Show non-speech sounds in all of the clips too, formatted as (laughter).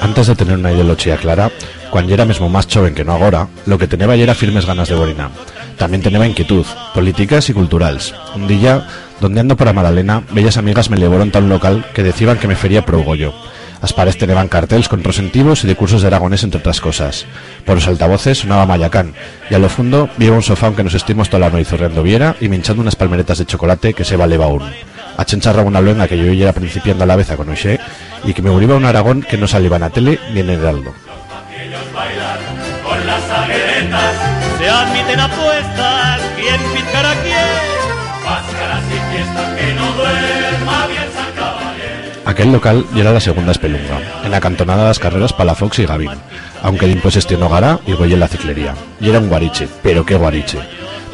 Antes de tener una ideología clara, cuando era mismo más joven que no ahora, lo que tenía era firmes ganas de Borina. También tenía inquietud, políticas y culturales. Un día, donde ando para Madalena, bellas amigas me llevaron un local que decían que me fería pro Goyo. As pares tenían carteles con prosentivos y de cursos de aragonés, entre otras cosas. Por los altavoces sonaba Mayacán, y a lo fondo vi un sofá que nos estimos toda la noche zorreando viera y minchando unas palmeretas de chocolate que se valeba aún. A chencharra una luenga que yo ya era principiando a la vez a conocer y que me moriba un Aragón que no salía en la tele ni en el heraldo. Con las agueretas se admiten apuestas, quién pizcar a quién. Máscaras y fiestas que no duerma bien San Caballero. Aquel local ya era la segunda espelunga, en la cantonada de las carreras Palafox y Gavín, aunque después estionó Gara y Goye en la ciclería. Y era un guariche, pero qué guariche.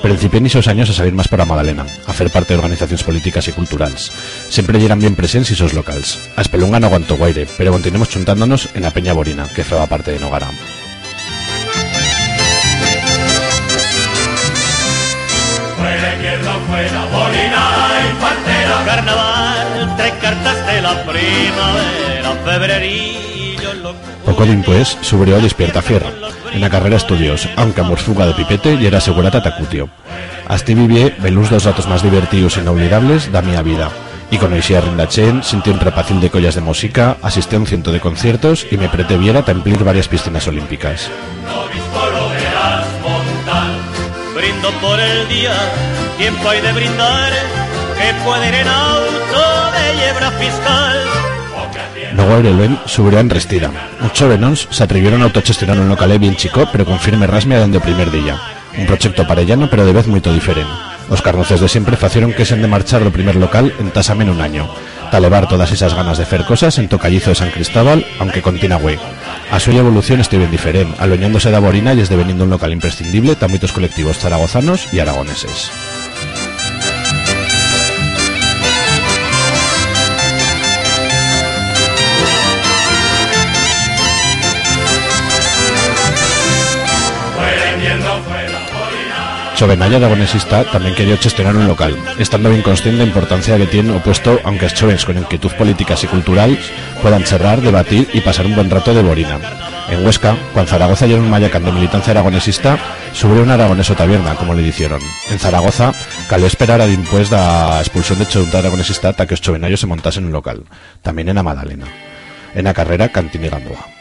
Principié en esos años a salir más para Magdalena, a hacer parte de organizaciones políticas y culturales. Siempre eran bien presentes esos locales. A Espelunga no aguantó guaire, pero continuamos chuntándonos en la Peña Borina, que fue parte de Nogara. Fuera hierro, fuera bolina infantera. Carnaval, tres cartas de la primavera, febrerillo loco. Poco después subió Despierta Fierro, en la carrera estudios, aunque a fuga de pipete y era segurata tacutio. Hasta vivié velús dos datos más divertidos e inolvidables da mi vida. Y conocí a Rindachen, sentí un repacil de collas de música, asistí a un ciento de conciertos y me preteviera a templir varias piscinas olímpicas. Brindo por el día, tiempo hay de brindar, que puede ir en auto de fiscal. Luego Aureluen subió en Restira. Muchos venons se atrevieron a autogestionar un local bien chico, pero con firme rasmia dende o primer día. Un proyecto parellano, pero de vez muy diferente. Los carnoces de siempre facieron que se de marchar lo primer local en tasame en un año. Talevar todas esas ganas de hacer cosas en Tocallizo de San Cristóbal, aunque continúa güey. A su evolución estoy bien diferente, aloñándose de Borina y es deveniendo un local imprescindible de ámbitos colectivos zaragozanos y aragoneses. Chovenalla aragonesista también quería gestionar un local, estando bien consciente de la importancia que tiene opuesto, aunque jóvenes con inquietud políticas y culturales puedan cerrar, debatir y pasar un buen rato de Borina. En Huesca, cuando Zaragoza era un mayacán de militancia aragonesista, subió un aragoneso taberna, como le dijeron. En Zaragoza, calió esperar a después de la expulsión de Chonta aragonesista hasta que los chovenallos se montasen un local, también en Amadalena. En la carrera Cantini Gamboa.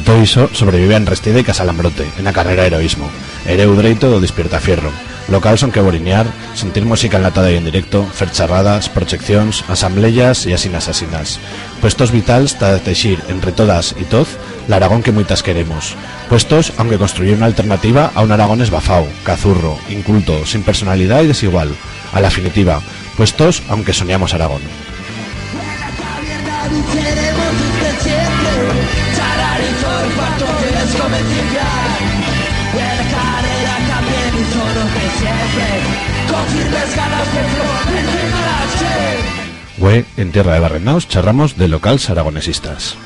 De todo iso sobrevive en Restida y Casalambrote, en la carrera Heroísmo. Hereu Dreito do Despierta Fierro. Local son que borinear, sentir música enlatada y en directo, fer charradas, proyeccións, asambleas y asinas asinas. Puestos vitals ta teixir entre todas y toz la Aragón que muitas queremos. Puestos aunque construir una alternativa a un Aragón esbafao, cazurro, inculto, sin personalidad y desigual. A la definitiva, puestos aunque soñamos Aragón. Güey, en Tierra de Barrenaos charramos de locals aragonesistas.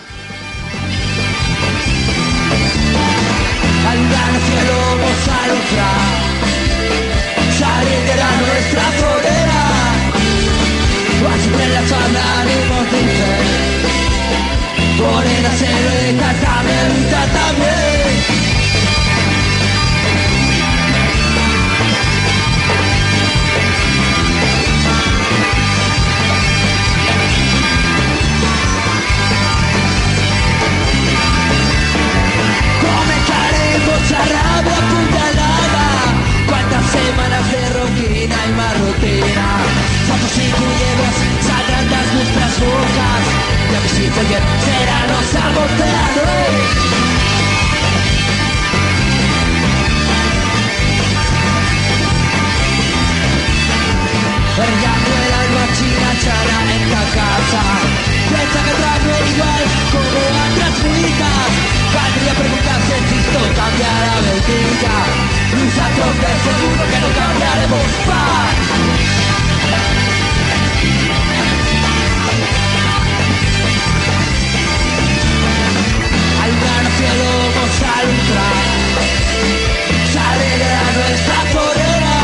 Esto cambiará Benfica Luis Atrope, seguro que no cambiaremos más. Hay un gran cielo al Se alegra nuestra correra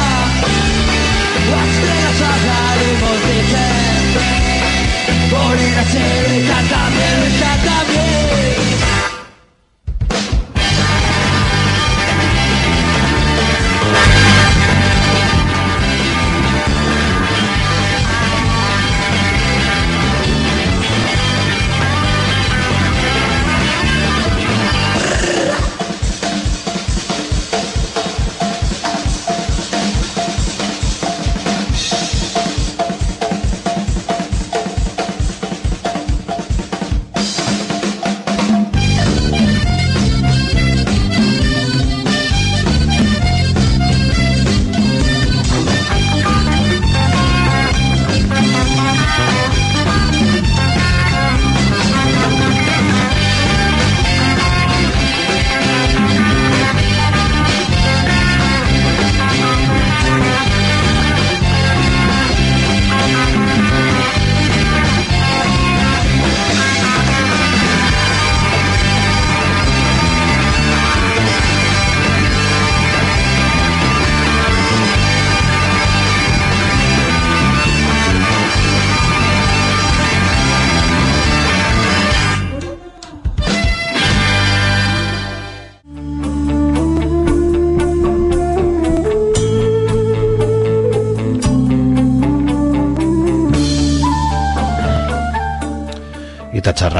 Las estrellas bajaremos ser Por ir a ser también, también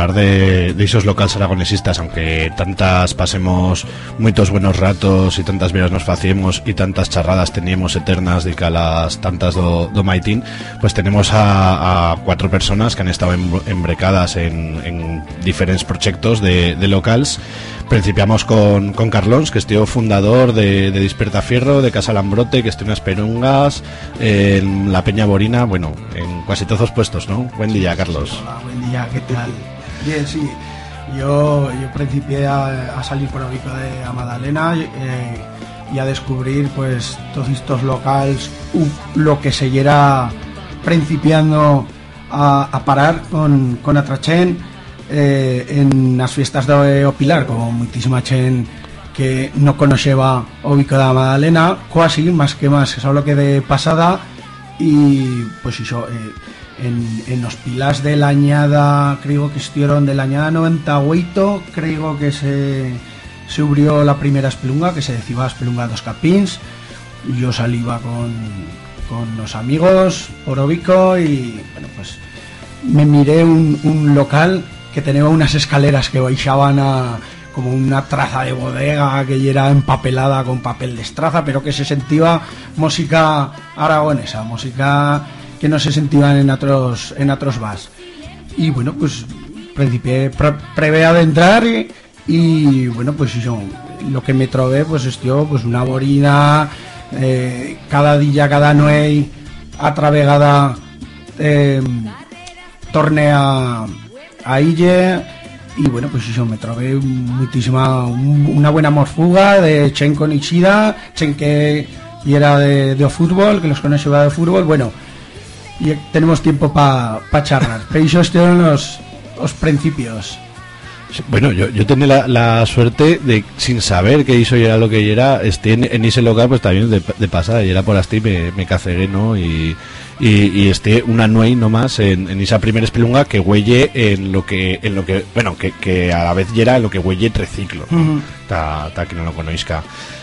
de, de locales aragonesistas, aunque tantas pasemos muchos buenos ratos y tantas veras nos facemos y tantas charradas teníamos eternas de que a las tantas do, do maitín, pues tenemos a, a cuatro personas que han estado embr- embrecadas en, en diferentes proyectos de, de. Principiamos con, con Carlons, que es tío fundador de, de Dispertafierro, de Casa Lambrote, que estoy en las Perungas, en la Peña Borina, bueno, en casi todos los puestos, ¿no? Buen día, Carlos. Hola, buen día, ¿qué tal? Bien, sí. Yo, yo principié a, salir por el bico de a Madalena eh, y a descubrir pues todos estos locales, lo que se principiando a, parar con, con Atrachen eh, en las fiestas de O Pilar, como muchísima chen que no conoceba o bico de Madalena, casi más que más, solo que de pasada y pues eso eh, en, los pilas de la añada creo que estuvieron de la añada 98 creo que se se la primera espelunga que se decía espelunga dos capins. Yo salía con con los amigos por Obico y bueno pues me miré un, local que tenía unas escaleras que baixaban a como una traza de bodega que era empapelada con papel de estraza, pero que se sentía música aragonesa, música que no se sentían en otros en otros bars. Y bueno, pues principié pre, prevé adentrar y, y, bueno, pues yo lo que me trové pues esto pues una borina eh, cada día, cada noche atravegada eh, torne a, y bueno pues yo me trové muchísima un- una buena morfuga de Chen con Ishida Chen que y era de, de fútbol que los conoce de fútbol bueno y tenemos tiempo para pa charlar pero eso estuvieron los, los principios Bueno, yo, yo tenía la, la suerte de, sin saber que eso era lo que era, esté en, en ese local, pues también de, de pasada, y era por así, me, me cacegué, ¿no? Y, y, y esté una nuey nomás en, en esa primera espelunga que huelle en lo que, en lo que, bueno, que, que a la vez era en lo que huelle triciclo, ¿no? Ta, ta que no lo conozca.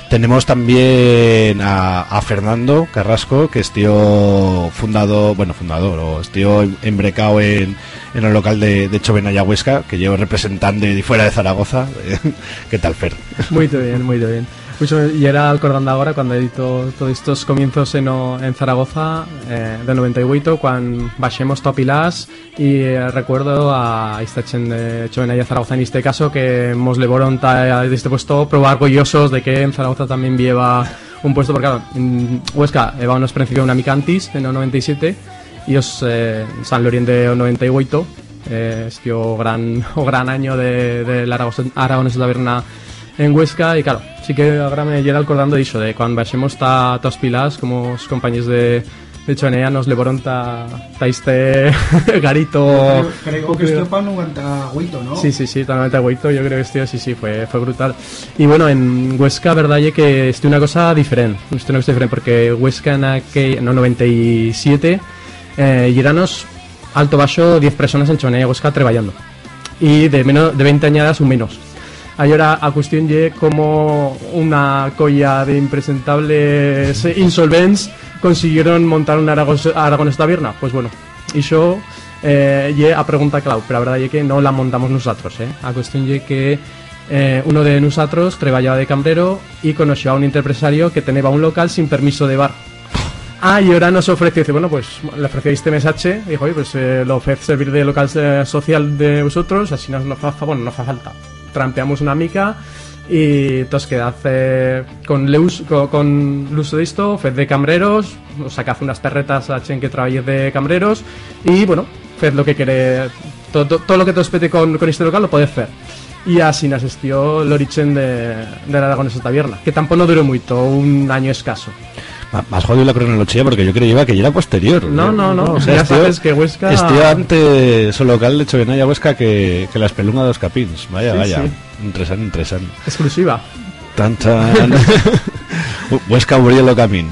Tenemos también a, a Fernando Carrasco, que es tío fundado, bueno, fundador, o es tío embrecado en, en el local de, de Chovenaya Huesca, que llevo representante de fuera de Zaragoza. (laughs) ¿Qué tal, Fer? Muy bien, muy bien. Pues, y era acordando ahora cuando edito todos estos comienzos en, en Zaragoza eh, de 98 cuando bajemos Topilás y eh, recuerdo a esta chen de Chovenaya Zaragoza en este caso que nos levaron de este puesto probar orgullosos de que en Zaragoza también lleva un puesto porque claro, en Huesca lleva unos principios una mica antes en el 97 y os eh, San Lorien de 98 eh, este o gran, (laughs) o gran año de, del Aragon- Aragonesa Taberna en Huesca y claro, sí que ahora me llega acordando de eso, de cuando bajemos ta, ta os pilás como os compañeros de, de Chonea nos levaron ta, ta este (laughs) garito Creo que este pan no aguanta agüito, ¿no? Sí, sí, sí, totalmente agüito. Yo creo que este sí, sí, fue, fue brutal. Y bueno, en Huesca, verdad, ye que este una cosa diferente. Este una cosa diferente porque Huesca en aquel, no, 97, eh, y éramos alto bajo 10 personas en Chonea, Huesca, trabajando. Y de menos de 20 añadas, un menos. Ahora a cuestión ye como una colla de impresentables insolvents consiguieron montar un Aragos, Aragones Taberna. Pues bueno, y yo eh, ye a pregunta clau, pero la verdad ye que no la montamos nosotros, eh. A cuestión ye que eh, uno de nosotros trabajaba de cambrero y conoció a un empresario que tenía un local sin permiso de bar. Ah, y ahora nos ofreció, dice, bueno, pues le ofreció este mensaje, dijo, oye, pues eh, lo ofrece servir de local eh, social de vosotros, así nos, nos bueno, no fa falta. Trampeamos una mica y entonces quedad eh, con, leus, con, con l'uso de esto, fed de cambreros, os sacad unas perretas a chen que trabajes de cambreros y bueno, fed lo que queréis, todo, lo que te os pete con, con este local lo podéis hacer. Y así nos asistió el origen de, de la Aragonesa Taberna, que tampoco no duró mucho, un año escaso. Más jodido la cronología porque yo creía que ya era posterior. No, no, no, O sea, ya sabes que Huesca- Este antes su local de Chovenaya Huesca que, que la espelunga de los capins. Vaya, Sí, vaya. sí. Interesante, interesante. Exclusiva. Tan, tan. (laughs) Huesca abrió camín.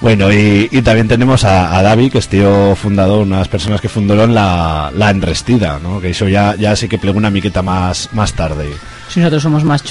Bueno, y, y también tenemos a, a David, que es tío fundador, unas personas que fundaron la, la Enrestida, ¿no? Que eso ya, ya sí que plegó una miqueta más, más tarde. Si nosotros somos más. (laughs) (laughs)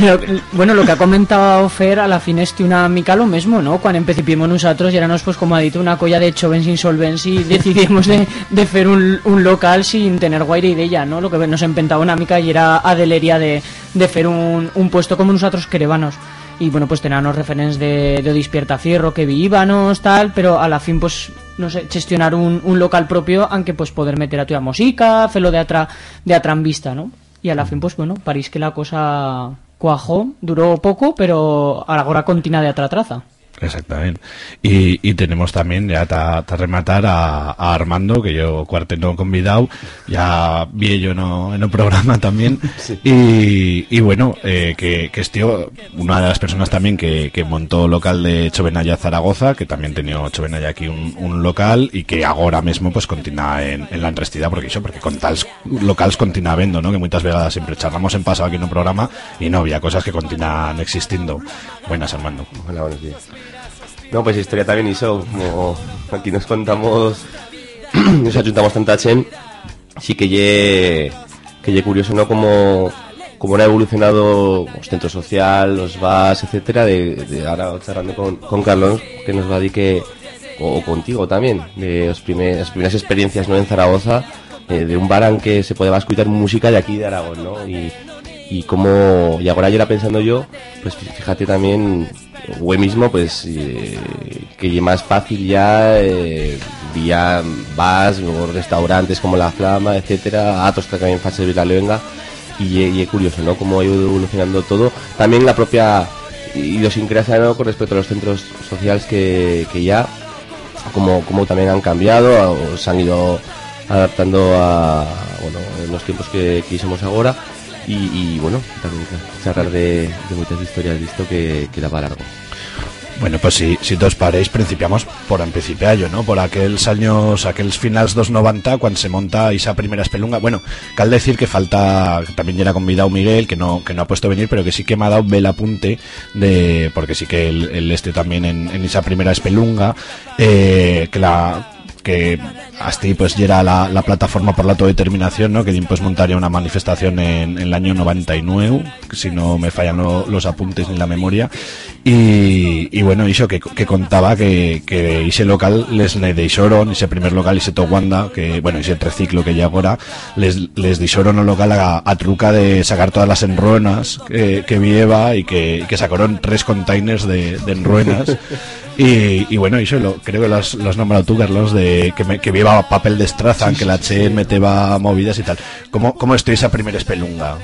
Lo- bueno, lo que ha comentado Fer, a la fin es que una mica lo mismo, ¿no? Cuando empecipimos nosotros, y éramos, pues, como ha dicho, una colla de jóvenes insolvents (laughs) y decidimos de, de hacer un, un local sin tener guaire idea, ¿no? Lo que nos empentaba una mica y era adelería de, de hacer un, un puesto como nosotros querebanos. Y bueno, pues teníamos referentes de, de Despierta Fierro que vivíbanos, tal, pero a la fin, pues, no sé, gestionar un, un local propio, aunque pues poder meter a tu música, hacerlo de atra, de atran vista, ¿no? Y a la fin, pues bueno, parís que la cosa cuajó, duró poco, pero ahora continúa de atra traza. Exactamente. Y, y tenemos también, ya ta rematar, a, a Armando, que yo cuarte no he convidado, ya vi yo no, en el programa también. (laughs) Y, y bueno, eh, que, que es tío, una de las personas también que, que montó local de Chovenaya Zaragoza, que también tenía Chovenaya aquí un, un local y que ahora mismo pues continúa en, en la enrestida, porque eso, porque con tales locales continúa vendo, ¿no? Que muchas veces siempre charlamos en pasado aquí en un programa y no había cosas que continúan existiendo. Buenas, Armando. Hola, buenos días. No, pues historia también hizo, como aquí nos contamos, (clears throat) nos ajuntamos tanta chen, sí que ye, que ye curioso, ¿no? Como, como han evolucionado los centros social, los VAS, etcétera, de, de ahora charlando con, con Carlos, que nos va a decir que, o contigo también, de las primeras experiencias, ¿no? En Zaragoza, eh, de un bar en que se podía escuchar música de aquí de Aragón, ¿no? Y como y ahora yo era pensando yo pues fí- fíjate también güey mismo pues eh, que más fácil ya eh, vía vas o restaurantes como la flama etcétera atos que también para servir la luenga y, y es curioso no cómo ha ido evolucionando todo. También la propia idiosincrasia ¿no? con respecto a los centros sociales que, que ya como, como también han cambiado o se han ido adaptando a bueno en los tiempos que, que hicimos ahora y, y, bueno también charlar de, de muchas historias de esto que, que largo Bueno, pues si, si todos paréis, principiamos por en principiallo, ¿no? Por aquellos años, aquellos finales dos 90, cuando se monta esa primera espelunga. Bueno, cal decir que falta, también ya era convidado Miguel, que no, que no ha puesto venir, pero que sí que me ha dado el apunte de, porque sí que él, él este también en, en esa primera espelunga, eh, que la, que ahí pues era la, la plataforma por la autodeterminación, ¿no? Que pues montaría una manifestación en, en el año 99, si no me fallan lo- los apuntes ni la memoria. Y, y bueno, eso que, que contaba que, que ese local les le deixoron, ese primer local, ese Towanda, que bueno, ese triciclo que ya ahora, les, les deixoron el local a, a truca de sacar todas las enruenas que, que vieva y que, que sacaron tres containers de, de enruenas. (laughs) Y, y bueno, eso lo, creo que lo has, lo has nombrado tú, Carlos, de que, me, que llevaba papel de Strazan, que la Che meteba movidas y tal. ¿Cómo, cómo estoy esa primera espelunga?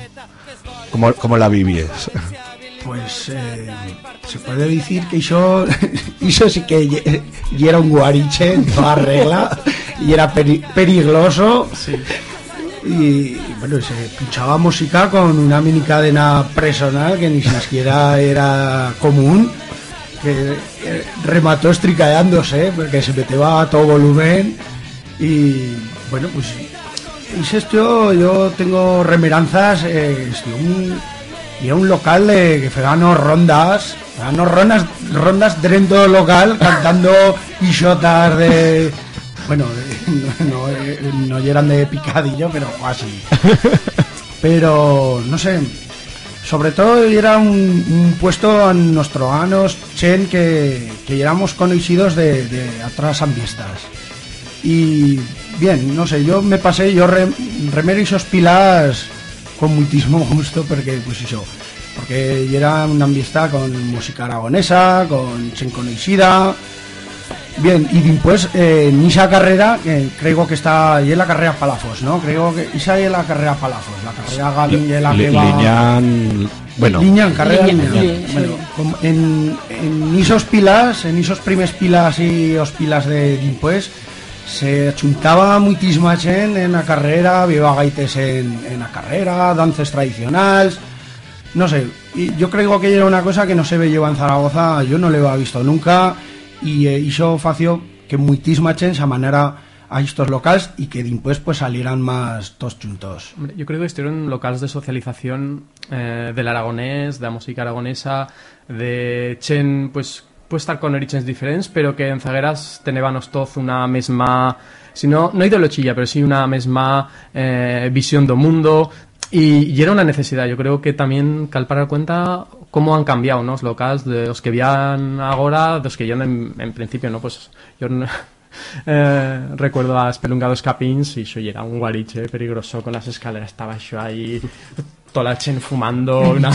¿Cómo, cómo la vivies? pues eh, se puede decir que yo (laughs) hizo sí que y era un guariche en toda regla y era peri- peligroso y bueno se pinchaba música con una mini cadena personal que ni siquiera era común que eh, remató estricallándose porque se metía a todo volumen y bueno pues y esto yo tengo remeranzas eh, un, y a un local de que fegano rondas fegano rondas rondas dentro del local cantando (laughs) isotas de bueno de- no, (laughs) no, eh, no eran de picadillo pero así. (laughs) Pero no sé sobre todo era un, puesto en nuestros años chen que, que éramos conocidos de, de atrás vistas y bien, no sé, yo me pasé, yo re, remero esos pilas con muchísimo (laughs) gusto porque pues eso, porque era una amistad con música aragonesa, con chen conocida Bien, y después eh, en esa carrera, que creo que está, y es la carrera Palafos, ¿no? Creo que esa es la carrera Palafos, la carrera Gavin es la que va... Liñán, bueno, Liñán, carrera Liñán, Liñán. sí, Bueno, com- en, en esos pilas, en esos primes pilas y os pilas de después, se chuntaba muchísima gente en la carrera, viva gaites en, en la carrera, danzas tradicionales, no sé, y yo creo que era una cosa que no se ve en Zaragoza, yo no lo había visto nunca, y eh, hizo facio que muchísima gente se manera a estos locales y que después pues salieran más todos juntos. Yo creo que estuvieron locales de socialización eh, del aragonés, de la música aragonesa, de chen, pues puede estar con orígenes diferentes, pero que en Zagueras tenébanos todos una misma, si no, no ideología, pero sí una misma eh, visión do mundo, y, y era una necesidad. Yo creo que también cal parar cuenta cómo han cambiado ¿no? los locales de los que habían ahora, de los que ya en, en principio, ¿no? Pues yo (laughs) eh, recuerdo a Espelungados Capins y yo era un guariche peligroso con las escaleras, estaba yo ahí toda la chen fumando, una...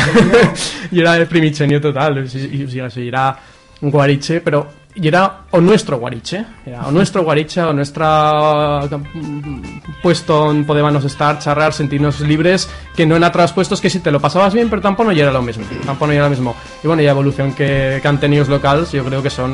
(laughs) y era el primichenio total, y- y- y era un guariche, pero y era o nuestro guariche, era o nuestro guariche o nuestra mm, puesto en estar, charrar, sentirnos libres, que no en otros puestos que si te lo pasabas bien, pero tampoco no era lo mismo, tampoco no era lo mismo. Y bueno, y la evolución que, que han tenido los locales, yo creo que son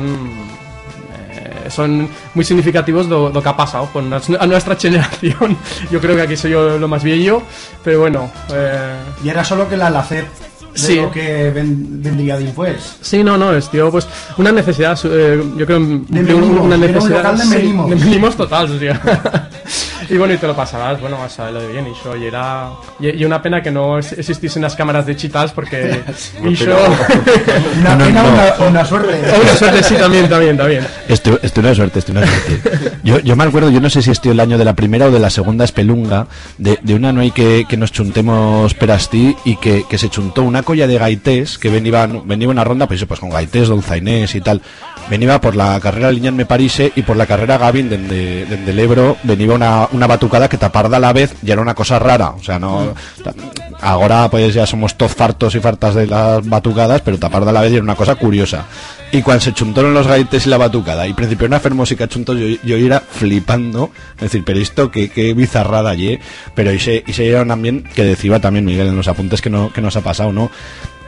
eh, son muy significativos de lo que ha pasado con a nuestra (laughs) generación. Yo creo que aquí soy yo lo más viejo, pero bueno, eh, Y era solo que la lacet de Sí. lo que ven- vendría después. Sí, no, no, es tío, pues una necesidad, eh, yo creo De una necesidad local de sí, menimos. de menimos total, tío. (laughs) y bueno, y te lo pasarás, bueno, vas a ver lo de bien, y yo, y era y, y una pena que no es- existiesen las cámaras de chitas porque (laughs) y yo (laughs) Una No, pena, no. Una, una suerte. una suerte sí también, también, también. Estoy, estoy una suerte, estoy una suerte. Yo, yo me acuerdo, yo no sé si estoy el año de la primera o de la segunda espelunga, de, de una noche que, que nos chuntemos perastí y que, que se chuntó una colla de gaités que venía, venía una ronda, pues, pues con gaités, Donzainés y tal. Venía por la carrera Liñán Me Parise y por la carrera Gavin desde el Ebro venía una, una batucada que taparda a la vez y era una cosa rara. O sea, no. ta- Ahora pues ya somos todos fartos y fartas de las batucadas, pero taparda a la vez era una cosa curiosa. Y cuando se chuntaron los gaites y la batucada y principio una fer música chuntos, yo, yo era flipando. Es decir, pero esto, qué, qué bizarrada allí. Pero y se, y se también, que decía también Miguel en los apuntes que, no, que nos ha pasado, ¿no?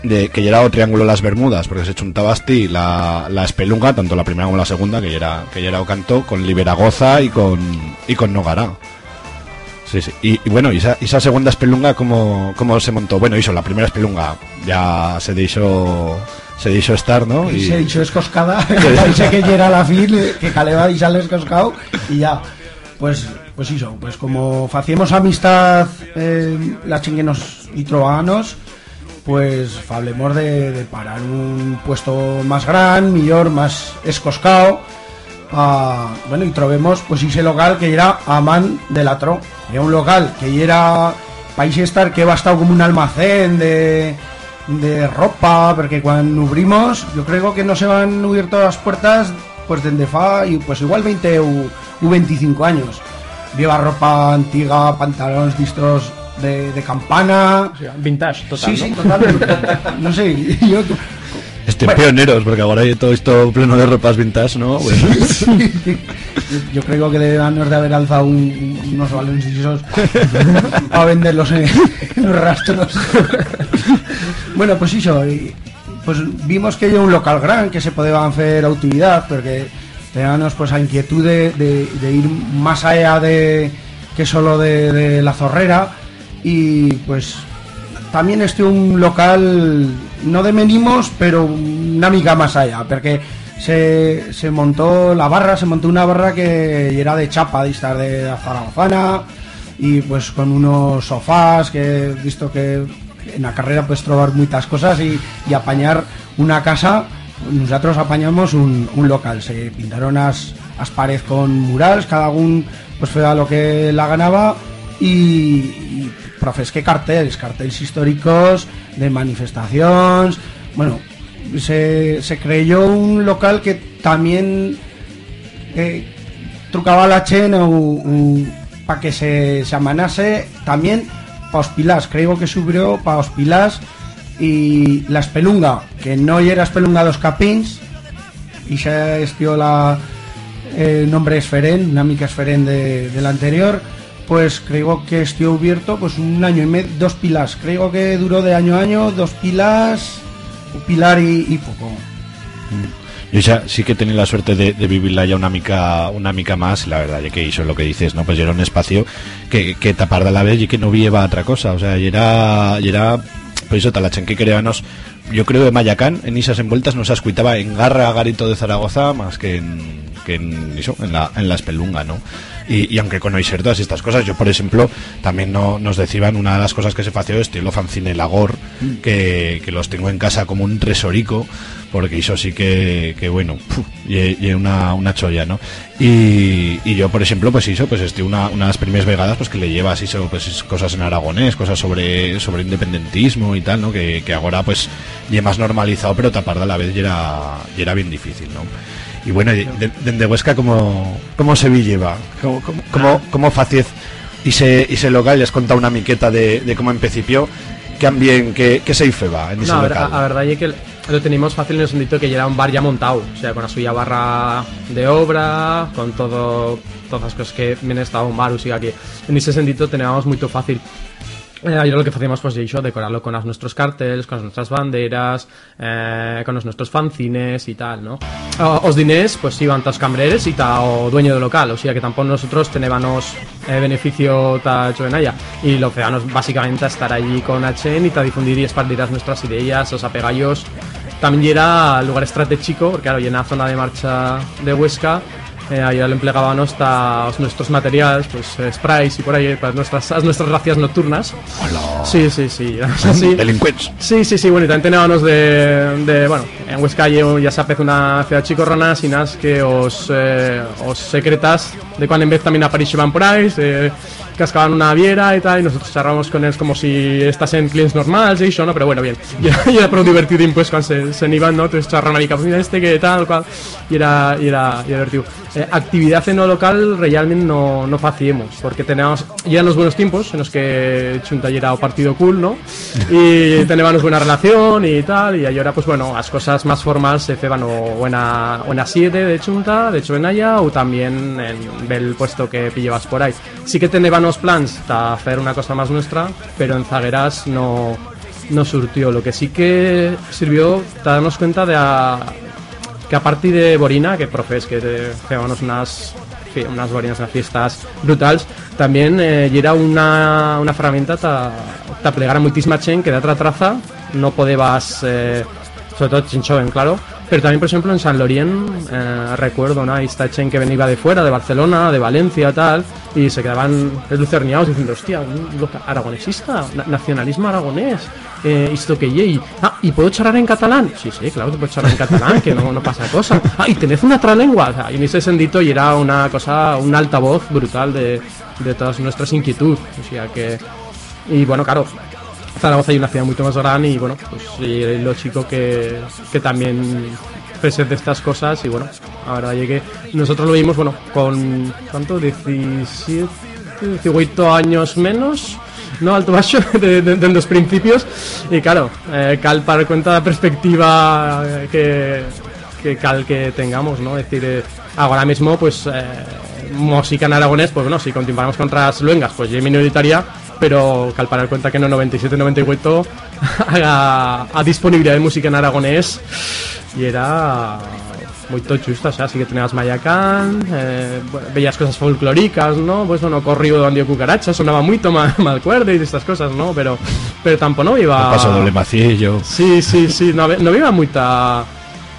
de que ya o Triángulo las Bermudas, porque se chuntaba asti la, la espelunga, tanto la primera como la segunda, que ya era, que o canto, con Liberagoza y con, y con Nogara. Sí, sí. Y, bueno, y esa, segunda espelunga, ¿cómo, ¿cómo se montó? Bueno, hizo la primera espelunga, ya se dijo, se dijo estar, ¿no? Y se dicho escoscada, (laughs) (laughs) parece que llega la fin, que caleba y sale escoscado y ya. Pues, pues eso, pues como hacíamos amistad eh, la chinguenos y troanos, pues hablemos de, de parar un puesto más gran, mejor, más escoscado. bueno, y trovemos pues ese local que era Amán de la Tro. Era un local que era país estar que va estado como un almacén de, de ropa, porque cuando abrimos, yo creo que no se van a abrir todas las puertas pues desde fa y pues igual 20 u, u 25 años. Lleva ropa antigua, pantalones distos de, de campana. O sea, vintage, total, sí, ¿no? sí, total. no sé, (laughs) yo Estoy Bueno. pioneros, porque ahora hay todo esto pleno de ropas vintage, ¿no? Bueno, (laughs) Yo creo que deben de haber alzado un- unos balones esos (laughs) a venderlos en, en los rastros. Bueno, pues eso. y- pues vimos que hay un local gran que se podía hacer a utilidad, porque teníamos pues la inquietud de, ir más allá de que solo de, la zorrera y pues también este un local no de menimos pero una mica más allá porque se, montó la barra se montó una barra que era de chapa de estar de la zaragozana y pues con unos sofás que visto que en la carrera puedes trobar muchas cosas y, y apañar una casa nosotros apañamos un, un local se pintaron las, las paredes con murales cada uno pues fue a lo que la ganaba y, y profes que carteles, carteles históricos de manifestaciones. Bueno, se, se creyó un local que también eh, trucaba la chen para que se, se amanase también para os creo que subió para os pilás y la espelunga, que no era espelunga dos capins y se estió la nombre esferen, una mica esferen de, del anterior, pues creo que estuvo abierto pues un año y medio, dos pilas, creo que duró de año a año, dos pilas, un pilar y, y poco. Yo ya sí que tenía la suerte de, vivirla ya una mica, una mica más, la verdad, ya que hizo lo que dices, ¿no? Pues era un espacio que, que tapar de la vez y que no vieva otra cosa, o sea, y era, y era, pues eso, talachen que creanos, yo creo de Mayacán, en esas envueltas no se escuitaba en Garra, Garito de Zaragoza, más que en, que en eso, en la, en la espelunga, ¿no? Y, y aunque conocer todas estas cosas, yo por ejemplo, también no, nos decían una de las cosas que se fació estilo fanzine Lagor, que, que los tengo en casa como un tresorico, porque eso sí que, que bueno, puf, y, y una, una cholla, ¿no? Y, y yo, por ejemplo, pues hizo, pues este, una, una de las primeras vegadas, pues que le llevas hizo, pues cosas en aragonés, cosas sobre, sobre independentismo y tal, ¿no? Que, que ahora, pues, ya más normalizado, pero tapar de a la vez ya era, ya era bien difícil, ¿no? Y bueno, y de- desde Huesca, ¿cómo, cómo se lleva? ¿Cómo, cómo, cómo, faciez y se, y se local? Les conta una miqueta de, de cómo empecipió, que bien, que, que se va en ese No, local. a, a verdad es que lo teníamos fácil en el sentido que ya era un bar ya montado, o sea, con la suya barra de obra, con todo todas las cosas que viene estado un bar, o sea que en ese sentido teníamos muy fácil. Eh, lo que hacíamos pues eso, decorarlo con las nuestros carteles, con las nuestras banderas, eh, con los nuestros fanzines y tal, ¿no? Os diners pues iban tas cambreres y ta o dueño del local, o sea que tampoco nosotros teníamos eh, beneficio ta hecho en ella y lo hacíamos básicamente a estar allí con H y ta difundir y expandir las nuestras ideas, los apegallos. También era lugar estratégico, porque claro, y en la zona de marcha de Huesca eh, le empleábamos ta- os nuestros materiales, pues eh, sprays y por ahí, para nuestras, las nuestras racias nocturnas. Sí, sí, sí. (laughs) así. Delincuentes. Sí, sí, sí, bueno, y también teníamos de, de bueno, en Huesca ya hace una ciudad chicorrona, sin as que os, eh, os secretas de cuando en vez también aparecían por ahí, se cascaban una viera y tal, y nosotros charramos con ellos como si estasen clientes normales y eso, ¿no? Pero bueno, bien, (laughs) y era, y era prou pues cuando se, se iban, ¿no? Entonces charraban una mica, mira este que tal, cual, y era, y era, y era divertido. Eh, actividad en lo local realmente no, no facíamos, porque teníamos, ya en los buenos tiempos, en los que Chunta era o partido cool, ¿no? Y (laughs) teníamos buena relación y tal, y ahora pues bueno, las cosas más formales se ceban o, o en a, o en a siete de Chunta, de hecho en allá, o también en el puesto que pillabas por ahí. Sí que teníamos plans para hacer una cosa más nuestra, pero en Zagueras no, no surtió. Lo que sí que sirvió para darnos cuenta de a- que a partir de Borina, que profes que te- hacíamos unas unas borinas, unas fiestas brutales, también eh, era una, una herramienta para plegar a muchísima chen que de otra traza no podías, eh, sobre todo joven, claro, pero también, por ejemplo, en San Lorien, eh, recuerdo, ¿no? Ahí que venía de fuera, de Barcelona, de Valencia, tal, y se quedaban lucerniados diciendo, hostia, aragonesista, na- nacionalismo aragonés, eh, esto que yey. Ah, ¿y puedo charlar en catalán? Sí, sí, claro que puedo charlar en catalán, que no, pasa cosa. Ah, ¿y tenés una otra lengua? Y en ese sentido y era una cosa, un altavoz brutal de, de todas nuestras inquietudes. O sea que... Y bueno, claro, Zaragoza hay una ciudad mucho más grande y bueno, pues y lo chico que, que también presente estas cosas y bueno, es que nosotros lo vimos, bueno, con ¿cuánto? 17, 18 años menos, ¿no? Alto baixo (laughs) de, de, de los principios y claro, eh, cal para cuenta la perspectiva eh, que, que cal que tengamos, ¿no? Es decir, eh, ahora mismo pues eh, música en aragonés, pues bueno, si continuamos con otras luengas, pues ya minoritaria, pero cal parar cuenta que no 97-98 a, a disponibilidad de música en aragonés y era muy justa, o sea, sí que tenías Mayacán, eh, bellas cosas folclóricas, ¿no? Pues bueno, corrido de Andio Cucaracha, sonaba muy mal, mal cuerda y de estas cosas, ¿no? Pero, pero tampoco no iba... Paso doble macillo. Sí, sí, sí, no, no iba mucha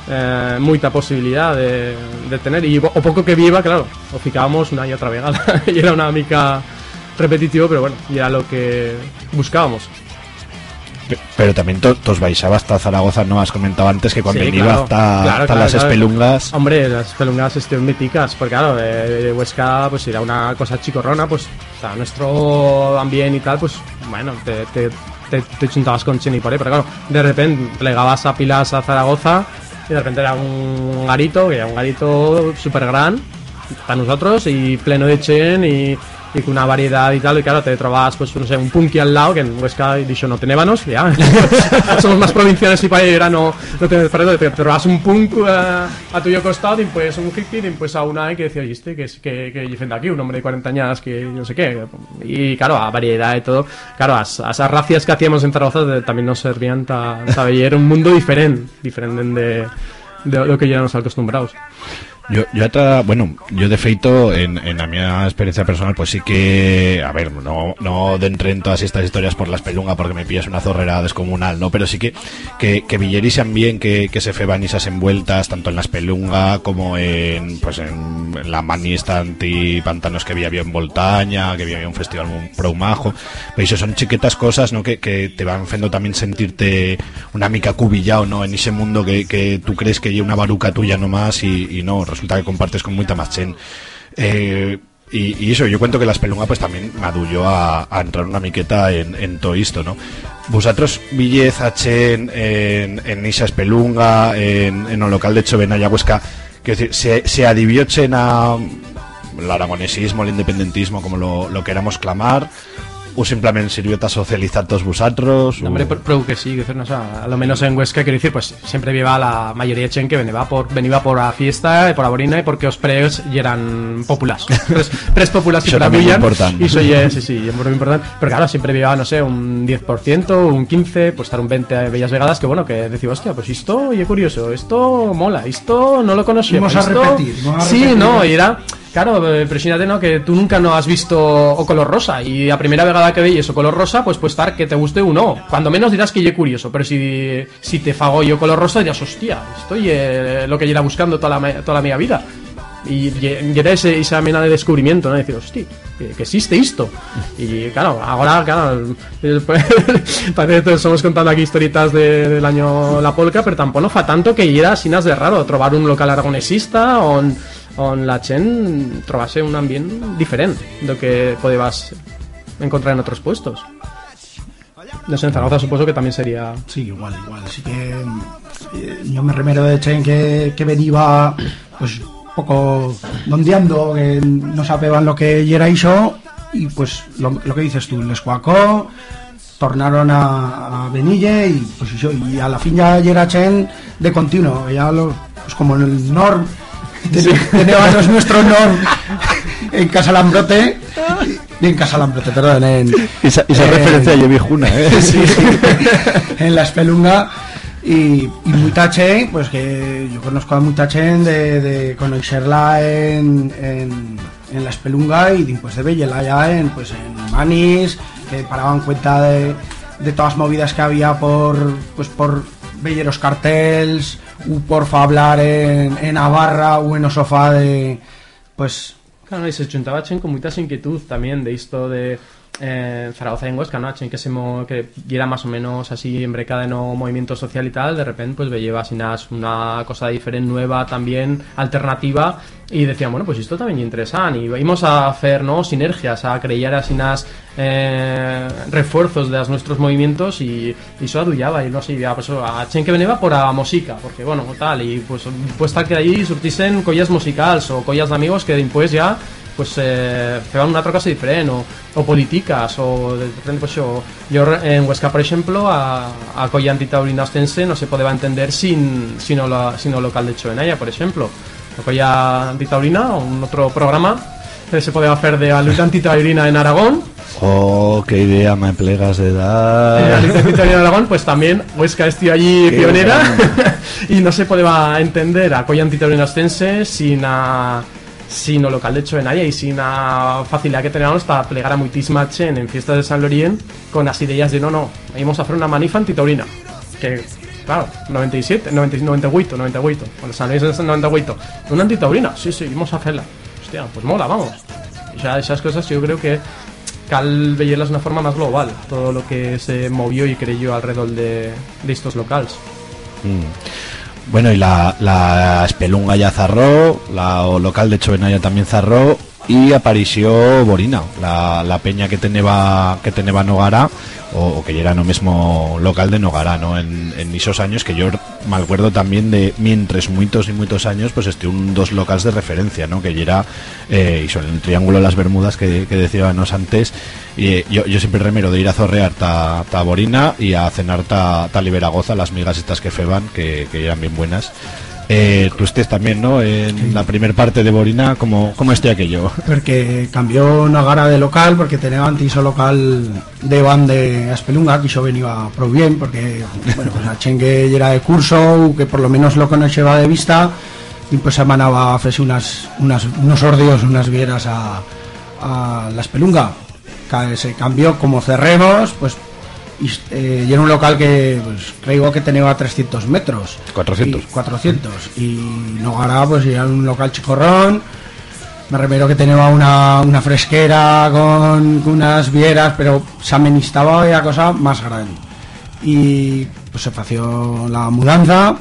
eh, posibilidad de, de tener y o poco que viva, claro, o ficábamos una y otra vegada (laughs) y era una mica repetitivo, pero bueno, y era lo que buscábamos. Pe- Pero también to- tos baixaba hasta Zaragoza, ¿no? Has comentado antes que cuando Sí, iba hasta, claro, hasta claro, las espelungas... Hombre, las pelungas estén míticas, porque claro, de, de Huesca pues era una cosa chicorrona, pues sea, nuestro ambiente y tal, pues bueno, te, te, te, te juntabas con Chen y por ahí, pero claro, de repente plegabas a Pilas a Zaragoza y de repente era un garito, que era un garito súper gran para nosotros y pleno de Chen y, y con una variedad y tal, y claro, te trobabas pues no sé, un punky al lado, que en Huesca dicho no tenébanos, ya, (laughs) somos más provinciales y para era no, no te, perdón, te trobabas un punk eh, a tuyo costado y pues un hippie y pues a una que decía, oye, este que que, que aquí, un hombre de 40 años que no sé qué, y claro, a variedad y todo, claro, a, a esas racias que hacíamos en Zaragoza de- también nos servían ta, ta era un mundo diferente, diferente de, de lo que ya nos acostumbrados. Yo, yo atra- bueno, yo de feito, en, en la mi experiencia personal, pues sí que, a ver, no, no de entre en todas estas historias por la espelunga porque me pillas una zorrera descomunal, ¿no? Pero sí que, que, que Villerisian bien que, que se feban esas envueltas, tanto en la espelunga como en, pues en, en la manista anti-pantanos que había bien en Voltaña, que había un festival muy pro majo. Pero eso son chiquetas cosas, ¿no? Que, que te van haciendo también sentirte una mica cubillao, ¿no? En ese mundo que, que tú crees que hay una baruca tuya nomás y, y no, resulta que compartes con mucha más chen. Eh, y, y eso, yo cuento que la espelunga pues también me adulló a, a entrar una miqueta en, en todo esto, ¿no? Vosotros, Villez, Chen, en, en Isa Espelunga, en, en local de Chovenaya, Huesca, quiero decir, se, se adivió Chen a el aragonesismo, el independentismo, como lo, lo queramos clamar, o simplemente sirvió para socializar todos vosotros, No, o- hombre, pero que sí, que decir, no, o sea, a lo menos en Huesca, quiero decir, pues siempre lleva la mayoría de chen que venía por, venía por la fiesta, y por la borina, y porque os preos y eran populares. (laughs) Pres, pres populares Eso que también trabillan, es importante. Y eso ya, sí, sí, es muy importante. Pero claro, siempre lleva, no sé, un 10%, un 15%, pues estar un 20% a bellas vegadas, que bueno, que decía, hostia, pues esto, y es curioso, esto mola, esto no lo conocía. Vamos a esto... repetir, vamos a Sí, repetir. no, y era... Claro, eh, pero imagínate, ¿no? Que tú nunca no has visto o color rosa y a primera vegada que veis o color rosa, pues puede estar que te guste o no. Cuando menos dirás que ye curioso, pero si, si te fago yo color rosa dirás, hostia, estoy eh, lo que yo era buscando toda la, toda mi vida. Y, era ese, esa mena de descubrimiento, ¿no? Decir, hostia, que, existe esto. Y claro, ahora, claro, (laughs) parece que estamos contando aquí historietas de- del año La Polca, pero tampoco no fa tanto que era sin de raro trobar un local aragonesista on, on la chen trobase un ambiente diferente do que podías encontrar en otros puestos. No sé, en Zaragoza supongo que también sería... Sí, igual, igual. Así que eh, yo me remero de Chen que, que venía pues un poco dondeando, que no sabían lo que era eso y pues lo, lo que dices tú, les cuacó, tornaron a, a Benille y pues eso, y a la fin ya era Chen de continuo, ya lo, pues como en el Norm, teníamos nuestro Norm en Casalambrote, en Casalambrote, perdón, en... Esa, esa referencia yo viejuna, ¿eh? (laughs) Sí, en la espelunga y, y pues que yo conozco a mucha chen de, de conocerla en, en, en la espelunga y después de verla ya en, pues en Manis, que paraban cuenta de, de todas las movidas que había por pues por ver los cartels por fa hablar en, en Navarra o en o sofá de pues Claro, y se juntaba chen con muchas inquietud también de esto de eh, Zaragoza y en Huesca, ¿no? Chen que se que era más o menos así en un movimiento social y tal, de repente pues veía así una cosa diferente, nueva también, alternativa, y decían, bueno, pues esto también es interesante, y íbamos a hacer, ¿no? Sinergias, a crear así unas eh, refuerzos de los nuestros movimientos y, y eso adullaba, y no sé, ya, pues a Chen que venía por a música, porque bueno, tal, y pues pues tal que ahí surtisen collas musicales o collas de amigos que después ya pues eh, feban una otra cosa diferente o, o políticas o de repente pues yo, en Huesca por ejemplo a, a colla antitaurina ostense no se podía entender sin sino la sino local de Chovenaya por ejemplo. La colla antitaurina un otro programa que se podía hacer de la lucha antitaurina en Aragón. Oh, qué idea me plegas de En la dar. licencia Italiana de Aragón, pues también Huesca estiu allí Qué pionera. (laughs) y no se podía entender a colla antitaurina ostense sin a sin local de Chovenaya y sin a facilidad que teníamos para plegar a muitísima chen en fiestas de San Lorien con las ideas de no, no, íbamos a hacer una manifa antitaurina que claro, 97, 90, 98, 98 cuando San Luis es el 98 una antitaurina, sí, sí, íbamos a hacerla. Hostia, pues mola, vamos. Ya esas cosas yo creo que cal veierlas de una forma más global todo lo que se movió y creyó alrededor de, de estos locales. Mm. Bueno, y la, la Espelunga ya zarró, la local de Chovenaya también zarró y apareció Borina, la, la peña que teneba que teneba Nogara o, o que era no mismo local de Nogara, ¿no? En, en esos años que yo me acuerdo también de mientras muchos y muchos años pues este un dos locales de referencia, ¿no? Que era eh, iso, el triángulo de las Bermudas que, que decíamos antes y eh, yo, yo siempre remero de ir a zorrear ta, ta Borina y a cenar ta, ta Liberagoza, las migas estas que feban, que, que eran bien buenas. Eh, tú estés también, ¿no? En la primer parte de Borina, ¿cómo, cómo esté aquello? (laughs) Porque cambió Nagara de local, porque tenía antes local de van de Espelunga, que yo venía pro bien, porque, bueno, pues a Chengue era de curso, que por lo menos lo conoceba de vista, y pues se manaba a hacerse unas, unas, unos ordios, unas vieras a, a la Espelunga. Se cambió como cerremos, pues y, eh, y era un local que pues, creo que tenía 300 metros. 400. y 400 y Nogara pues era un local chicorrón. Me remero que tenía una, una fresquera con, con unas vieras pero se amenistaba la cosa más grande. Y pues se fació la mudanza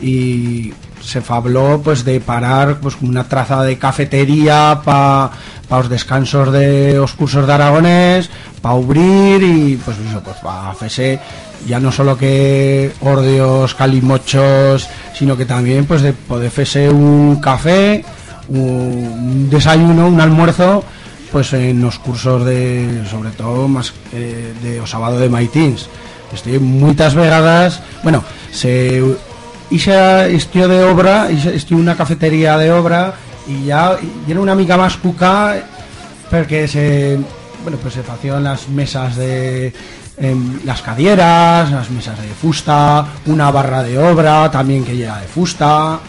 y se fabló pues de parar pues con una traza de cafetería para los descansos de los cursos de aragonés para abrir y pues eso pues para hacerse ya no solo que ordios calimochos sino que también pues de poder hacerse un café un desayuno un almuerzo pues en los cursos de sobre todo más de o sábado de maitins. Estoy muchas vegadas bueno se hice estudio de obra hice una cafetería de obra y ya y era una mica más cuca porque se bueno pues se hacían las mesas de las cadieras las mesas de fusta una barra de obra también que era de fusta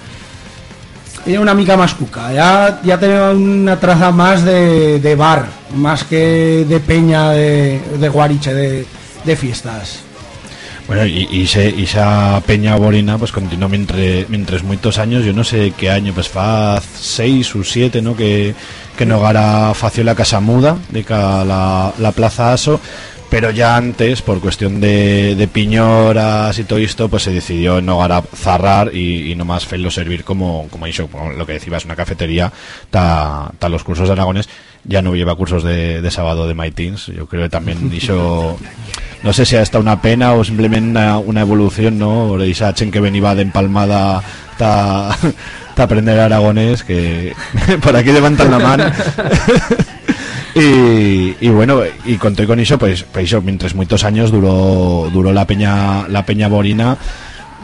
era una mica más cuca, ya, ya tenía una traza más de, de bar, más que de peña de, de guariche, de fiestas. Bueno, y, y, se, y esa peña borina pues continuó mientras, mientras muchos años, yo no sé qué año, pues fa seis o siete, ¿no? Que, que Nogara fació la casa muda de ca la, la plaza Aso, pero ya antes, por cuestión de, de piñoras y todo esto, pues se decidió Nogara zarrar y, y nomás hacerlo servir como, como eso, lo que decías, una cafetería, ta, ta los cursos de Aragones, ya no lleva cursos de, de sábado de Maitins, yo creo que también (laughs) hizo no sé si hasta una pena o simplemente una, una evolución, ¿no? Chen que venía de empalmada ta, ta aprender aragonés, que (laughs) por aquí levantan la mano. (laughs) y, bueno, y conté con eso, pues, pues mientras muchos años duró, duró la peña, la peña borina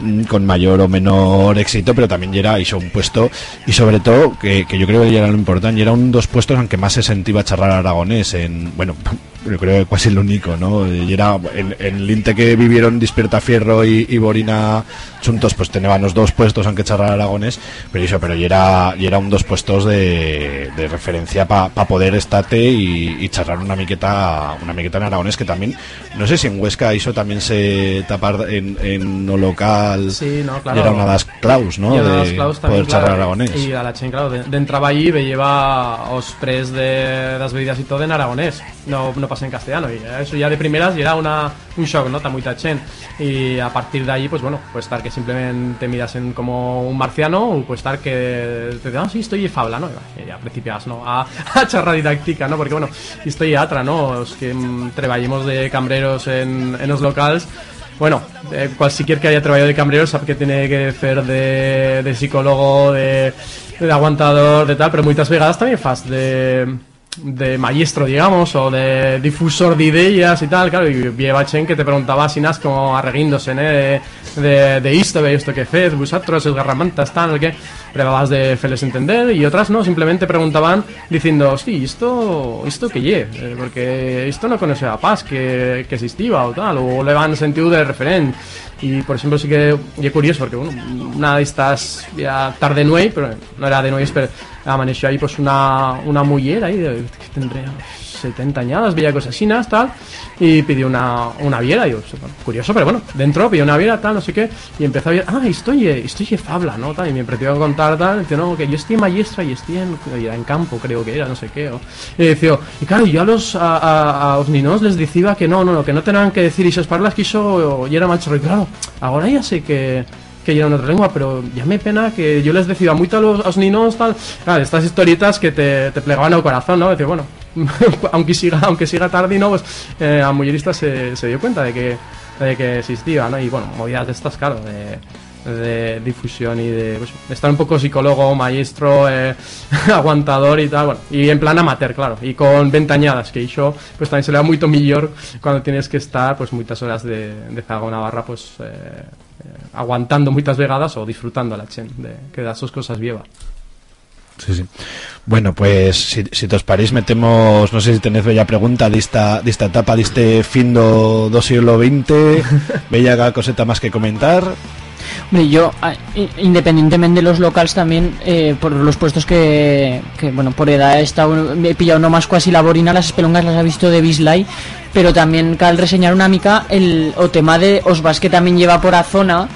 mm, con mayor o menor éxito, pero también era hizo un puesto y sobre todo que, que yo creo que era lo importante, y era un dos puestos en que más se sentía charrar aragonés en, bueno, yo creo que casi el único, ¿no? Y era en, en el Inte que vivieron Despierta Fierro y, y Borina juntos, pues tenían los dos puestos aunque charrar aragonés, pero eso, pero y era, y era un dos puestos de, de referencia para poder estate y, y charrar una miqueta, una miqueta en aragonés que también, no sé si en Huesca eso también se tapar en, en lo local Sí, no, claro. y era una de las claus, ¿no? Y de de poder charrar claro, aragonés. Y a la chen, claro, de- d'entraba allí ve lleva os pres de las bebidas y todo en aragonés. No, no en castellano. Y eso ya de primeras y era una, un shock, ¿no? Está muy tachen. Y a partir de ahí, pues bueno, puede estar que simplemente te mirasen como un marciano o puede estar que te digan, ah, sí, estoy fabla, ¿no? Y ya principias, ¿no? A, (laughs) a charra didáctica, ¿no? Porque bueno, estoy atra, ¿no? Os que mm, treballemos de cambreros en, en los locales bueno, eh, cualquier que haya trabajado de cambrero sabe que tiene que hacer de, de psicólogo, de, de aguantador, de tal, pero muchas vegadas también fas de, de maestro, digamos, o de difusor de ideas y tal, claro, y lleva chen que te preguntaba así nas como arreguíndose, ¿eh? de, de, esto, de esto que fez, vosotros, es garramantas, tal, que prebabas de feles entender, y otras no, simplemente preguntaban diciendo, sí, esto, esto que lle, eh, porque esto no conoce a Paz, que, que existía o tal, o le van sentido de referente. Y por ejemplo sí que es curioso porque bueno, una de estas ya tarde nueve, pero no era de nueve, pero amaneció ahí pues una, una mujer ahí de, que tendría 70 añadas, veía cosas así, tal, y pidió una, una viera, y yo, curioso, pero bueno, dentro pidió una viera, tal, no sé qué, y empezó a ver, ah, estoy, estoy en Fabla, ¿no? Tal, y me empezó a contar, tal, dice, no, que yo estoy maestra y estoy en, y era en campo, creo que era, no sé qué, o, y decía, y claro, yo a los, a, a, a los niños les decía que no, no, no, que no tenían que decir esas palabras que hizo, y era macho, y claro, ahora ya sé que que en otra lengua, pero ya me pena que yo les decía mucho a los, niños tal, claro, estas historietas que te, te plegaban al corazón, ¿no? Decir, bueno, (laughs) aunque siga aunque siga tarde, ¿no? Pues eh, a Mullerista se, dio cuenta de que, de que existía, ¿no? Y bueno, movidas de estas, claro, de, difusión y de pues, estar un poco psicólogo, maestro, eh, (laughs) aguantador y tal, bueno, y en plan amateur, claro, y con ventañadas, que eso pues también se le da muy mejor cuando tienes que estar pues muchas horas de, de Zaga una barra pues eh, aguantando muchas vegadas o disfrutando la chen de que das sus cosas vieva. Sí, sí. Bueno, pues si, si os parís metemos, no sé si tenéis bella pregunta de esta, de esta etapa, de este fin do, do siglo XX, (laughs) bella coseta más que comentar. Hombre, yo, i- independientemente de los locales también, eh, por los puestos que, que, bueno, por edad he, estado, me he pillado no más cuasi laborina, las espelongas las he visto de Bislay, pero también cal reseñar una mica el o tema de Osvas que también lleva por a zona,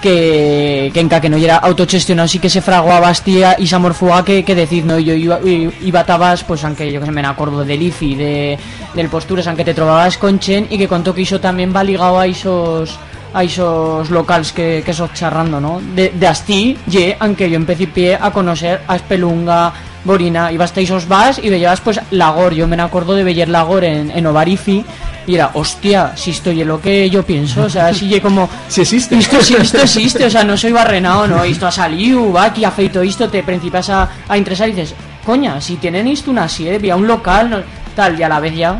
que, que enca que no era autogestionado sí que se fraguaba Bastia y Samorfuga que, que decir, no, yo iba, iba tabas, pues aunque yo que se me acuerdo del IFI, de, del Postures, aunque te trobabas con Chen y que contó que eso también va ligado a esos a esos locales que, que sos charrando, ¿no? De, de Asti, ye, aunque yo empecé pie a conocer a Espelunga, Borina, ibas a esos vas y veías pues Lagor, yo me acuerdo de ver Lagor en, en Ovarifi y era, hostia, si estoy en lo que yo pienso, o sea, si ye como... (laughs) Si existe. Esto, sí, esto (laughs) existe, o sea, no soy barrenado, no, esto ha salido, va aquí ha feito esto, te principias a, a interesar y dices, coña, si tienen esto una serie, a un local, no- tal, y a la vez ya,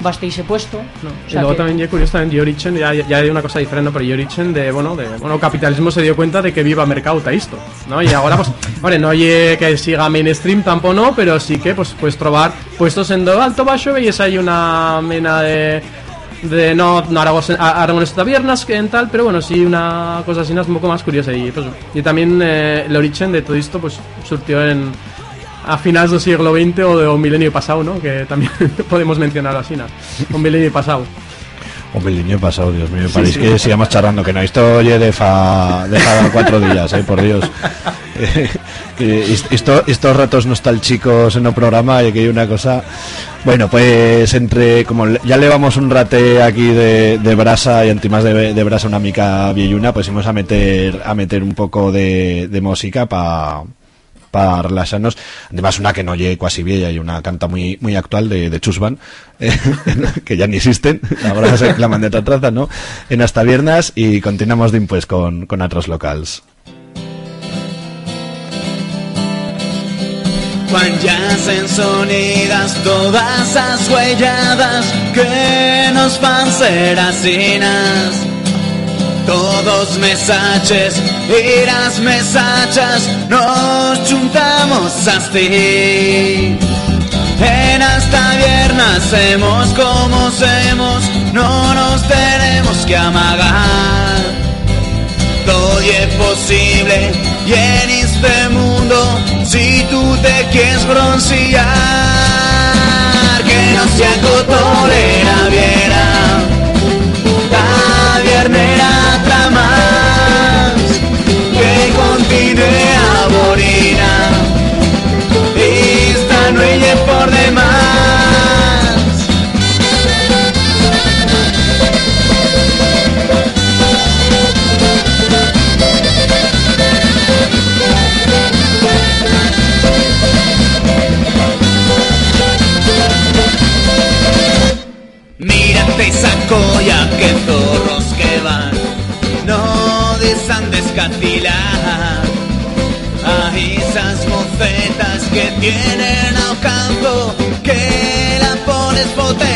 basta ese puesto, no, o y sea luego que- también curioso también Yorichen ya, ya hay una cosa diferente pero Yorichen de bueno de bueno capitalismo se dio cuenta de que viva mercado ta esto no y ahora pues (laughs) vale no oye que siga mainstream tampoco no pero sí que pues puedes trobar puestos en do alto bajo y hay una mena de de no, no a- Aragones tabernas que en tal, pero bueno, sí una cosa así un poco más curiosa y pues y también eh, el origen de todo esto pues surgió en a finales del siglo XX o de un milenio pasado, ¿no? Que también (laughs) podemos mencionar así, ¿no? Un milenio pasado. El niño pasado, Dios mío, parece que sigamos charlando, que no, esto oye de fa, de fa cuatro días, eh, por Dios. (laughs) Que esto, estos ratos nostálgicos en el programa y que hay una cosa... Bueno, pues entre, como le- ya llevamos un rate aquí de, de brasa y antimás de, de brasa una mica viejuna, pues vamos a meter, a meter un poco de, de música para para relajarnos. Además, una que no llegue casi vieja y una canta muy muy actual de, de Chusban, (laughs) eh, que ya ni existen, ahora se reclaman de otra traza, ¿no? En hasta viernes y continuamos de pues con, con otros locals. Quan llacen sonidas todas las huelladas que nos van ser asinas. Todos mensajes y las mesachas nos juntamos así. En hasta viernes hacemos como hacemos, no nos tenemos que amagar. Todo es posible y en este mundo si tú te quieres broncear que no sea cotolera viera. Tabiernera tramas tienen a campo que la pones potente.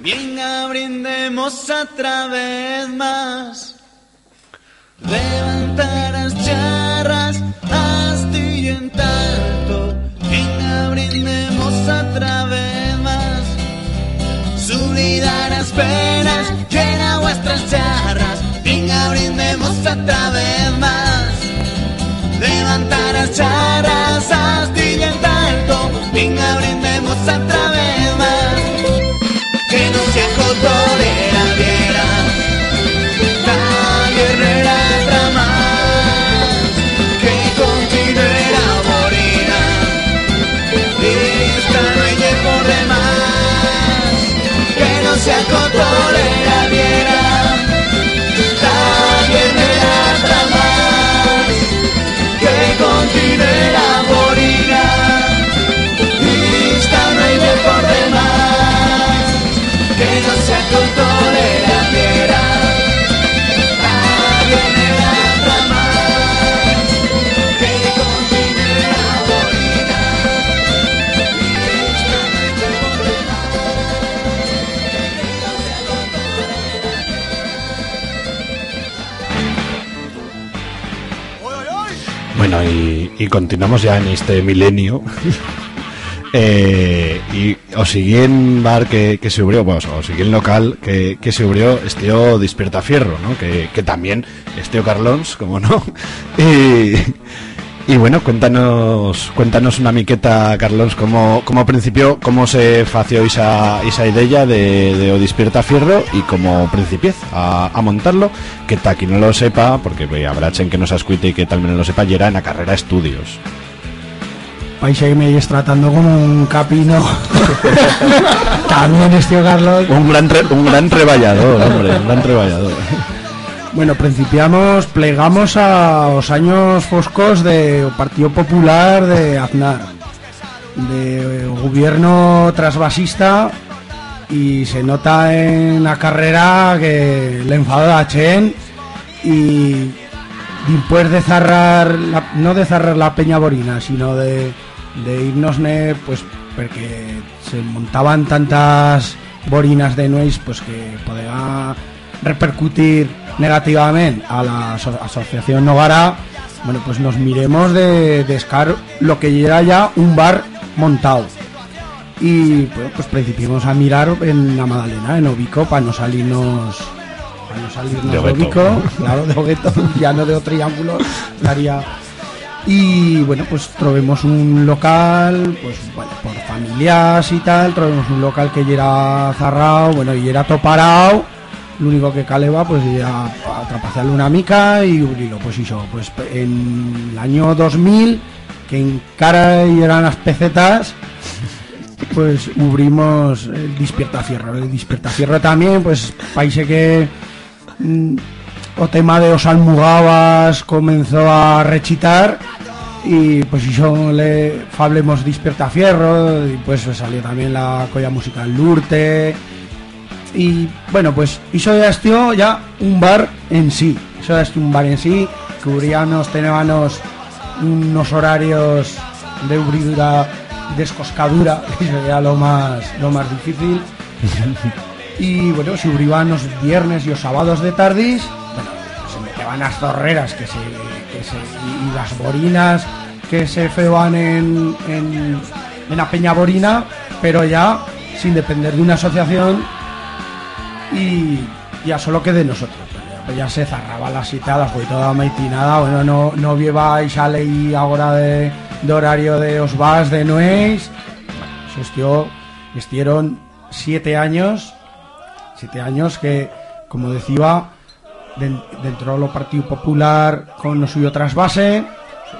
Venga, brindemos otra vez más. Levantar las charras hasta en tanto. Venga, brindemos otra vez más. Solidaras penas llena vuestras charras. Venga, brindemos otra vez más. Levantar las charras hasta Bueno, y, y continuamos ya en este milenio. (laughs) Eh, y o sigui en bar que, que se abrió, o sigui en local que, que se abrió Esteo Despierta Fierro, ¿no? Que, que también Esteo Carlons, como no. (laughs) Y, y bueno, cuéntanos cuéntanos una miqueta, Carlons, cómo, cómo principio, cómo se fació esa, esa idea de, de O Despierta Fierro y cómo principiez a, a montarlo, que ta quien no lo sepa, porque pues, habrá chen que nos escuite y que tal no lo sepa, y era en la carrera estudios. Vais que me estáis tratando como un capino. (laughs) También este Carlos. Un gran, re- un gran treballador, hombre, un gran treballador. Bueno, principiamos, plegamos a los años foscos de Partido Popular de Aznar, de gobierno trasvasista y se nota en la carrera que le enfada a Chen y después de cerrar, la- no de cerrar la Peña Borina, sino de, de irnos ne, pues porque se montaban tantas borinas de nuez pues que podía repercutir negativamente a la aso- asociación Nogara. Bueno pues nos miremos de, de escar lo que era ya un bar montado y bueno, pues principiamos a mirar en la Madalena, en Obico, para no salirnos para no salirnos De Obico, claro, de Ogueto, ya no de otro triángulo, estaría y bueno, pues trovemos un local, pues bueno, por familias y tal, trovemos un local que ya era cerrado, bueno, y era toparado, lo único que caleba pues era atrapaciarle una mica y abrirlo, pues eso, pues en el año 2000, que en cara eran las pesetas, pues ubrimos el Despiertafierro. El Despiertafierro también, pues países que mm, o tema de os almugabas comenzó a rechitar y pues hizo le fablemos Despiertafierro y pues salió también la colla musical Lurte y bueno pues hizo ya esto ya un bar en sí hizo ya esto un bar en sí cubríamos teníamos unos horarios de ubridura descoscadura (laughs) que sería lo más lo más difícil. (laughs) Y bueno se ubriban los viernes y los sábados de tardis metían las zorreras que se, que se y, y las borinas que se feban en, en la peña borina pero ya sin depender de una asociación y ya solo que de nosotros. Pues ya se cerraba la citada fue toda maitinada. Bueno no no lleva esa ley ahora de, horario de os vas de nuez se estió estuvieron siete años siete años que como decía dentro de lo Partido Popular con lo suyo trasvase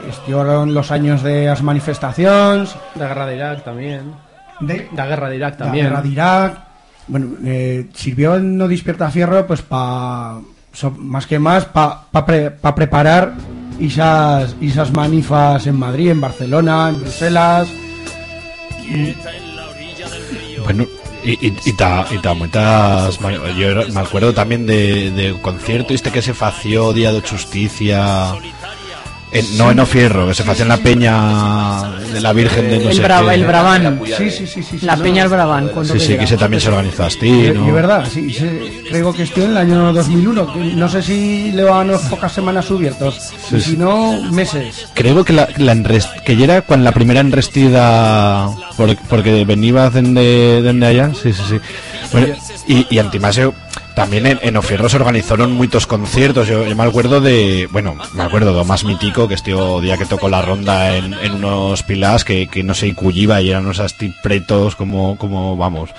estuvieron los años de las manifestaciones La guerra de Irak también. de La guerra de Irak la también. guerra de Irak. Bueno, eh, sirvió en No Despierta Fierro, pues para. más que más, para preparar esas, esas manifas en Madrid, en Barcelona, en Bruselas. Bueno, y, y, y y yo me acuerdo también de, de concierto este que se fació Día de Justicia En- no en Ofierro, que se hacía en la peña de la Virgen de no el, sé Bra- qué. el Brabant. Sí, sí, sí, sí. La sí, Peña no. el Brabant. cuento Sí, que sí, que ese también se organizó Y, así, y ¿no? verdad, sí, se- creo que estoy en el año 2001. que no sé si le van unas pocas semanas abiertos. y si no, meses. Creo que la, la que ya era cuando la primera enrestida por- porque venía de dende allá, sí, sí, sí. Bueno, y, y Antimaseo también en, en Ofierro se organizaron muchos conciertos. Yo, me acuerdo de, bueno, me acuerdo de más mítico que este día que tocó la ronda en, en unos pilás que, que no sé, cuyiba y eran unos así pretos como, como vamos,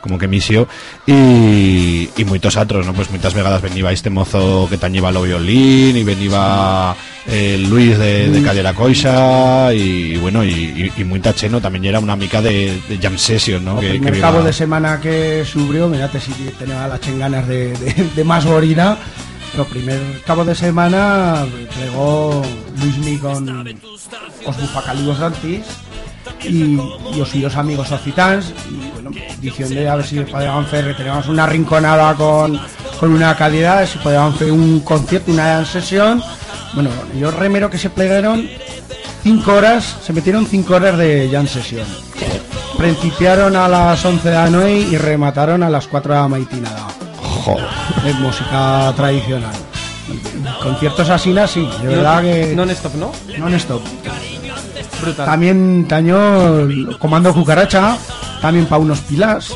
como que misio y, y muchos otros, ¿no? Pues muchas vegadas venía este mozo que tan lleva lo violín y venía eh, Luis de, de Callera Coixa y, bueno, y, y, y muy tacheno también era una mica de, de jam session, ¿no? El Que, primer que cabo de semana que subió, mirate si tenía las chenganas de, de, de más borina. Lo primer cabo de semana plegó Luismi con os bufacalivos d'antis y, y os suyos amigos occitans y bueno, diciendo a ver si podían hacer, teníamos una rinconada con, con una calidad, si podían hacer un concierto, una sesión. Bueno, yo remero que se plegaron cinco horas, se metieron cinco horas de jam sesión. Principiaron a las 11 de la noche y remataron a las 4 de la maitinada. Joder. Es música tradicional. Conciertos así, sí, de verdad que Non-stop, ¿no? non-stop. También tañó el Comando Cucaracha, también para unos pilas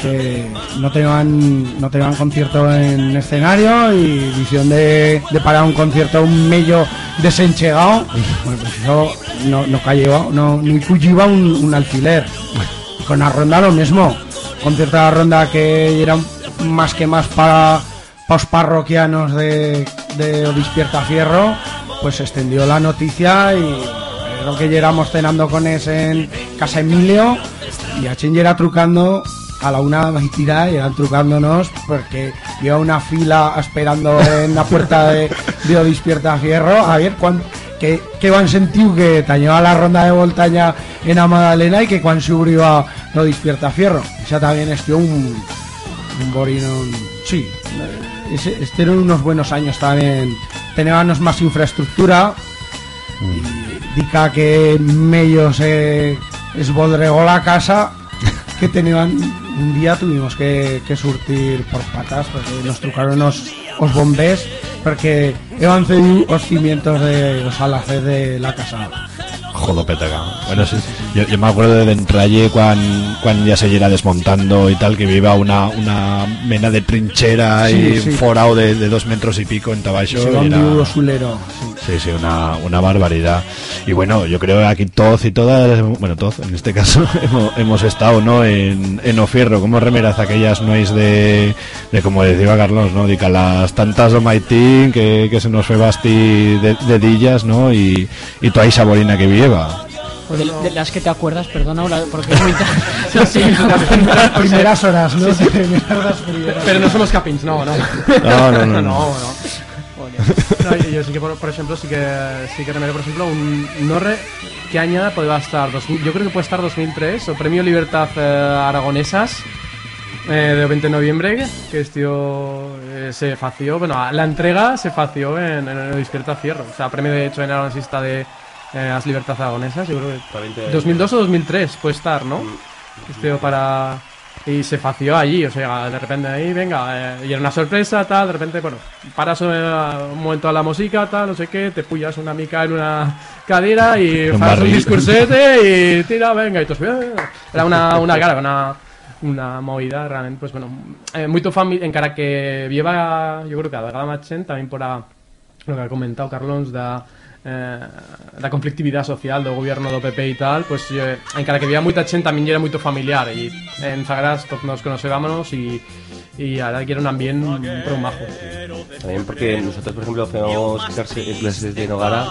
que no tenían no tenían concierto en escenario y visión de, de parar un concierto un mello desenchegado bueno pues eso no, no cayó no ni un, un alfiler. Con la ronda lo mismo. Concierto de la ronda que era más que más para los parroquianos de, de Despierta Fierro pues extendió la noticia y creo que ya éramos cenando con ese en Casa Emilio y a Chen ya era trucando a la una y tira y eran trucándonos porque había una fila esperando en la puerta de, de Despierta Fierro. A ver cuán, que, que van sentido que tañaba la ronda de voltaña en a Madalena y que cuando se abrió a No Despierta Fierro esa también estuvo un, un borino sí eran unos buenos años también. Teníamos más infraestructura dica que medio se esbodregó la casa que tenían un día tuvimos que, surtir por patas porque nos trucaron los, los bombés porque iban cedido los cimientos de los alaces de la casa Jodo petaca. Bueno, sí. Yo, yo me acuerdo de entralle cuando cuando ya se iba desmontando y tal, que viva una, una mena de trinchera Sí, y sí. forao de, de dos metros y pico en Tabaixo. un era- sí. Sí, sí, una, una barbaridad. Y bueno, yo creo que aquí todos y todas, bueno, todos en este caso, (laughs) hemos, hemos estado, ¿no? En, en Ofierro, como remeraz aquellas nois de, de como decía Carlos, ¿no? De que las tantas o maitín, que, que se nos fue basti de, de dillas, ¿no? Y, y toda esa borina que vieva. O de, de las que te acuerdas, perdona, porque es muy tarde. (laughs) Sí, las primeras horas ¿no? (laughs) Primeras primeras. Pero no somos capins, no, no. No, no, no, (laughs) no. no. No, yo, yo sí que, por, por ejemplo, sí que sí que remero, por ejemplo, un Norre que añada podría estar 2000, yo creo que puede estar 2003 o Premio Libertad eh, Aragonesas eh, de 20 de noviembre que este eh, se fació, bueno, la entrega se fació en, en el Despierta Fierro, o sea, premio de hecho en aragonesista de eh, las Libertad Aragonesas, yo creo que 2002 o 2003 puede estar, ¿no? Este para y se fació allí, o sea, de repente ahí, venga, eh, y era una sorpresa, tal, de repente, bueno, paras eh, un momento a la música, tal, no sé qué, te pullas una mica en una cadera y (laughs) Un haces un discursete (laughs) y tira, venga, y tú, "Eh". era una, una cara, una, una movida realmente, pues bueno, eh, muy familiar, en cara que lleva, yo creo que a la más gent, también por a, lo que ha comentado Carlos, da eh, la conflictividad social do gobierno do PP y tal, pues yo, encara que había mucha gente también era muy familiar y en Zagras todos nos conocíamos y, y ahora quiero un ambiente pro majo. También porque nosotros, por ejemplo, hacemos clase- clases de Nogara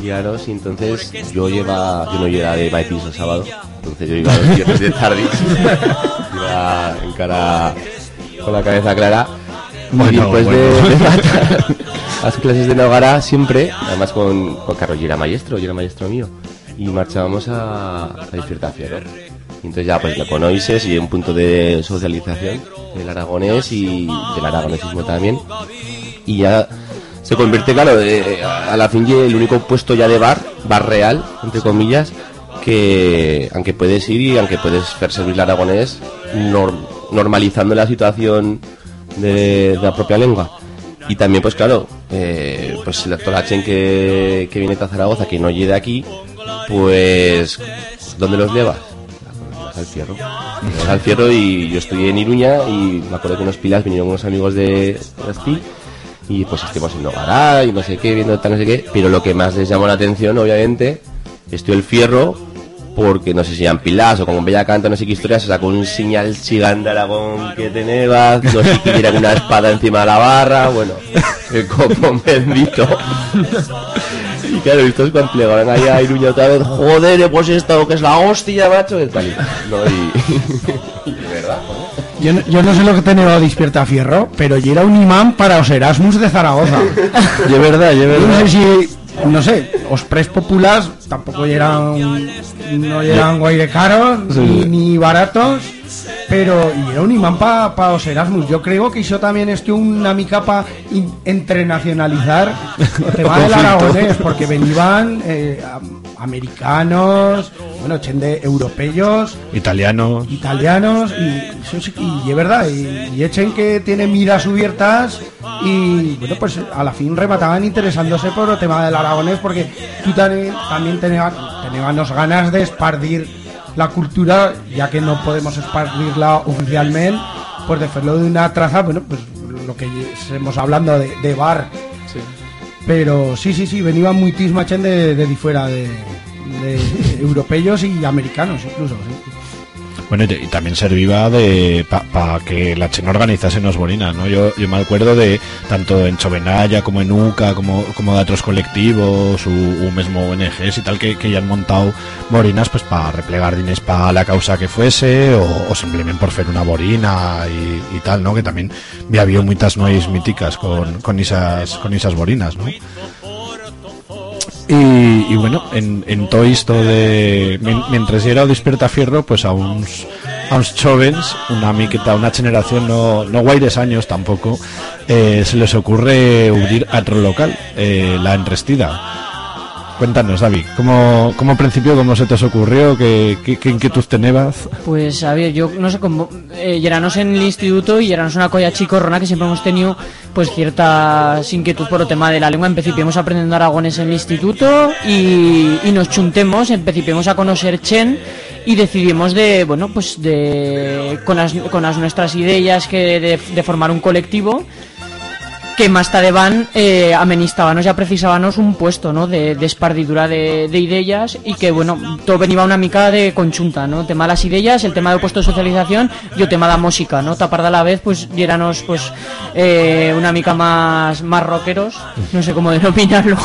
diarios y entonces yo lleva, yo no iba de Maitis el sábado, entonces yo iba los viernes de tarde, (laughs) iba en cara con la cabeza clara. Y Bueno, después bueno. de, de (laughs) matar las clases de Nogara siempre, además con, con Carlos, yo era maestro, yo era maestro mío, y marchábamos a, a. Y entonces ya pues lo conoces y un punto de socialización del aragonés y del aragonesismo también. Y ya se convierte, claro, eh, a la fin el único puesto ya de bar, bar real, entre comillas, que aunque puedes ir y aunque puedes hacer servir el aragonés, nor- normalizando la situación de la propia lengua. Y también, pues claro, eh, pues la toda la chen que, que viene a Zaragoza, que no llegue aquí, pues, ¿dónde los llevas? Al fierro. Al fierro y yo estoy en Iruña y me acuerdo que unos pilas vinieron unos amigos de, Asti y pues estuvimos en Nogará y no sé qué, viendo tal, no sé qué, pero lo que más les llamó la atención, obviamente, estoy el fierro, porque no sé si eran pilas o como Bella Canta, no sé qué historia, se sacó un señal gigante de Aragón que tenía, no sé qué era una espada encima de la barra, bueno, el copo (laughs) bendito. Y claro, estos cuando plegaban ahí a Iruña otra vez, joder, pues esto que es la hostia, macho, y tal. No, y, (laughs) de verdad. Yo, no- yo no sé lo que tenía Despierta Fierro, pero yo era un imán para los Erasmus de Zaragoza. (laughs) Es verdad, y es Yo no verdad. sé si, no sé, os pres populares tampoco eran, no eran guay de caros ni, ni baratos, pero y era un imán para los Erasmus. Yo creo que eso también es que una mica para entrenacionalizar (laughs) el tema del aragonés, porque venían eh, am- americanos, bueno, chen de europeos, Italianos. italianos y, es verdad y, y echen que tienen miras abiertas y bueno pues a la fin remataban interesándose por el tema del aragonés porque tú también, también tenías ganas de esparcir la cultura ya que no podemos esparcirla oficialmente pues de hacerlo de una traza bueno pues lo que estamos hablando de, de bar pero sí sí sí venían muchísima gente de, de, di fuera de, de (laughs) europeos y americanos incluso sí. Bueno, y, también servía de para que la chen organizase nos borinas, ¿no? Yo, yo me acuerdo de tanto en Chovenalla como en UCA, como, como de otros colectivos, u, u mismo ONGs y tal, que, que ya han montado borinas pues para replegar diners para la causa que fuese, o, o simplemente por hacer una borina y, y tal, ¿no? Que también había muchas nois míticas con, con esas con esas borinas, ¿no? Y, y bueno, en, en todo esto de... mien- Mientras era o Despierta Fierro, pues a uns, a uns jóvenes, una miqueta, una generación no, no guaires años tampoco, eh, se les ocurre abrir otro local, eh, La Enrestida. Cuéntanos, David, ¿cómo, cómo principio, cómo se te ocurrió, qué, qué, inquietud tenías? Pues a yo no sé cómo. Eh, yeranos en el instituto y yeranos una colla chicorrona que siempre hemos tenido pues ciertas inquietud por el tema de la lengua. Empecipemos aprendiendo aragones en el instituto y, nos chuntemos, empecipemos a conocer Chen y decidimos de, bueno, pues de con las, con las nuestras ideas que de formar un colectivo que más tarde van eh, amenistábanos ya precisábamos un puesto ¿no? de, de espardidura de, de ideas y que bueno todo venía una mica de conjunta ¿no? el tema de las ideas el tema del puesto de socialización y el tema la música ¿no? tapar de a la vez pues diéranos pues eh, una mica más más rockeros no sé cómo denominarlo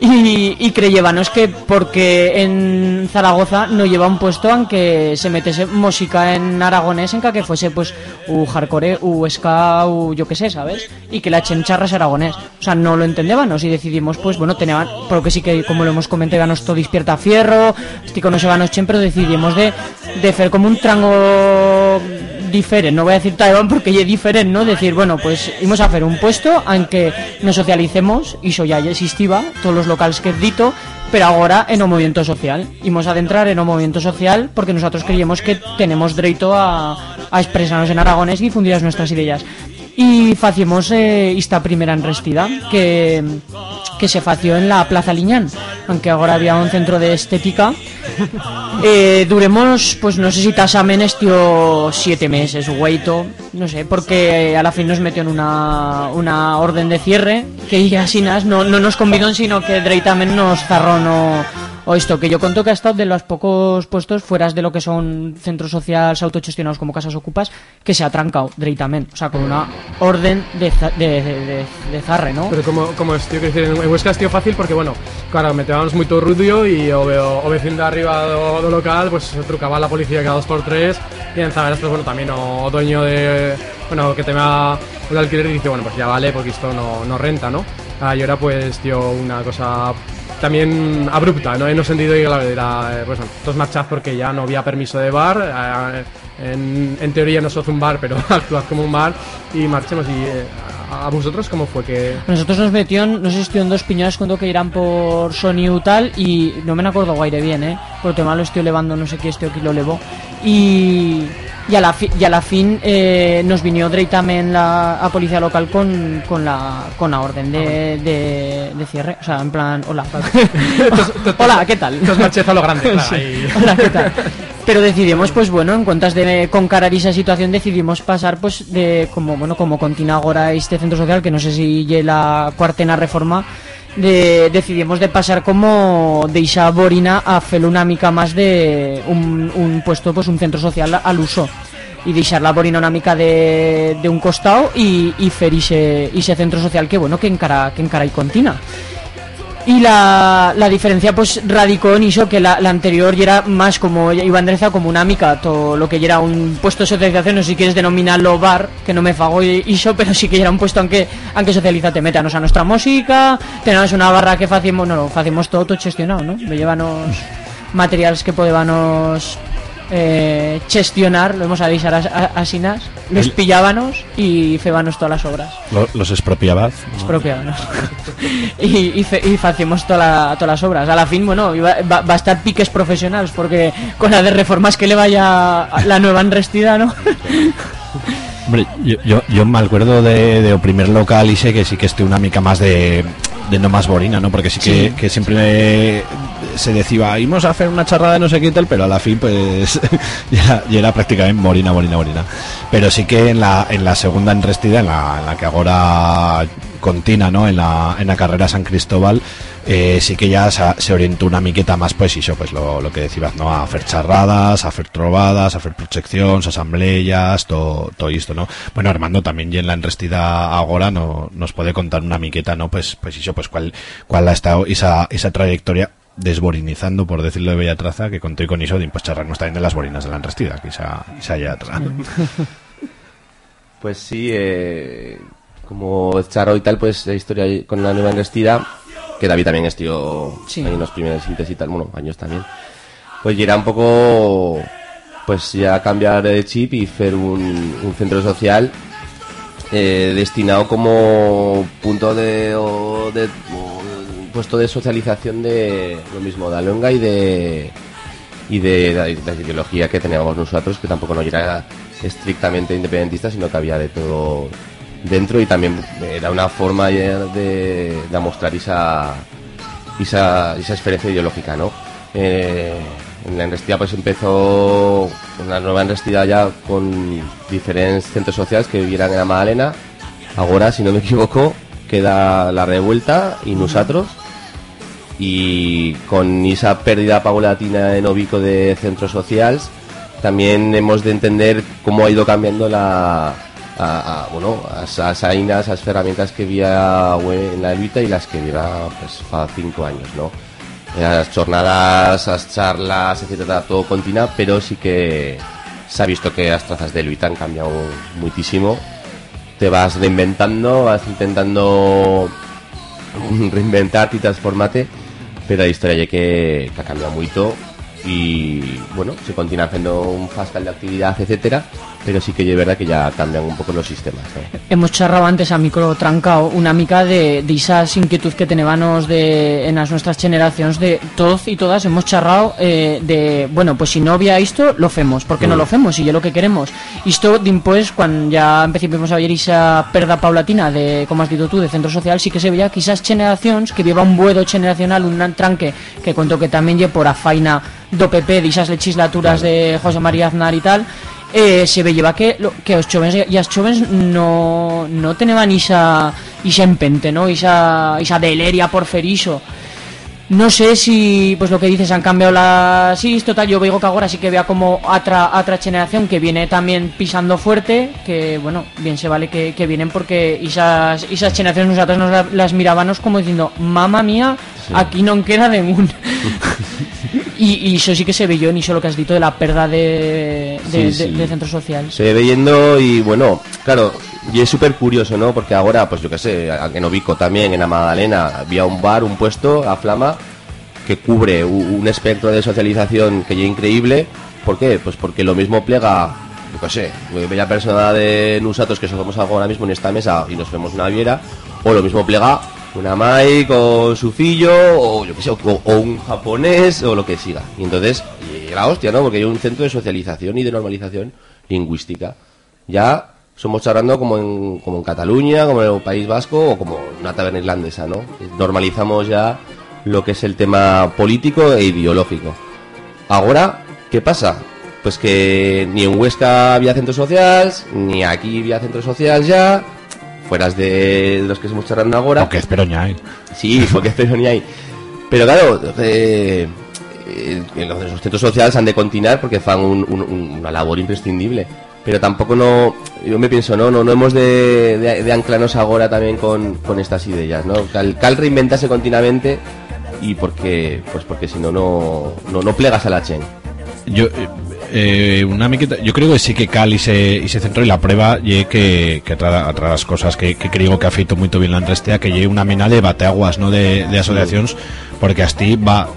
y, y creyébanos que porque en Zaragoza no lleva un puesto aunque se metiese música en aragonés en que fuese pues u hardcore u ska u yo qué sé ¿sabes? y que la chencharras aragonés o sea no lo entendébamos y decidimos pues bueno tenían porque sí que como lo hemos comentado ganos todo despierta fierro estoy con los chen pero decidimos de de hacer como un trango diferente, no voy a decir Taiwán porque es diferente, ¿no? Decir, bueno, pues íbamos a hacer un puesto aunque nos socialicemos, y eso ya existía, todos los locales que dito, pero ahora en un movimiento social. Íbamos a adentrar en un movimiento social porque nosotros creíamos que tenemos derecho a, a expresarnos en aragonés y difundir nuestras ideas. Y facimos eh, esta primera enrestida que, que se fació en la Plaza Liñán, aunque ahora había un centro de estética. (laughs) Eh, duremos, pues no sé si tasamen estió siete meses, hueito, no sé, porque a la fin nos metió en una, una orden de cierre, que ya sin as no, no nos convidó, sino que directamente nos cerró no, o esto, que yo conto que ha estado de los pocos puestos fueras de lo que son centros sociales autogestionados como casas ocupas, que se ha trancado directamente, o sea, con una orden de, de, de, zarre, ¿no? Pero como, como es, tío, que decir, en es fácil porque, bueno, claro, metíamos muy rudio y o, o, o vecino de arriba do, local, pues se trucaba la policía cada dos por tres y en Zagaras, pues bueno, también o dueño de, bueno, que tenga un alquiler y dice, bueno, pues ya vale, porque esto no, no renta, ¿no? Ah, y ahora pues, tío, una cosa también abrupta, ¿no? En un sentido que era, eh, pues bueno, todos marchad porque ya no había permiso de bar, eh, en, en teoría no sos un bar, pero (laughs) actuad como un bar y marchemos y eh, ¿A vosotros cómo fue que...? Nosotros nos metió, en- no sé si dos piñones cuando que irán por Sony y tal y no me acuerdo guaire bien, eh. Por tema lo estoy elevando, no sé qué estoy aquí lo elevó. Y, y a la fi- y a la fin eh, nos vino directamente la a policía local con, con la con la orden de, de, de cierre, o sea, en plan, hola. (laughs) hola, ¿qué tal? Entonces macheza lo grande, claro. Sí. ahí. (laughs) Hola, ¿qué tal? Pero decidimos, pues bueno, en cuentas de concarar esa situación, decidimos pasar, pues, de como bueno, como continúa ahora este centro social, que no sé si lle la cuartena reforma, de, decidimos de pasar como de Isa Borina a hacer más de un, puesto, pues un centro social al uso. Y deixar la borina una mica de, un costado y, y fer centro social que bueno que encara, que encara y continua. Y la, la diferencia pues radicó en eso que la, anterior ya era más como iba Andreza como una mica todo lo que ya era un puesto de socialización no sé si quieres denominarlo bar que no me fago eso (laughs) pero sí que era un puesto aunque aunque socialízate métanos a nuestra música tenemos una barra que facimos no, no facimos todo todo gestionado no me llevanos materiales que podíamos eh, gestionar lo hemos a deixar as- a- asinas los El- pillábanos y febanos todas las obras Lo- los expropiabas. expropiados (laughs) y, y, fe- y facemos toda la- todas las obras a la fin bueno iba- va, va a estar piques profesionales porque con la de reformas que le vaya la nueva enrestida no (laughs) Hombre, yo, yo, yo me acuerdo de, de o primer local y sé que sí que esté una mica más de, de no más borina, ¿no? Porque sí que, Sí. que siempre se decía, íbamos a hacer una charrada de no sé qué tal, pero a la fin pues (laughs) ya, ya era prácticamente borina, borina, borina. Pero sí que en la, en la segunda enrestida, en la, la que ahora contina, ¿no? En la, en la carrera San Cristóbal, eh, sí que ya se, se orientó una miqueta más, pues, eso, pues lo, lo que decías, ¿no? A hacer charradas, a hacer trovadas, a hacer proyecciones, asambleas, todo, todo esto, ¿no? Bueno, Armando también y en la enrestida ahora no, nos puede contar una miqueta, ¿no? Pues, pues eso, pues cuál, cuál ha estado esa, esa trayectoria desborinizando, por decirlo de bella traza, que conté con eso, de pues charrarnos también de las borinas de la enrestida, que esa, esa ya atrás. (laughs) Pues sí, eh, como Charo y tal, pues la historia con la nueva investida, que David también estuvo Sí. ahí en los primeros síntesis y tal, bueno, años también. Pues ya era un poco, pues ya cambiar de chip y hacer un, un centro social eh, destinado como punto de, o de o puesto de socialización de lo mismo de Alonga y de y de la, ideología que teníamos nosotros que tampoco no era estrictamente independentista sino que había de todo dentro y también era una forma de mostrar esa esa, esa experiencia ideológica no Eh, en la enrestida pues empezó una nueva enrestida ya con diferentes centros sociales que vivieran en la Magdalena ahora si no me equivoco queda la revuelta y nosotros y con esa pérdida paulatina en Obico de centros sociales también hemos de entender cómo ha ido cambiando la a, a, bueno, as, as ainas, as herramientas que había en la lucha y las que lleva pues hace cinco años, ¿no? Las jornadas, las charlas, etcétera, todo continúa, pero sí que se ha visto que las trazas de lucha han cambiado muchísimo. Te vas reinventando, vas intentando (laughs) reinventarte y transformarte, pero la historia ya que, ha cambiado mucho y bueno, se continúa haciendo un fascal de actividad, etcétera, pero sí que es verdad que ya cambian un poco los sistemas. ¿no? hemos charrado antes a micro trancao una mica de, de esas inquietud que teníamos de, en las nuestras generaciones de todos y todas hemos charrado eh, de bueno pues si no había esto lo hacemos porque no lo hacemos y es lo que queremos esto después cuando ya empezamos a ver esa perda paulatina de como has dicho tú de centro social sí que se veía que esas generaciones que lleva un buedo generacional un tranque que cuento que también lle por a faina do PP de esas legislaturas de José María Aznar y tal eh, se veía que, lo, que os jóvenes y as jóvenes no, no tenían esa, esa empente, ¿no? Esa, esa deleria por fer iso. No sé si, pues lo que dices, han cambiado las... Sí, total, yo veo que ahora sí que vea como otra, otra generación que viene también pisando fuerte, que, bueno, bien se vale que, que vienen porque esas, esas generaciones nosotros nos la- las mirábamos como diciendo, mamá mía, aquí no queda ningún... (laughs) y, y eso sí que se vio en eso lo que has dicho de la pérdida de, de, Sí, sí. de centros sociales. Se ve yendo y bueno, claro, y es súper curioso, ¿no? Porque ahora, pues yo qué sé, en Obico también, en la Magdalena, había un bar, un puesto, a Flama, que cubre un espectro de socialización que ya increíble. ¿Por qué? Pues porque lo mismo plega yo qué sé, bella persona de nosotros que somos algo ahora mismo en esta mesa y nos vemos una viera, o lo mismo plega una mai con su fillo, o yo qué sé, o, un japonés, o lo que siga. Y entonces, la hostia, ¿no? Porque hay un centro de socialización y de normalización lingüística. Ya somos charlando como en, como en Cataluña, como en el País Vasco, o como una taberna irlandesa, ¿no? Normalizamos ya lo que es el tema político e ideológico. Ahora, ¿qué pasa? Pues que ni en Huesca había centros sociales, ni aquí había centros sociales ya, fueras de los que estamos charlando ahora. Porque espero ña, ¿eh? Sí, porque espero ni hay. Pero claro, eh, los centros sociales han de continuar porque fan un- un- una labor imprescindible. Pero tampoco no, yo me pienso, no, no, no hemos de, de, de anclarnos ahora también con, con estas ideas, ¿no? Cal, cal reinventarse continuamente y porque, pues porque si no, no, no, no plegas a la chen. Yo, eh, una miqueta, yo creo que sí que Cal y se, se centró y la prueba y que, que de las cosas que, creo que ha feito muy bien la entrestea que lleve una mena de bateaguas no de, de porque así va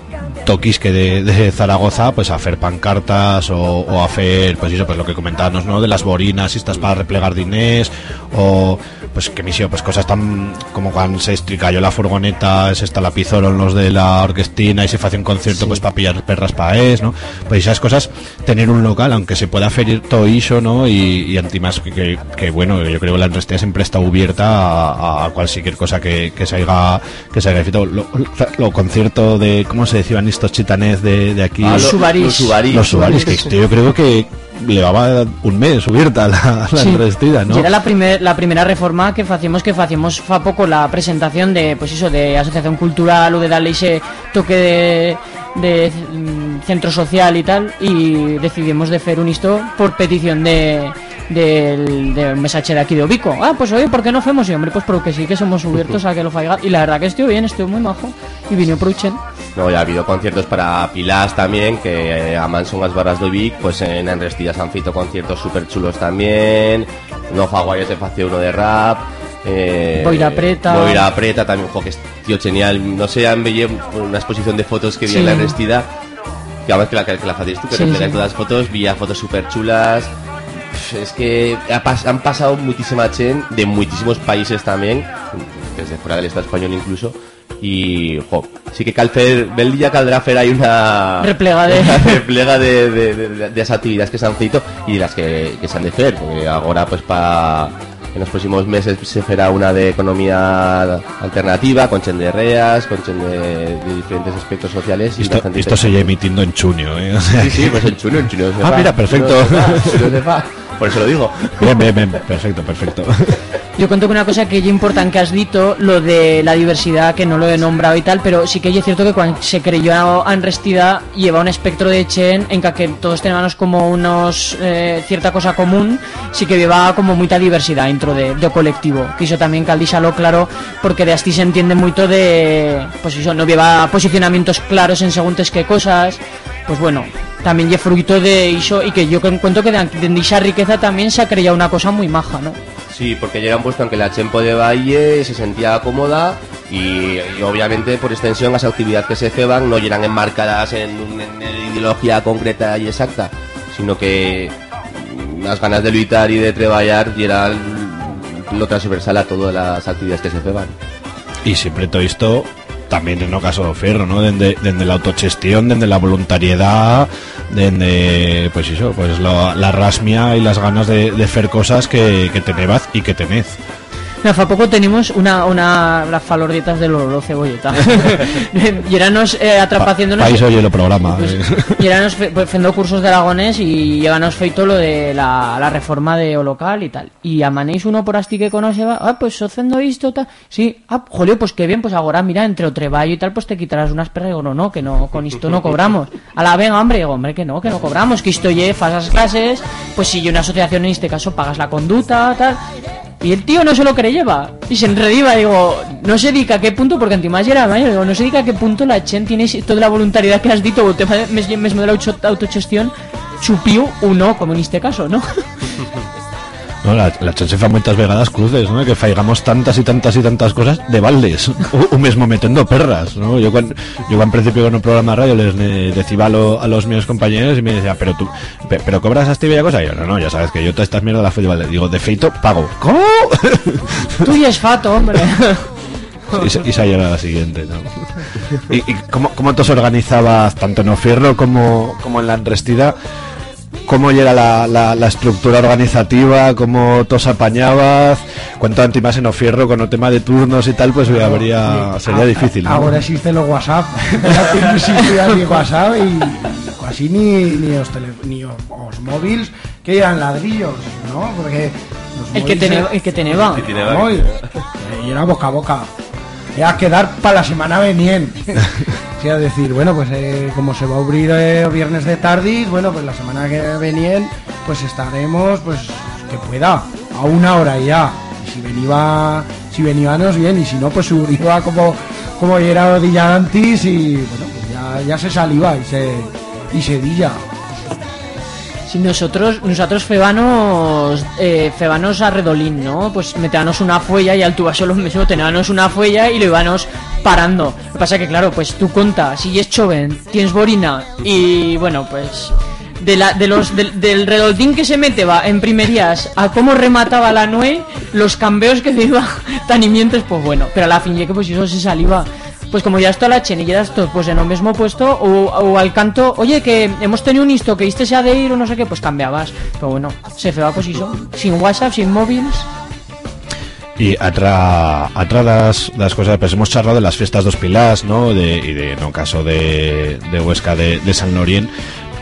toquis que de, de Zaragoza pues a hacer pancartas o, o a hacer pues eso pues lo que comentábamos no de las borinas y estas para replegar dinés o pues que misio pues cosas tan como cuando se estricayó la furgoneta se está la pizoron los de la orquestina y se hace un concierto pues para pillar perras para es no pues esas cosas tener un local aunque se pueda hacer todo eso no y, y antimás que, que, que, bueno yo creo que la industria siempre está abierta a, a cualquier cosa que, que se haya que se haya lo, lo, concierto de cómo se decían estos chitanés de, de aquí Ah, lo- Subarís. los Subarís. los Subarís, que esto yo creo que llevaba un mes abierta la, la Sí. ¿no? Y era la, primer, la primera reforma que hacíamos que hacíamos fa poco la presentación de pues eso de asociación cultural o de darle ese toque de, de mm, centro social y tal y decidimos de hacer un isto por petición de del de un mensaje de aquí de Obico. Ah, pues oye, ¿por qué no hacemos? Y hombre, pues porque sí que somos abiertos a que lo faiga. Y la verdad que estoy bien, estoy muy majo. Y vino Pruchen. No, ya ha habido conciertos para Pilas también, que eh, aman son las barras de Vic, pues en Enrestidas han feito conciertos súper chulos también, no Faguayas se hace uno de rap, eh, Boira Preta. Boira Preta también, jo, que es tío genial, no sé, han veía una exposición de fotos que vi Sí. en la Enrestida, que además que la, que la que Sí, reflejáis sí. todas las fotos, vi fotos súper chulas, es que ha pas- han pasado muchísima chen de muchísimos países también, desde fuera del Estado español incluso, y jo, sí que Calfer, Bel día caldrá fer hay una Replega de- una (laughs) replega de, de, de, de esas actividades que se han feito y de las que, que se han de hacer, porque ahora pues para en los próximos meses se fará una de economía alternativa, con chen de reas, con chen de, de diferentes aspectos sociales y Esto, esto se lleva emitiendo en junio, ¿eh? O sea, Sí, sí, pues en chuno, en se Ah, mira, perfecto. chuno Por eso lo digo. bien, bien, bien, perfecto, perfecto. Yo cuento que una cosa que es importante que has dicho, lo de la diversidad, que no lo he nombrado y tal, pero sí que es cierto que cuando se creyó a Anrestida lleva un espectro de Chen en que todos tenemos como unos eh, cierta cosa común, sí que lleva como mucha diversidad dentro de, de colectivo. Que eso también caldísalo claro, porque de así se entiende mucho de, pues eso, no lleva posicionamientos claros en según qué cosas, pues bueno, también lleva fruto de eso y que yo cuento que de, de esa riqueza también se ha creado una cosa muy maja, ¿no? Sí, porque ya han puesto en que la Chempo de Valle se sentía cómoda y, y obviamente por extensión las actividades que se ceban no eran enmarcadas en una ideología concreta y exacta, sino que las ganas de luchar y de trabajar y era l- lo transversal a todas las actividades que se ceban. Y siempre todo esto también en el caso de Ferro, ¿no? Desde, desde la autogestión, desde la voluntariedad, desde, pues eso, pues la rasmia y las ganas de, hacer cosas que, que tenebaz y que tenez. Fa poco tenemos una, una las falordietas del olor cebolleta. (laughs) y eranos eh, atrapaciéndonos. País oye el programa. Pues, eh. y eranos fe- pues, fendo cursos de aragonés y llevanos feito lo de la, la reforma de local y tal. Y amanéis uno por asti que conoce, va, ah, pues haciendo esto, tal. Sí, ah, jolio, pues qué bien, pues ahora mira, entre o treballo y tal, pues te quitarás unas perras. Digo, no, no, que no, con esto no cobramos. A la venga, hombre, digo, hombre, que no, que no cobramos, que esto lle, fas las clases, pues si una asociación en este caso pagas la conducta, tal. Y el tío no se lo creyeva. Y se enrediva, digo, no sé dica a qué punto, porque antimás era mayor, digo, no sé dica a qué punto la Chen tiene toda la voluntariedad que has dicho, o mes- mesmo de la auto- autogestión, chupiu o no, como en este caso, ¿no? (laughs) No, la, la Chelsea fa moitas vegadas cruces, ¿no? Que faigamos tantas y tantas y tantas cosas de baldes, (laughs) o, o mesmo metendo perras, ¿no? Yo cuando, yo cuando principio con un programa de radio les ne- decía a, lo- a los míos compañeros y me decía, pero tú, pe- pero cobras esta bella cosa? Y yo, no, no, ya sabes que yo todas estas mierdas las fui de. Digo, de feito, pago. ¿Cómo? (laughs) Tú y es fato, hombre. y, se- y esa era la siguiente, ¿no? ¿Y, y cómo, cómo te organizabas, tanto en Ofierro como, como en la Enrestida? ¿Cómo era la, la, la estructura organizativa? ¿Cómo te os apañabas? Cuanto antes más en Ofierro con el tema de turnos y tal, pues habría, sería difícil, ¿no? Ahora existe los WhatsApp. (laughs) No existía ni WhatsApp y casi ni, ni, os tele- ni os, os móviles que eran ladrillos, ¿no? Porque los El que eran- el que No, y, y era boca a boca. Era quedar para la semana venien. (laughs) o sea, decir, bueno, pues eh, como se va a abrir eh, viernes de tardis, bueno, pues la semana que venien, pues estaremos, pues que pueda, a una hora ya. Y si venía, si veníamos bien, y si no, pues iba como, como era día antes y bueno, pues ya, ya se saliva y se, y se dilla. Si nosotros, nosotros febanos, eh, a redolín, ¿no? Pues meteanos una fuella y al tuba solo mismo teníamos una fuella y lo íbamos parando. Lo que pasa que claro, pues tú conta, si es joven, tienes borina y bueno, pues de, la, de los del, redolín que se mete va en primerías a cómo remataba la nue, los cambeos que se iba (laughs) tanimientos, pues bueno, pero a la fin que pues eso se saliva pues como ya está la chen y ya esto pues en el mismo puesto o, o al canto oye que hemos tenido un isto que este se ha de ir o no sé qué pues cambiabas pero bueno se feba pues eso sin whatsapp sin móviles Y atra, atra das, das cosas, pues hemos charlado de las fiestas dos pilás, ¿no? De, y de, no caso de, de Huesca, de, de San Lorien,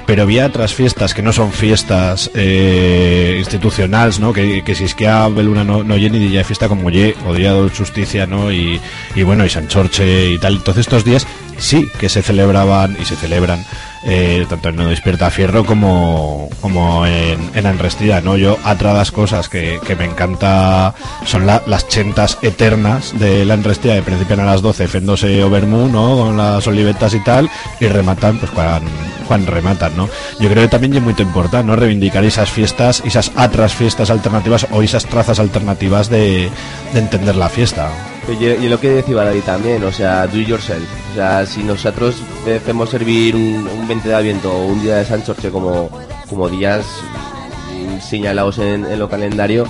pero había otras fiestas que no son fiestas eh, institucionales, ¿no? Que, que si es que a Beluna no, no ni de fiesta como ye, o Día de Justicia, ¿no? Y, bueno, y San Chorche y tal. Entonces estos días sí que se celebraban y se celebran eh, tanto en No Despierta Fierro como, como en, en ¿no? Yo, otra de las cosas que, que me encanta son la- las chentas eternas de la Enrestida, que principian a las 12, fendose Overmu, ¿no? Con las olivetas y tal, y rematan, pues, cuando, cuando rematan, ¿no? Yo creo que también es muy importante, ¿no? Reivindicar esas fiestas, esas otras fiestas alternativas o esas trazas alternativas de, de entender la fiesta. Y, lo que decía David también, o sea, do it yourself. O sea, si nosotros debemos servir un, un 20 de Aviento o un día de San Jorge como, como días señalados en, en lo calendario,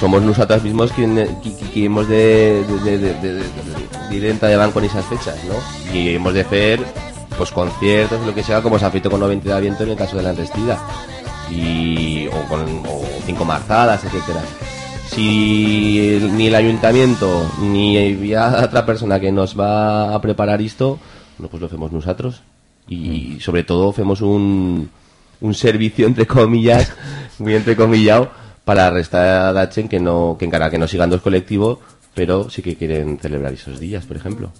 somos nosotros mismos quienes hemos de, de, de, de, de, ir en esas fechas, ¿no? Y hemos de hacer pues conciertos, lo que sea, como se ha feito con el 20 de Aviento en el caso de la Enrestida. Y, o con o cinco marzadas, etcétera si el- ni el ayuntamiento ni había otra persona que nos va a preparar esto, no, pues lo hacemos nosotros. Y sobre todo hacemos un, un servicio, entre comillas, (laughs) muy entrecomillado, para restar a Dachen que no, que encara que no sigan dos colectivos, pero sí que quieren celebrar esos días, por ejemplo.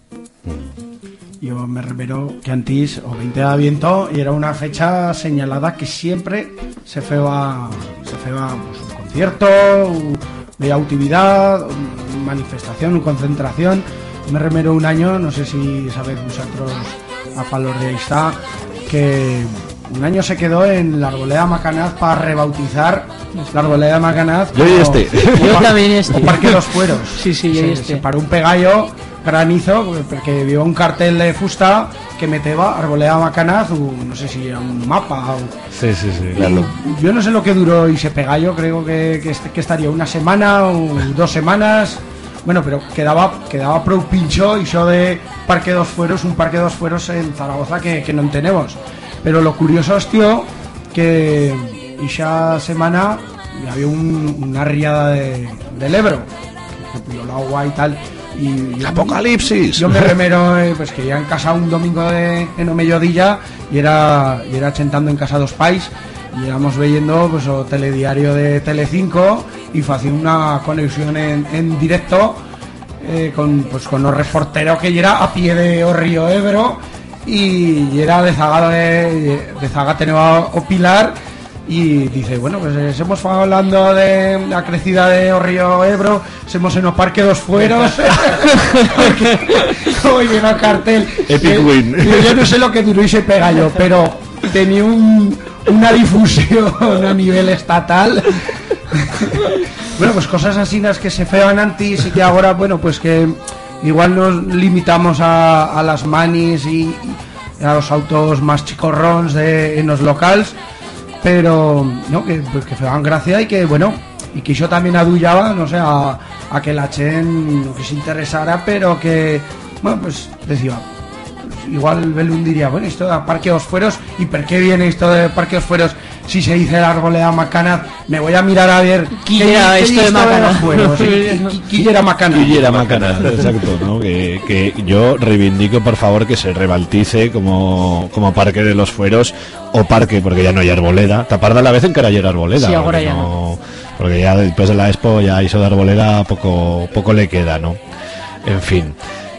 Yo me remero que antes o 20 de aviento y era una fecha señalada que siempre se feba se feba pues, un concierto, un- de actividad, una manifestación, una concentración. Me remero un año, no sé si sabéis vosotros a palos de ahí está, que un año se quedó en la Arboleda Macanaz para rebautizar la Arboleda Macanaz. Yo y este. yo también este o Parque Los Fueros. Sí, sí, yo y este. se paró un pegallo granizo porque vio un cartel de fusta que meteba Arboleda Macanaz, o no sé si era un mapa o Sí, sí, sí. Claro. yo no sé lo que duró ese pegallo, creo que, que, est- que estaría una semana o dos semanas. Bueno, pero quedaba quedaba pro pincho y yo de Parque dos Fueros, un Parque dos Fueros en Zaragoza que, que no tenemos. Pero lo curioso es, tío, que esa semana había un- una riada de, del Ebro, que pilló el agua y tal. Y, y- Apocalipsis. yo me remero, eh, pues que ya en casa un domingo de, en Omellodilla y era, y era chentando en casa dos pais y íbamos viendo pues o telediario de Telecinco y haciendo una conexión en, en directo eh, con pues con los reporteros que era a pie de o río Ebro y, era de Zaga de, de Zaga o Pilar y dice, bueno, pues eh, hemos estado hablando de la crecida de río Ebro, hemos en el Parque dos Fueros, (laughs) (laughs) como lleno cartel. Epic Eh, win. Yo no sé lo que duró ese pegallo, pero tenía un, una difusión a nivel estatal. (laughs) bueno, pues cosas así las que se fean antes y que ahora, bueno, pues que igual nos limitamos a, a las manis y, y a los autos más chicorrons de, en los locales, pero no, que, pues que fean gracia y que, bueno, y que yo también adullaba, no sé, a, a que la Chen que se interesara, pero que, bueno, pues decía, igual Belún diría, bueno, esto de Parque Osfueros, ¿y por qué viene esto de Parque Osfueros si se dice la arboleda Macanaz? Me voy a mirar a ver ¿Quién era esto de y- y- ¿Quién era Macanaz? Guillera Macana, exacto, ¿no? Que, que yo reivindico, por favor, que se rebaltice como, como Parque de los Fueros o Parque, porque ya no hay arboleda. Taparda a la vez en arboleda. Sí, ahora porque ya Porque ya después de la Expo ya hizo de arboleda poco, poco le queda, ¿no? En fin.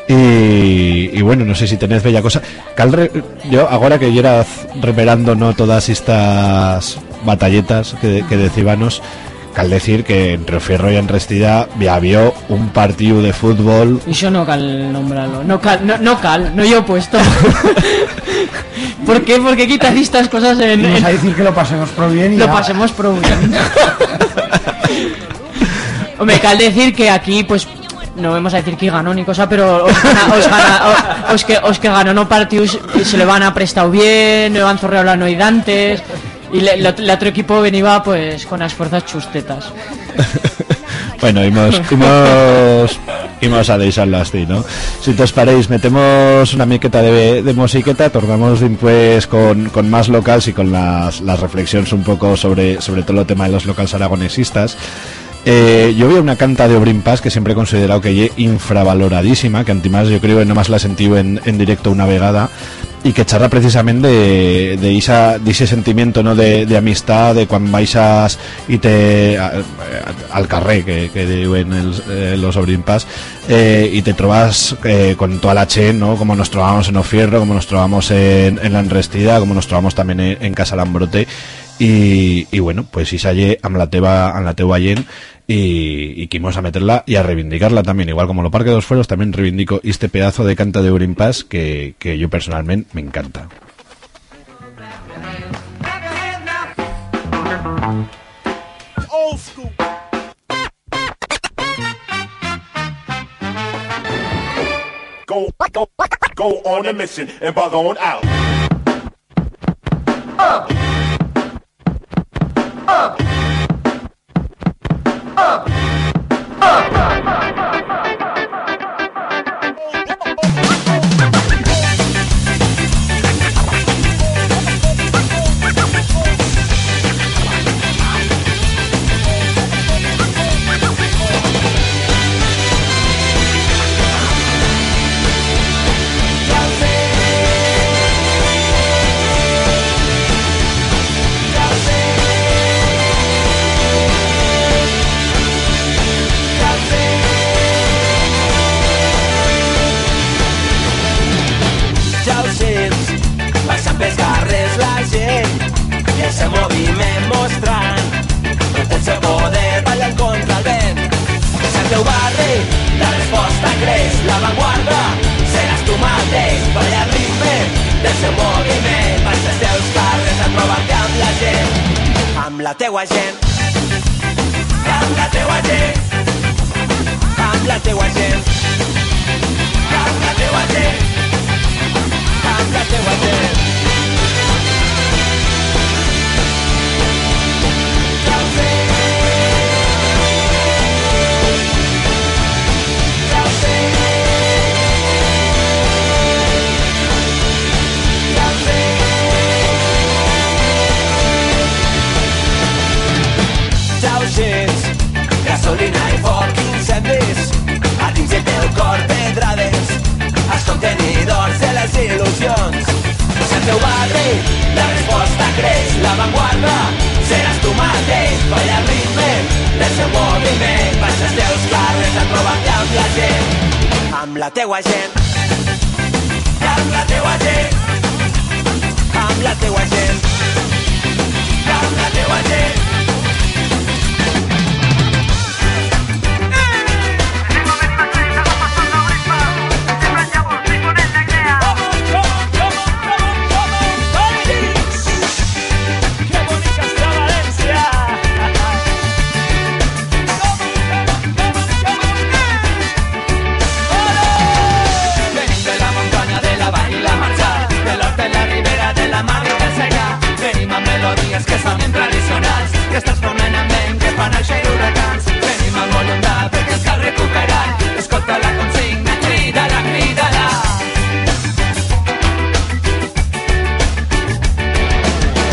Y, y bueno, no sé si tenéis bella cosa. Cal re- yo, ahora que ya reparando no todas estas batalletas que, que decíbanos, cal decir que entre o Fierro y en Restida había un partido de fútbol Y yo no cal nombrarlo. No cal, no, no cal, no yo he puesto. (laughs) ¿Por qué? Porque quitas estas cosas en, Vamos en- a decir que lo pasemos por bien y lo ya. pasemos por bien. (laughs) Hombre, cal decir que aquí, pues, no vamos a decir que ganó ni cosa, pero os, que, os que ganó no partidos se le van a prestado bien, no van zorreado la noidantes, y le- lo- el otro equipo venía, pues, con las fuerzas chustetas. (laughs) Bueno, imos, imos, imos a deixarlo así, ¿no? Si os paréis, metemos una miqueta de, de musiqueta, tornamos después con, con más locals y con las, las reflexiones un poco sobre, sobre todo el tema de los locals aragonesistas. Eh, yo veo una canta de Obrin Paz que siempre he considerado que es infravaloradísima, que antimás yo creo que nomás la sentí en, en directo una vegada y que charla precisamente de, de, ese sentimiento ¿no? de, de amistad, de cuando vais y te a- a- al carré que, que eh, los Obrin Paz eh, y te trobas eh, con toda la chen, ¿no? como nos trobamos en Ofierro, como nos trobamos en, la Enrestida, como nos trobamos también en, en Casa Lambrote y, bueno, pues Isaye amb la teva, amb y, y a meterla y a reivindicarla también, igual como lo Parque de los Fueros también reivindico este pedazo de canta de Urim Pass que, que yo personalmente me encanta. Go on a mission and bug on out. Ja i el moviment mostrant tot el seu poder ballant contra el vent. És el teu barri, la resposta creix, l'avantguarda seràs tu mateix, balla al ritme del seu moviment, baix els teus carrers a trobar-te amb la gent, amb la teua gent, amb la teua gent, amb la teua gent, amb la teua gent. amb la teua gent. Teu cor pedrades, els contenidors de les il·lusions. És el teu barri, la resposta creix, l'avantguarda, seràs tu mateix, balla al ritme del seu moviment, vas als teus carrers a trobar-te amb la gent, amb la teua gent, amb la teua gent, amb la teua gent, amb la teua gent dies que es fan tradicionals, que estàs tornant amb vent, que fan el xai d'huracans. Venim al món on perquè ens cal recuperar. Escolta la consigna, crida-la, crida-la.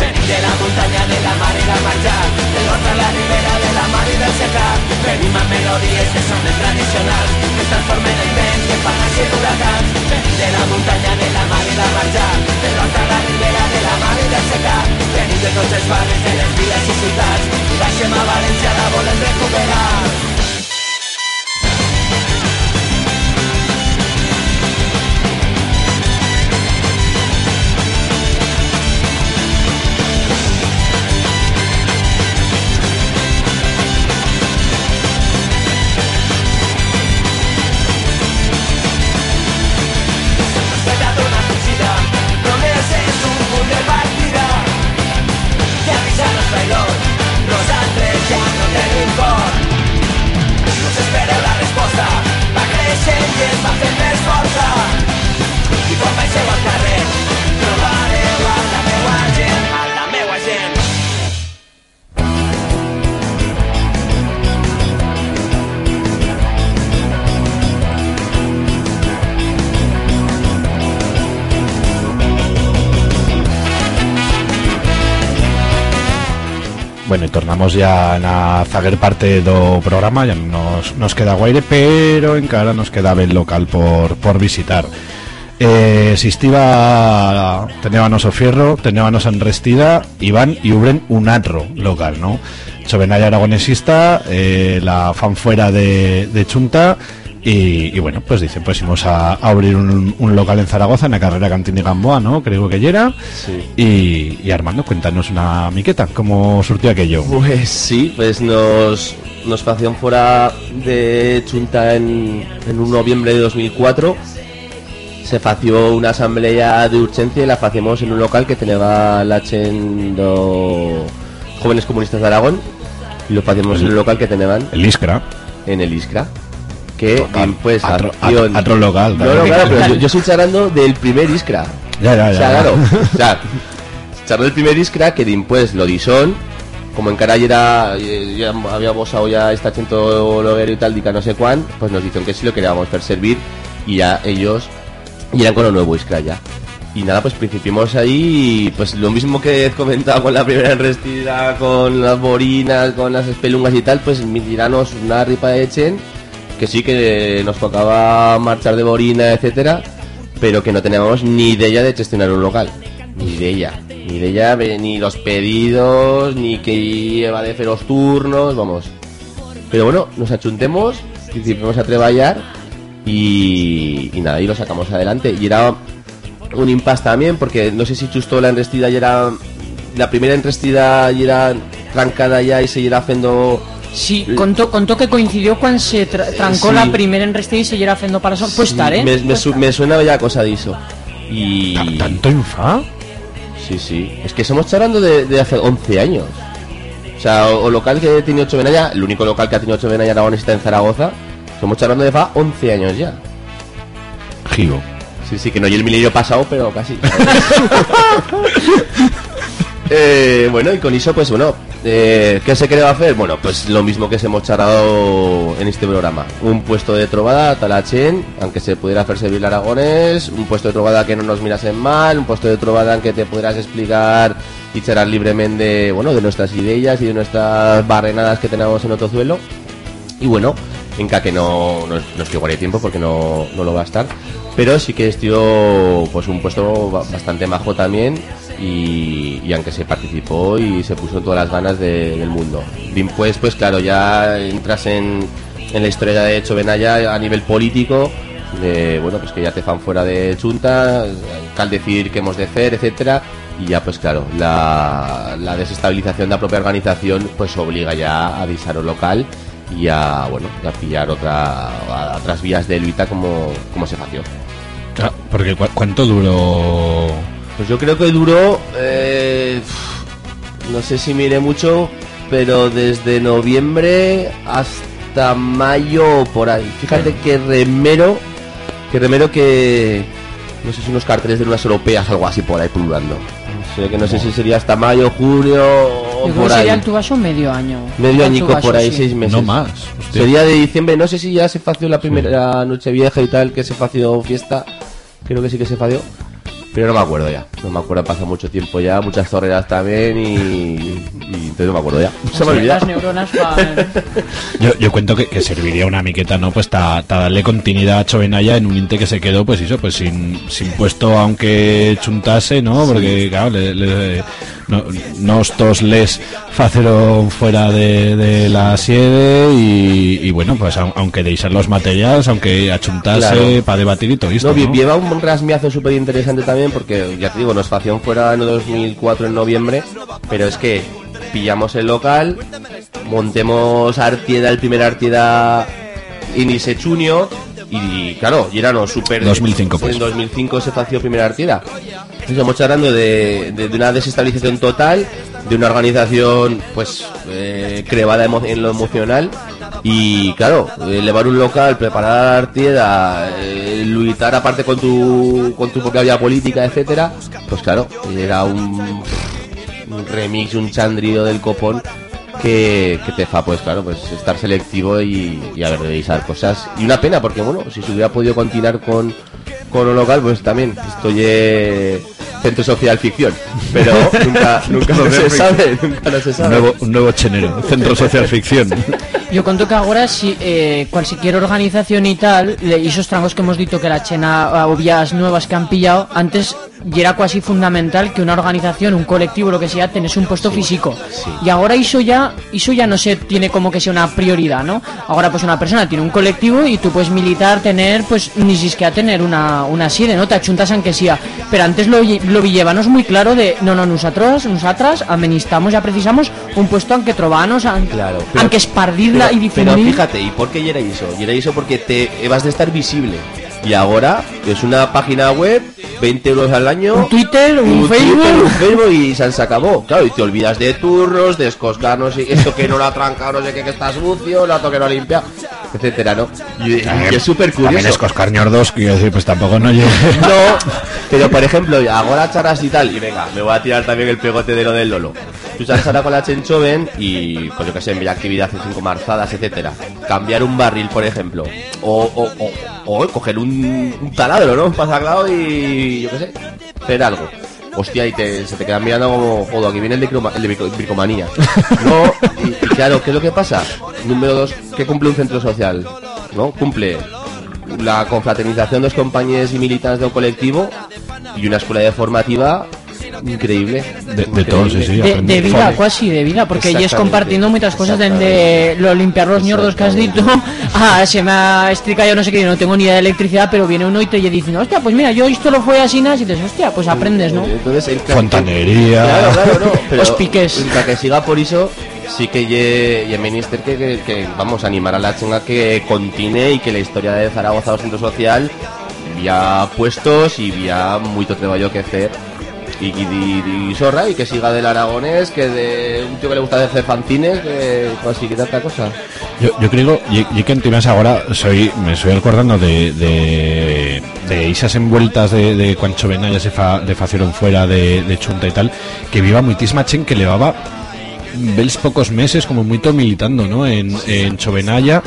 Venim de la muntanya, de la mar i la marxa, de l'horta la ribera, de la mar i del secà. Venim amb melodies que són ben tradicionals, que es transformen en vents, que fan el xai E tornamos ya na zaguer parte do programa Ya nos, nos queda guaire Pero encara nos queda ben local por, por visitar eh, Existiba Tenébanos o fierro Tenébanos en restida Iban y ubren un atro local, ¿no? Chovenaya aragonesista eh, La fan fuera de, de Chunta y, y bueno, pues dicen, pues íbamos a, a abrir un, un local en Zaragoza, en la carrera Cantín y Gamboa, ¿no? Creo que ya era. Y, y Armando, cuéntanos una miqueta, ¿cómo surtió aquello? Pues sí, pues nos, nos facían fuera de Chunta en, en un noviembre de 2004. Se fació una asamblea de urgencia y la facemos en un local que tenía la chen do Jóvenes Comunistas de Aragón. Y lo facemos en un local que tenían El Iskra. en el Iskra. Que Local. pues Atro- atro- atro local, No, claro no, que- claro, pero yo, yo (laughs) estoy charlando del primer Iskra. Ya, ya, O ya. sea, claro. O sea, (laughs) charlando del primer Iskra que pues lo dison como en cara era eh, ya había bosado ya está chento loguero y tal dica no sé cuán pues nos dicen que sí lo queríamos hacer servir y ya ellos y eran con lo nuevo Iskra ya y nada pues principiamos ahí pues lo mismo que he comentado con la primera enrestida con las borinas con las espelungas y tal pues tiranos una ripa de Echen que sí que nos tocaba marchar de borina etcétera pero que no teníamos ni idea de gestionar un local. Ni idea ni idea ve- ni los pedidos ni que iba de hacer los turnos vamos. Pero bueno nos achuntemos principiamos a trabajar y, y nada y lo sacamos adelante. Y era un impasse también porque no sé si justo la enrestida ya era la primera enrestida ya era trancada ya y se irá haciendo Sí, contó, contó que coincidió cuando se tra- trancó sí. la primera en y se llera haciendo para son. Pues estar, ¿eh? me, me, Pues su- me suena ya cosa de eso y ¿Tan- ¿Tanto infa? Sí, sí. Es que estamos hablando de, de hace 11 años. O sea, o, o local que tiene 8 Benaya, el único local que ha tenido 8 Benaya Aragón está en Zaragoza. Estamos hablando de fa 11 años ya. Gigo. Sí, sí, que no hay el milenio pasado, pero casi. (laughs) (laughs) Eh, bueno, y con eso, pues bueno, eh, ¿qué se quiere hacer? Bueno, pues lo mismo que se hemos charlado en este programa. Un puesto de trovada, talachen, aunque se pudiera hacer servir aragones, un puesto de trovada que no nos mirasen mal, un puesto de trovada en que te pudieras explicar y charlar libremente, bueno, de nuestras ideas y de nuestras barrenadas que tenemos en Otozuelo. Y bueno, en que no, no, no estoy tiempo porque no, no lo va a estar. Pero sí que estuvo pues un puesto ba- bastante majo también y, aunque se participó y se puso todas las ganas de- del mundo. Bien, pues, claro, ya entras en, en la historia de hecho Benaya a nivel político, de, bueno, pues que ya te fan fuera de chunta, cal decir qué hemos de hacer, etcétera y ya pues claro, la, la desestabilización de la propia organización pues obliga ya a disar o local y a, bueno, a pillar otra, otras vías de lucha como, como se fació. Ah, Porque cu- ¿cuánto duró? Pues yo creo que duró, eh, no sé si mire mucho, pero desde noviembre hasta mayo o por ahí. Fíjate que remero, que remero que, no sé si unos carteles de unas europeas, algo así por ahí pululando. No sé, que no sé si sería hasta mayo, junio o Yo creo por que sería ahí. el tubaso medio año. Medio El añico tubaso, por ahí, sí. seis meses. No más. hostia. Sería de diciembre, no sé si ya se fació la primera noche vieja y tal, que se fació fiesta. Creo que sí que se fació. Pero no me acuerdo ya. No me acuerdo, pasa mucho tiempo ya, muchas torreras también y, y entonces no me acuerdo ya. Se me las neuronas van... (laughs) Yo, yo cuento que, que serviría una miqueta, ¿no? Pues para darle continuidad a Chovenaya en un inte que se quedó, pues eso, pues sin, sin puesto aunque chuntase, ¿no? Porque, claro, le, le- no, nos tos les faceron fuera de, de la siede y, y bueno, pues au- aunque deixar los materiales, aunque achuntase Claro. para debatir y todo esto, No, ¿no? lleva un rasmiazo súper interesante también porque, ya te digo, nos fació fuera en 2004 en noviembre, pero es que pillamos el local, montemos Artieda, el primer Artieda inicie junio y claro, y era no super 2005, pues. en 2005 se fació primera Artieda. Estamos hablando de, de- una desestabilización total, de una organización pues eh, crevada en lo emocional Y claro, elevar un local, preparar tierra, eh, luchar aparte con tu, con tu propia vida política, etcétera, pues claro, era un, un remix, un chandrido del copón que, te fa, pues claro, pues estar selectivo y, y haber de revisar cosas. Y una pena, porque bueno, si se hubiera podido continuar con, con un local, pues también estoy eh, centro social ficción. Pero (laughs) nunca, nunca no se sabe, nunca no se Un sabe. nuevo, un nuevo chenero, Centro Social Ficción. (laughs) Yo conto que ahora si eh, cualquier organización y tal, y esos trangos que hemos dicho que la chena o vías nuevas que han pillado, antes ya era casi fundamental que una organización, un colectivo, lo que sea, tenés un puesto físico. Y ahora eso ya, eso ya no se tiene como que sea una prioridad, ¿no? Ahora pues una persona tiene un colectivo y tú puedes militar, tener, pues ni siquiera tener una, una sede, ¿no? Te achuntas aunque sea. Pero antes lo, lo llevanos muy claro de, no, no, nosotros, nosotras, amenistamos, ya precisamos un puesto aunque trobanos, aunque, Claro, pero- aunque espardirla pero, y pero difundir. fíjate, ¿y por qué era eso? Y era eso porque te vas de estar visible. Y ahora es una página web, 20 euros al año. Un Twitter, un Facebook. un Facebook y se se acabó. Claro, y te olvidas de turnos, de escoscar, no sé, esto que no lo ha trancado, no sé qué, que está sucio, lo otro que no ha limpiado, etcétera, ¿no? Y, y es súper También curioso. es Coscar ñordos, quiero decir, pues tampoco no llega. No, pero por ejemplo, ahora charlas y tal, y venga, me voy a tirar también el pegote de lo del Lolo. Tú charlas ahora con la Chenchoven y, pues yo que sé, en actividad en cinco marzadas, etcétera. Cambiar un barril, por ejemplo, o, o, o, o coger un, taladro, ¿no? Un pasaglado y, yo que sé, hacer algo. Hostia, y te, se te quedan mirando como, joder, aquí viene el de, croma- bricomanía. No, y, y claro, ¿qué es lo que pasa? Número dos, ¿qué cumple un centro social? ¿No? Cumple la confraternización de los compañeros y militantes de un colectivo y una escuela de formativa increíble. De, de todo, sí, sí. de, de vida, casi de vida, porque ella es compartiendo muchas cosas de, de lo limpiar los ñordos que has dicho. (laughs) Ah, se me ha estricado yo no sé qué, no tengo ni idea de electricidad, pero viene uno y te dice, hostia, pues mira, yo esto lo fue así, y dices, hostia, pues aprendes, ¿no? Entonces, el Fontanería. Claro, claro, no. (laughs) Pero Os piques. Para que siga por eso, sí que ye, ye minister que, que, que, vamos a animar a la chinga que continúe y que la historia de Zaragoza o centro social vía puestos y vía mucho trabajo que hacer. Y, y, y, y sorra y que siga del aragonés que de un tío que le gusta hacer fanzines que consigue tanta cosa. Yo, yo creo, y, y que en ahora soy, me estoy acordando de, de, de esas envueltas de, de cuando Chovenaya se fa, le facieron fuera de, de Chunta y tal, que viva muitísima chen que levaba ves pocos meses como muy militando ¿no? en, en Chovenaya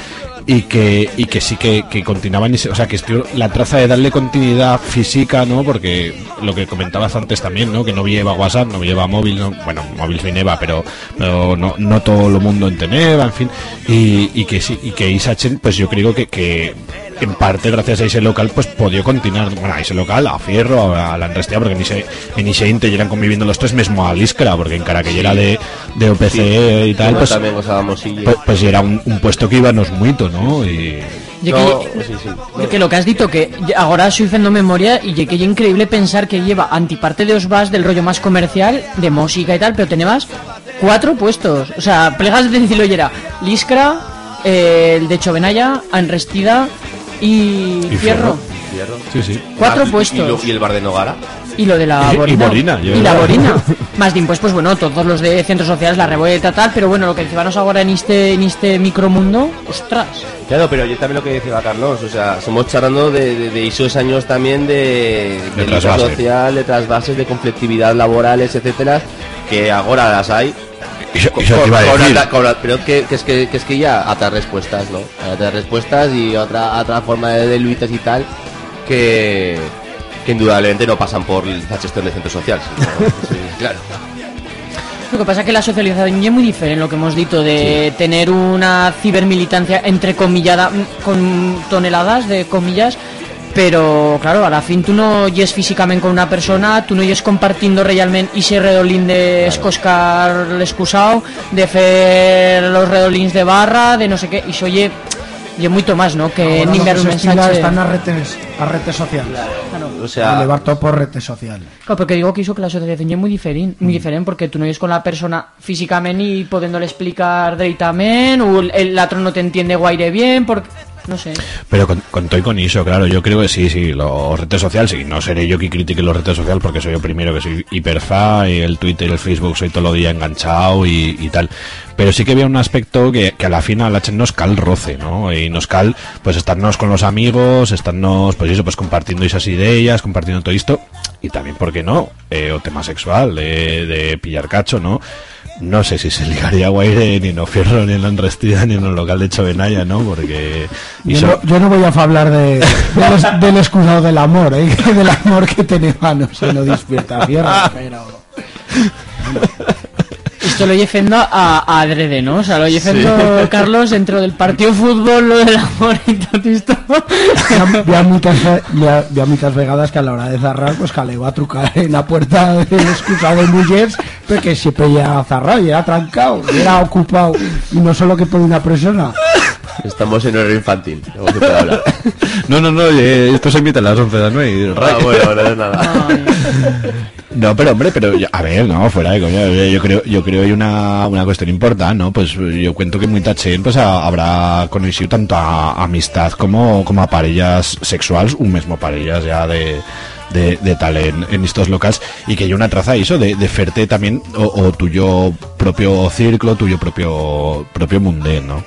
y que y que sí que, que continuaban o sea que la traza de darle continuidad física no porque lo que comentabas antes también no que no lleva WhatsApp no lleva móvil no, bueno móvil vineva pero pero no, no todo el mundo en teneva en fin. Y, y que sí y que Isachen pues yo creo que, que en parte gracias a ese local pues podía continuar bueno a ese local a Fierro a, la Enrestea porque en ese en ese inte llegan conviviendo los tres mismo a Liscra porque en cara que ya era de, de OPC y tal pues también pues, pues era un, un puesto que íbamos muito, ¿no? Y No, que, sí, que lo que has dicho, que ahora estoy haciendo memoria y que es increíble pensar que lleva antiparte de os vas del rollo más comercial, de música y tal, pero tenías cuatro puestos. O sea, plegas de decirlo y era Liscra, eh, el de Chovenaya, Anrestida y, Y Fierro. Fierro. sí, sí. Cuatro Ah, puestos. y, lo- y el bar de Nogara Y lo de la Y- (laughs) y Borina. Borina, yo- Y la Borina. (laughs) Más de pues bueno, todos los de centros sociales, la revuelta, tal, pero bueno, lo que decíamos ahora en este, en este micromundo, ostras. Claro, pero yo también lo que decía Carlos, o sea, somos charlando de, de, de esos años también de, De lucha trasvase. social, de trasvases, de conflictividad laborales, etcétera, que ahora las hay. Eso, Con- eso te iba a con- decir. con- con- pero que, que es que, que es que ya a otras respuestas, ¿no? Otras respuestas y otra, otra forma de, de luchas y tal que, que indudablemente no pasan por la gestión de centro social. sino- (laughs) sí, claro. Lo que pasa es que la socialización es muy diferente, lo que hemos dicho, de tener una cibermilitancia entrecomillada mm, con toneladas de comillas, pero claro, a la fin tú no yes físicamente con una persona, tú no yes compartiendo realmente ese redolín de escoscar el excusado, de hacer los redolins de barra, de no sé qué, y se oye, y mucho más, ¿no? Que Ahora ni que un mensaje. Están las redes, las redes sociales. O sea, Elevar todo por redes sociales. Claro, porque digo que hizo que la asociación es muy diferente, muy diferente porque tú no eres con la persona físicamente y pudiéndole explicar directamente, o el, el otro no te entiende guaire bien, porque no sé. Pero con, con todo y con eso, claro, yo creo que sí, sí, los redes sociales, sí, no seré yo que critique los redes sociales porque soy yo primero que soy hiperfa y el Twitter el Facebook soy todo el día enganchado y tal. Pero sí que había un aspecto que, que a la final la nos cal roce, ¿no? Y nos cal, pues, estarnos con los amigos, estarnos, pues eso, pues compartiendo esas ideas, compartiendo todo esto, y también, ¿por qué no? Eh, o tema sexual, de, de pillar cacho, ¿no? No sé si se (laughs) ligaría a Guaire ni en Ofierro, ni en la Enrestida, ni en el local de Chovenaya, ¿no? Porque... Yo no, yo no voy a hablar de, del, del excusado del amor, ¿eh? (laughs) del amor que tenemos, no sé, no despierta fierro, (laughs) pero... Esto lo llefendo a, a adrede, ¿no? O sea, lo llefendo (laughs) Carlos dentro del partido fútbol, lo del amor y todo esto. Hi ha, hi ha moltes, ve- hi ha, hi ha moltes vegades que a l'hora de zarrar pues, que le va a trucar en la puerta de l'excusado de mujeres porque siempre ya zarrado y era trancado, y era ocupado y no solo que por una persona. Estamos en horario infantil, no se puede hablar. No, no, no, eh, esto se emite a las 11 de la noche. y- Ah, bueno, no es nada. No, pero hombre, pero yo- a ver, no, fuera de coña, yo creo, yo creo hay una, una cuestión importante, ¿no? Pues yo cuento que muy tachen, pues habrá conocido tanto a, amistad como, como a parejas sexuales, un mismo parejas ya de, de, tal en, en estos locales, y que hay una traza eso de, de ferte también, o, o tuyo propio círculo, tuyo propio, propio mundé, ¿no?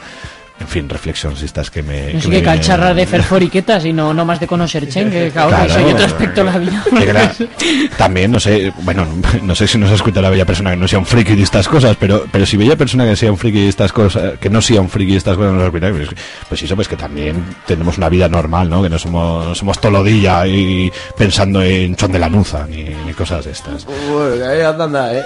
En fin, reflexiones estas que me... No sé me qué vienen- calcharra de fer foriquetas y no, no más de conocer Chen, que (laughs) claro, Claro, eso hay otro aspecto de la vida. (laughs) que claro, también no sé, bueno, (laughs) no sé si nos escucha la bella persona que no sea un friki de estas cosas, pero pero si bella persona que sea un friki de estas cosas, que no sea un friki de estas cosas, nos escucha, pues, pues eso pues que también tenemos una vida normal, ¿no? Que no somos no somos tolodilla y pensando en chon de la nuza ni, ni cosas de estas. Bueno, ahí anda, eh.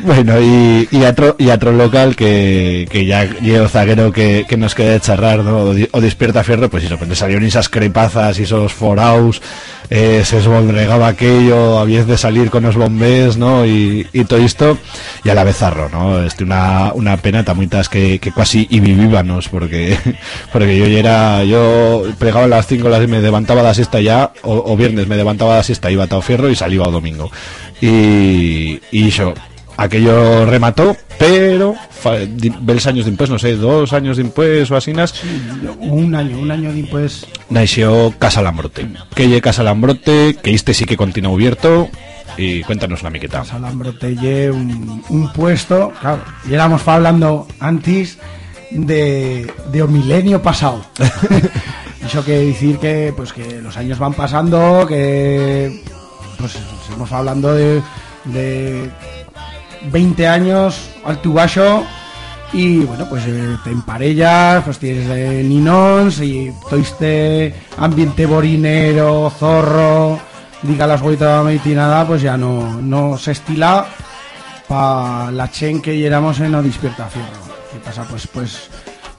Bueno, y, y otro y otro local que, que ya llevo zaguero que, que nos queda de charrar, ¿no? O, o despierta fierro, pues eso, pues salieron esas crepazas y esos foraus, eh, se esboldregaba aquello, había de salir con los bombés, ¿no? Y, y todo esto, y a la vez zarro, ¿no? Este, una, una pena tamuitas que, que casi y vivíbanos, porque, (laughs) porque yo ya era, yo plegaba a las 5 las me levantaba la siesta ya, o, viernes me levantaba la siesta, iba a Tao Fierro y salía o domingo. Y, y yo, aquello remató, pero ves años después, no sé, dos años después o así, Un año, un año después nació Casa Lambrote. Que lle Casa Lambrote, que este sí que continúa abierto, y cuéntanos una miqueta. Salambrote lle un, un puesto, claro, y éramos hablando antes de, de un milenio pasado. Eso (laughs) quiere decir que pues que los años van pasando, que pues estamos hablando de, de 20 años al tubacho y bueno pues eh, te emparellas, pues tienes de ninons y todo este ambiente borinero, zorro, diga las huetas y nada, pues ya no, no se estila para la chen que éramos en No Despierta Fierro. ¿Qué pasa? Pues, pues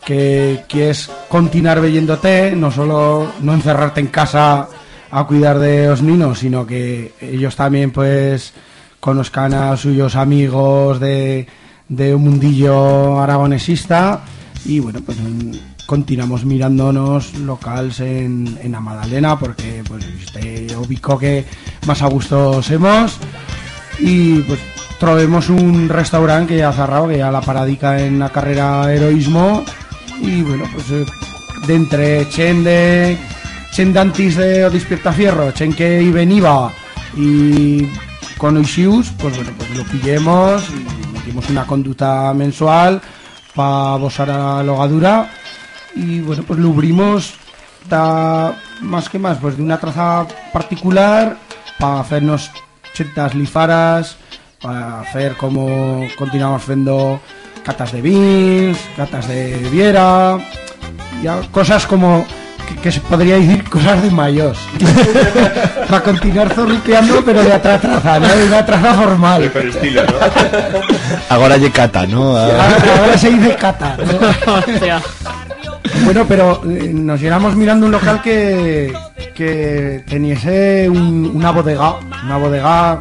que quieres continuar veyéndote, no solo no encerrarte en casa a cuidar de los niños, sino que ellos también pues conozcan a suyos amigos de, de un mundillo aragonesista. Y bueno, pues mm, continuamos mirándonos locales en, en la Madalena porque pues este ubico que más a gusto hemos y pues trobemos un restaurante que ya ha cerrado, que ya la paradica en la carrera heroísmo. Y bueno, pues eh, de entre chen de chen de antes de Despierta Fierro, chen que y veniva y con Oishius, pues bueno, pues lo pillemos y metimos una conducta mensual para bosar a la logadura y bueno, pues lo abrimos da más que más, pues de una traza particular para hacernos chetas lifaras, para hacer como continuamos haciendo catas de vins, catas de viera, ya cosas como que, se podría decir cosas de mayos. (laughs) para continuar zorripeando, pero de otra traza, ¿no? De una traza formal. Pero estilo, ¿no? (laughs) Ahora lle cata, ¿no? Ahora, ahora se dice cata. ¿no? (laughs) Bueno, pero eh, nos llegamos mirando un local que, que teniese un- una bodega, una bodega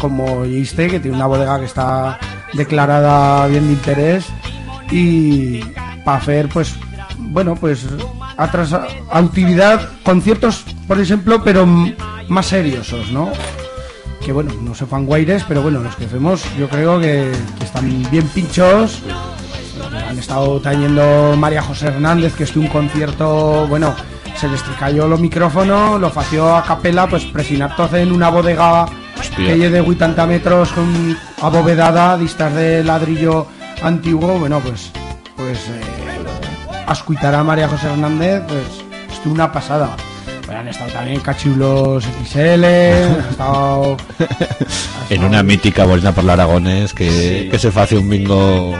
como viste, que tiene una bodega que está declarada bien de interés y para hacer, pues, bueno, pues, otras actividad, conciertos, por ejemplo, pero más seriosos, ¿no? Que bueno, no se fan guaires, pero bueno, los que hacemos yo creo que, que están bien pinchos han estado trayendo María José Hernández, que estuvo un concierto, bueno, se les cayó los micrófonos, lo fació a capela, pues presinar todo en una bodega Hostia. que lleve 80 metros con abovedada, distas de ladrillo antiguo, bueno, pues, pues, eh, ascuitará María José Hernández, pues, estuvo una pasada. Pues han estado también Cachulos XL, (laughs) han estado... En una mítica bolina por la Aragones que, que se hace un bingo.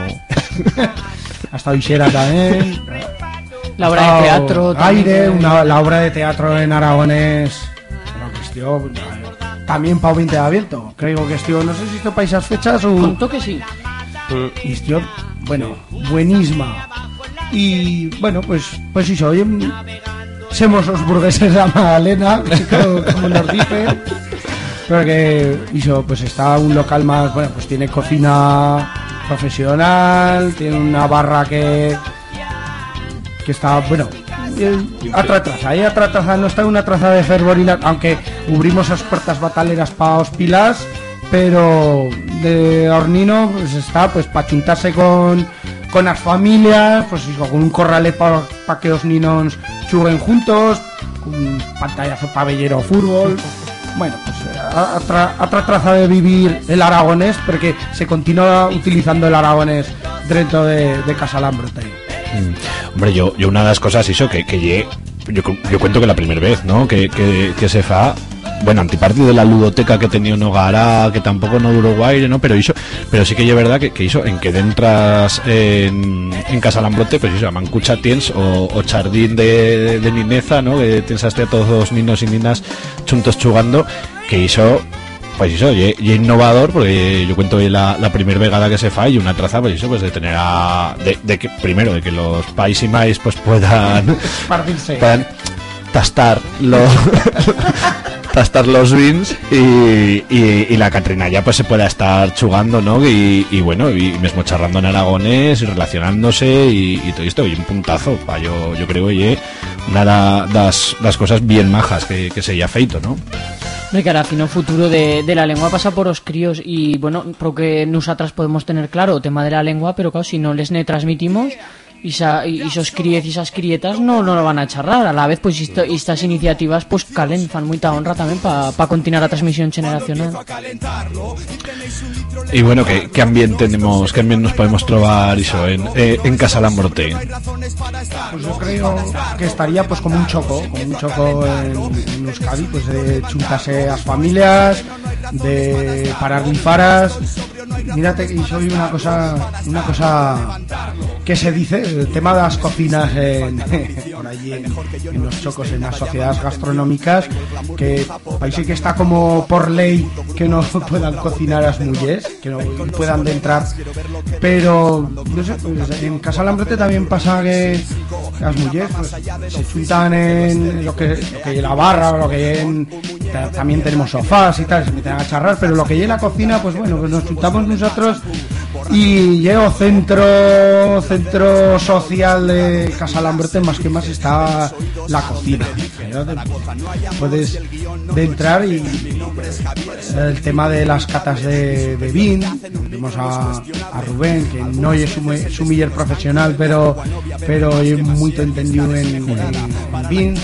Ha estado Isera también. La obra de teatro. Aire, también. una, la obra de teatro en Aragones. Bueno, que estuvo, también Pau 20 de abierto. Creo que estuvo, no sé si esto para esas fechas o. Contó que sí. Y estuvo, bueno, buenísima. Y bueno, pues, pues eso, oye, somos los burgueses de la Magdalena, como, como nos dicen. Pero que hizo, pues está un local más, bueno, pues tiene cocina profesional, tiene una barra que que está, bueno, eh, otra traza, ¿eh? otra traza, no está una traza de fervorina, aunque ubrimos las puertas bataleras para os pilas, pero de Hornino pues está pues para chuntarse con con las familias, pues con un corrale para que los ninos chuguen juntos, un pantallazo pabellero fútbol. Bueno, pues eh, a- otra, otra traza de vivir el aragonés, porque se continúa utilizando el aragonés dentro de, de. Mm. Hombre, yo, yo una de las cosas hizo que, que lle- yo, yo cuento que la primera vez, ¿no? Que, que, que se fa, bueno, antipartido de la ludoteca que tenía en Hogará, que tampoco no duró guaire, ¿no? Pero hizo, pero sí que es verdad que, hizo en que dentras en, en Casalambrote, pues hizo, mancucha tienes o, o chardín de, de nineza, ¿no? Que a todos los niños y ninas chuntos chugando, que hizo pues eso, y, y innovador, porque yo cuento la, la primera vegada que se fa y una traza, pues eso, pues de tener a... De, de que, primero, de que los pais y mais pues puedan, Partirse. puedan tastar los... (laughs) tastar los vins y, y, y la Catrina ya pues se pueda estar chugando, ¿no? Y, y bueno, y mismo charrando en aragonés y relacionándose y, todo esto, y un puntazo, pa, yo, yo creo que una de las, cosas bien majas que, que se haya feito, ¿no? No, que ahora fin o futuro de, de la lengua pasa por los críos y bueno, creo que nosotras podemos tener claro el tema de la lengua, pero claro, si no les ne transmitimos y, sa- y, y esos críes y esas crietas no, no lo van a charrar. A la vez, pues esto- estas iniciativas pues calen, fan mucha honra también para continuar la transmisión generacional. Y bueno, ¿qué, qué ambiente tenemos, qué ambiente nos podemos trobar eso, en, eh, en Casalambrote? Pues yo creo que estaría pues como un choco, como un choco en, en Euskadi, pues de chuntarse a las familias, de parar faras. Mírate que soy una cosa, una cosa que se dice, el tema de las cocinas en, (laughs) por allí en, los chocos, en las sociedades gastronómicas, que parece que está como por ley que no (laughs) puedan cocinar las mujeres, que no puedan entrar, pero no sé, pues, en Casa Lambrete también pasa que las mujeres pues, se juntan en lo que, lo la barra, lo que en, ta- también tenemos sofás y tal, se meten a charrar, pero lo que hay en la cocina, pues bueno, pues nos juntamos nosotros y llego centro centro social de Casa Lambrete, más que más está la cocina. Puedes de entrar y el tema de las catas de, de vin, vimos a, Rubén, que no es su, mu- su miller profesional, pero pero es muy entendido en, en,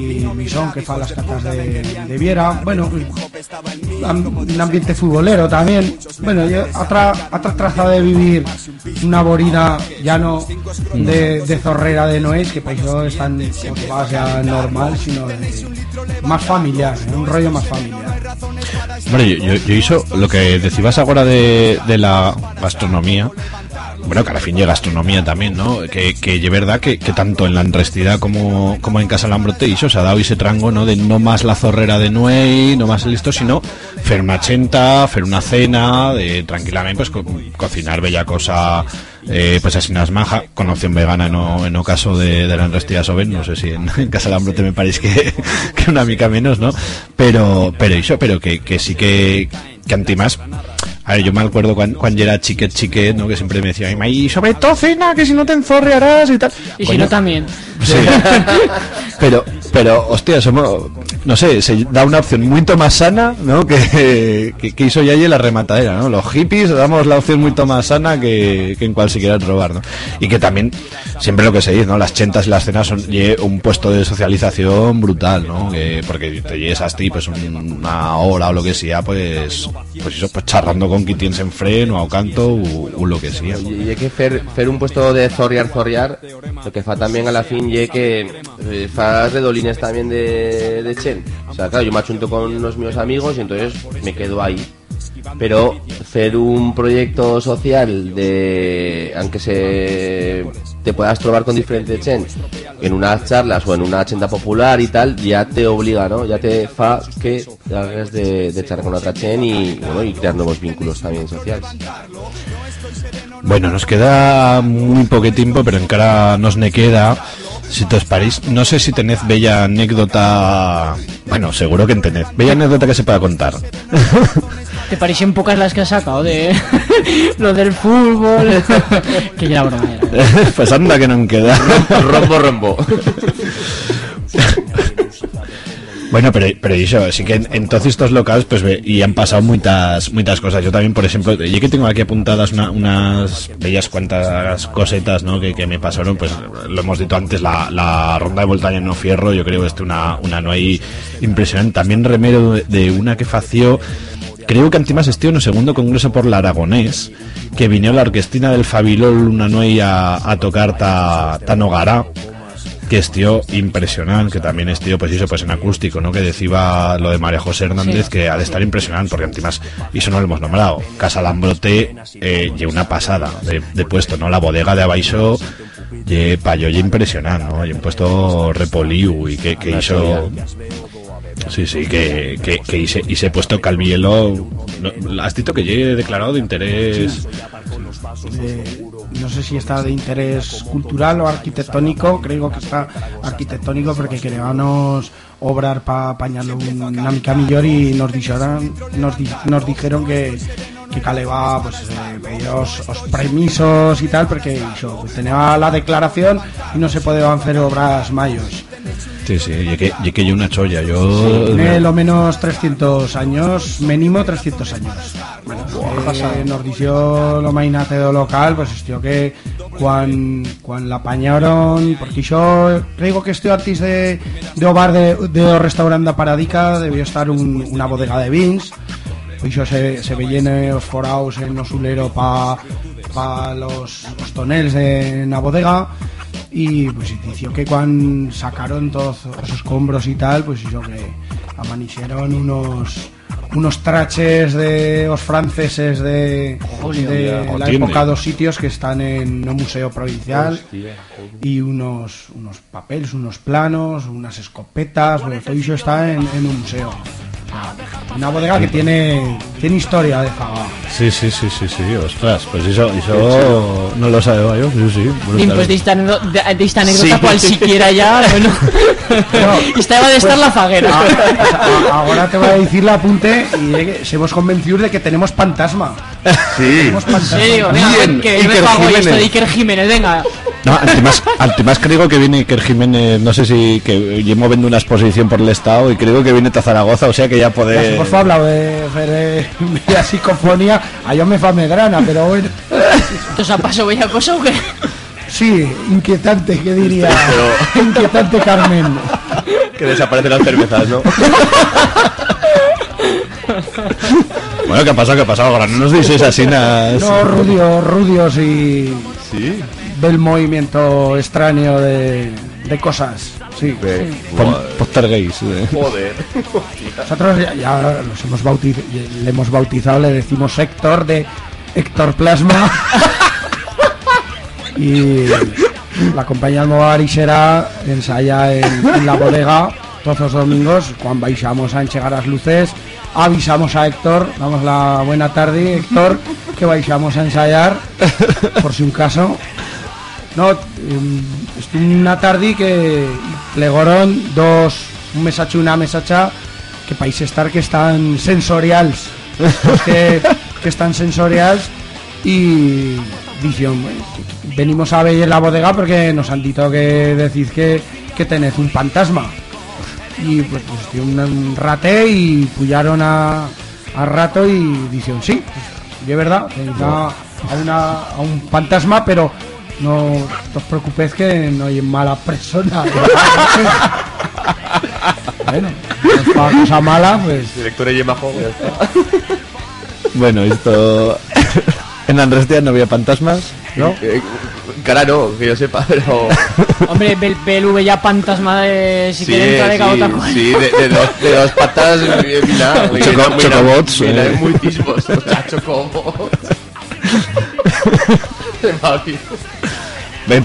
y Misón, que fa las catas de, Viera, bueno, un ambiente futbolero también, bueno, otra, otra traza de vivir una borina ya no de, de zorrera de Noés, que para eso es tan normal, sino de- más familiar, un rollo más familiar. Hombre, yo, yo, hizo lo que decías ahora de, de la gastronomía. Bueno, que a la fin llega gastronomía también, ¿no? Que, que es verdad que, que tanto en la enrestida como, como en Casa Lambrote hizo, se ha dado ese trango, ¿no? De no más la zorrera de Nuey, no más listo, sino fer una chenta, una cena, de tranquilamente, pues co- cocinar bella cosa, eh, pues así unas maja, con opción vegana en o, en o caso de, de la enrestida soben, no sé si en, en Casa Lambrote me parece que, (laughs) que una mica menos, ¿no? Pero, pero eso, pero que, que sí que, que antimás, a ver, yo me acuerdo cuando, cuando era chiquet chiquet, ¿no? Que siempre me decía, "Ay, ma, y sobre todo cena, que si no te enzorrearás y tal. Y si Coño, no también. Sí. (laughs) pero, pero, hostia, somos. no sé, se da una opción mucho más sana, ¿no? Que, que, que hizo ya allí la rematadera, ¿no? Los hippies damos la opción mucho más sana que, que en cual si quieran robar, ¿no? Y que también, siempre lo que se dice, ¿no? Las chentas y las cenas son ye un puesto de socialización brutal, ¿no? Que, porque te llegues hasta ahí, pues un- una hora o lo que sea, pues, pues eso, pues charrando con quien tienes en freno o a canto o, o lo que sea. Y hay que fer, fer un puesto de zorriar, zorriar, lo que fa también a la fin y que eh, fa redolines también de, de Chen. O sea, claro, yo me achunto con unos míos amigos y entonces me quedo ahí. Pero hacer un proyecto social de aunque se te puedas trobar con diferentes chen en unas charlas o en una chenda popular y tal, ya te obliga, ¿no? Ya te fa que te hagas de, de con otra chen y, bueno, y crear nuevos vínculos también sociales. Bueno, nos queda muy poco tiempo, pero encara nos ne queda. Si te os parís, no sé si tenés bella anécdota. Bueno, seguro que tenés. Bella anécdota que se pueda contar. (laughs) ¿Te parecen pocas las que has sacado de (laughs) lo del fútbol? (laughs) que ya era broma. era. pues anda que no queda. rombo, rombo. Bueno, pero, pero eso, sí que en, todos estos locales, pues ve, y han pasado muchas muchas cosas. Yo también, por ejemplo, yo que tengo aquí apuntadas una- unas bellas cuantas cosetas, ¿no? Que, que me pasaron, pues lo hemos dicho antes, la, ronda de voltaña no fierro, yo creo que este una, una no hay impresionante. También remero de, una que fació, creo que antimas estío en el segundo congreso por la Aragonés, que vino la orquestina del Fabilol una noche a, a tocar ta, ta que es tío impresionante, que también es tío, pues eso, pues en acústico, ¿no? Que decía lo de María José Hernández, que ha de estar impresionante, porque encima, eso no lo hemos nombrado, Casa Lambrote, eh, y una pasada de, de puesto, ¿no? La bodega de Abaixo, y payo, y impresionante, ¿no? Y un puesto repoliu, y que, que hizo... Sí, sí, que, que, que hice, hice puesto Calvielo. No, has dicho que llegue declarado de interés. de- no sé si está de interés cultural o arquitectónico, creo que está arquitectónico porque queríamos obrar para apañarlo un- una mica mejor y nos dijeron, nos, di- nos dijeron que que caleba pues eh, pedir os, os permisos y tal porque pues, tenía la declaración y no se podían hacer obras mayos Sí, sí, y que, y que yo una cholla, yo... tiene lo menos 300 años, mínimo 300 años. Bueno, eh, nos dijo lo mainate do local, pues esto que cuando cuan la apañaron, porque yo creo que estoy antes de, de o bar de, de o restaurante Paradica debió estar un- una bodega de vins, pues yo se, se veían os foraos en o sulero para pa los, los tonels de la bodega y pues dició que cuando sacaron todos esos escombros y tal, pues yo que amanecieron unos unos traches de los franceses de, de la época dos sitios que están en un museo provincial y unos unos papeles, unos planos, unas escopetas, bueno, todo eso está en, en un museo. Una bodega que tiene tiene historia de Zaga. Sí, sí, sí, sí, sí, ostras, pues eso, eso no lo sabía yo, sí, sí. brutal. Pues de esta, anécdota- de, de esta anécdota Sí. cual siquiera ya, bueno. esta va de estar la faguera. A- Ahora te voy a decir la apunte y se hemos convencido de que tenemos fantasma. Sí. Venga, Bien, que yo me Iker pago esto Jiménez. de Iker Jiménez, venga. No, además, además creo que viene Iker Jiménez, no sé si que llevo viendo una exposición por el Estado y creo que viene a Zaragoza, o sea que ya Ya puede... se hemos hablado de, de, de la psicofonía, a yo me fa medrana, pero bueno. ¿Entonces a paso bella cosa o qué? Sí, inquietante, ¿qué diría? Inquietante Carmen. Que desaparecen las cervezas, ¿no? (laughs) Bueno, ¿qué ha pasado? ¿Qué ha pasado? Ahora no nos dices así nada. No, Rudio, Rudios y del movimiento extraño de, de cosas. Sí. Poltergeist. eh. Joder. Nosotros ya, ya los hemos bautiz- le hemos bautizado, le decimos Héctor de Héctor Plasma. (laughs) y la compañía Almovar será ensaya en, en la bodega todos los domingos cuando baixamos a enchegar las luces avisamos a Héctor damos la buena tarde Héctor que baixamos a ensayar por si un caso no, em, estuve una tarde que plegaron dos, un mesacho y una mesacha que país estar que están sensorials, Estos que, que están sensorials y "Bueno, venimos a ver la bodega porque nos han dicho que decís que, que tenés un fantasma. Y pues, pues tío, un, rate y pullaron a, a rato y dijeron sí, pues, de verdad, a, una, a un fantasma, pero no os preocupéis que no hay mala persona. (laughs) bueno, pues para cosa mala, pues Director de Yemajo, ya está. Bueno, esto... en Andrestia no había fantasmas, ¿no? Cara no, que yo sepa, pero... (laughs) Hombre, Bel PLV ya fantasma de si Sí, quieren entrar de sí, cabota sí, de, de dos, de dos patas, (laughs) eh, mira, mira, Choco- mira, chocobots, mira, eh. muy tisbos, (laughs) o sea, chocobots.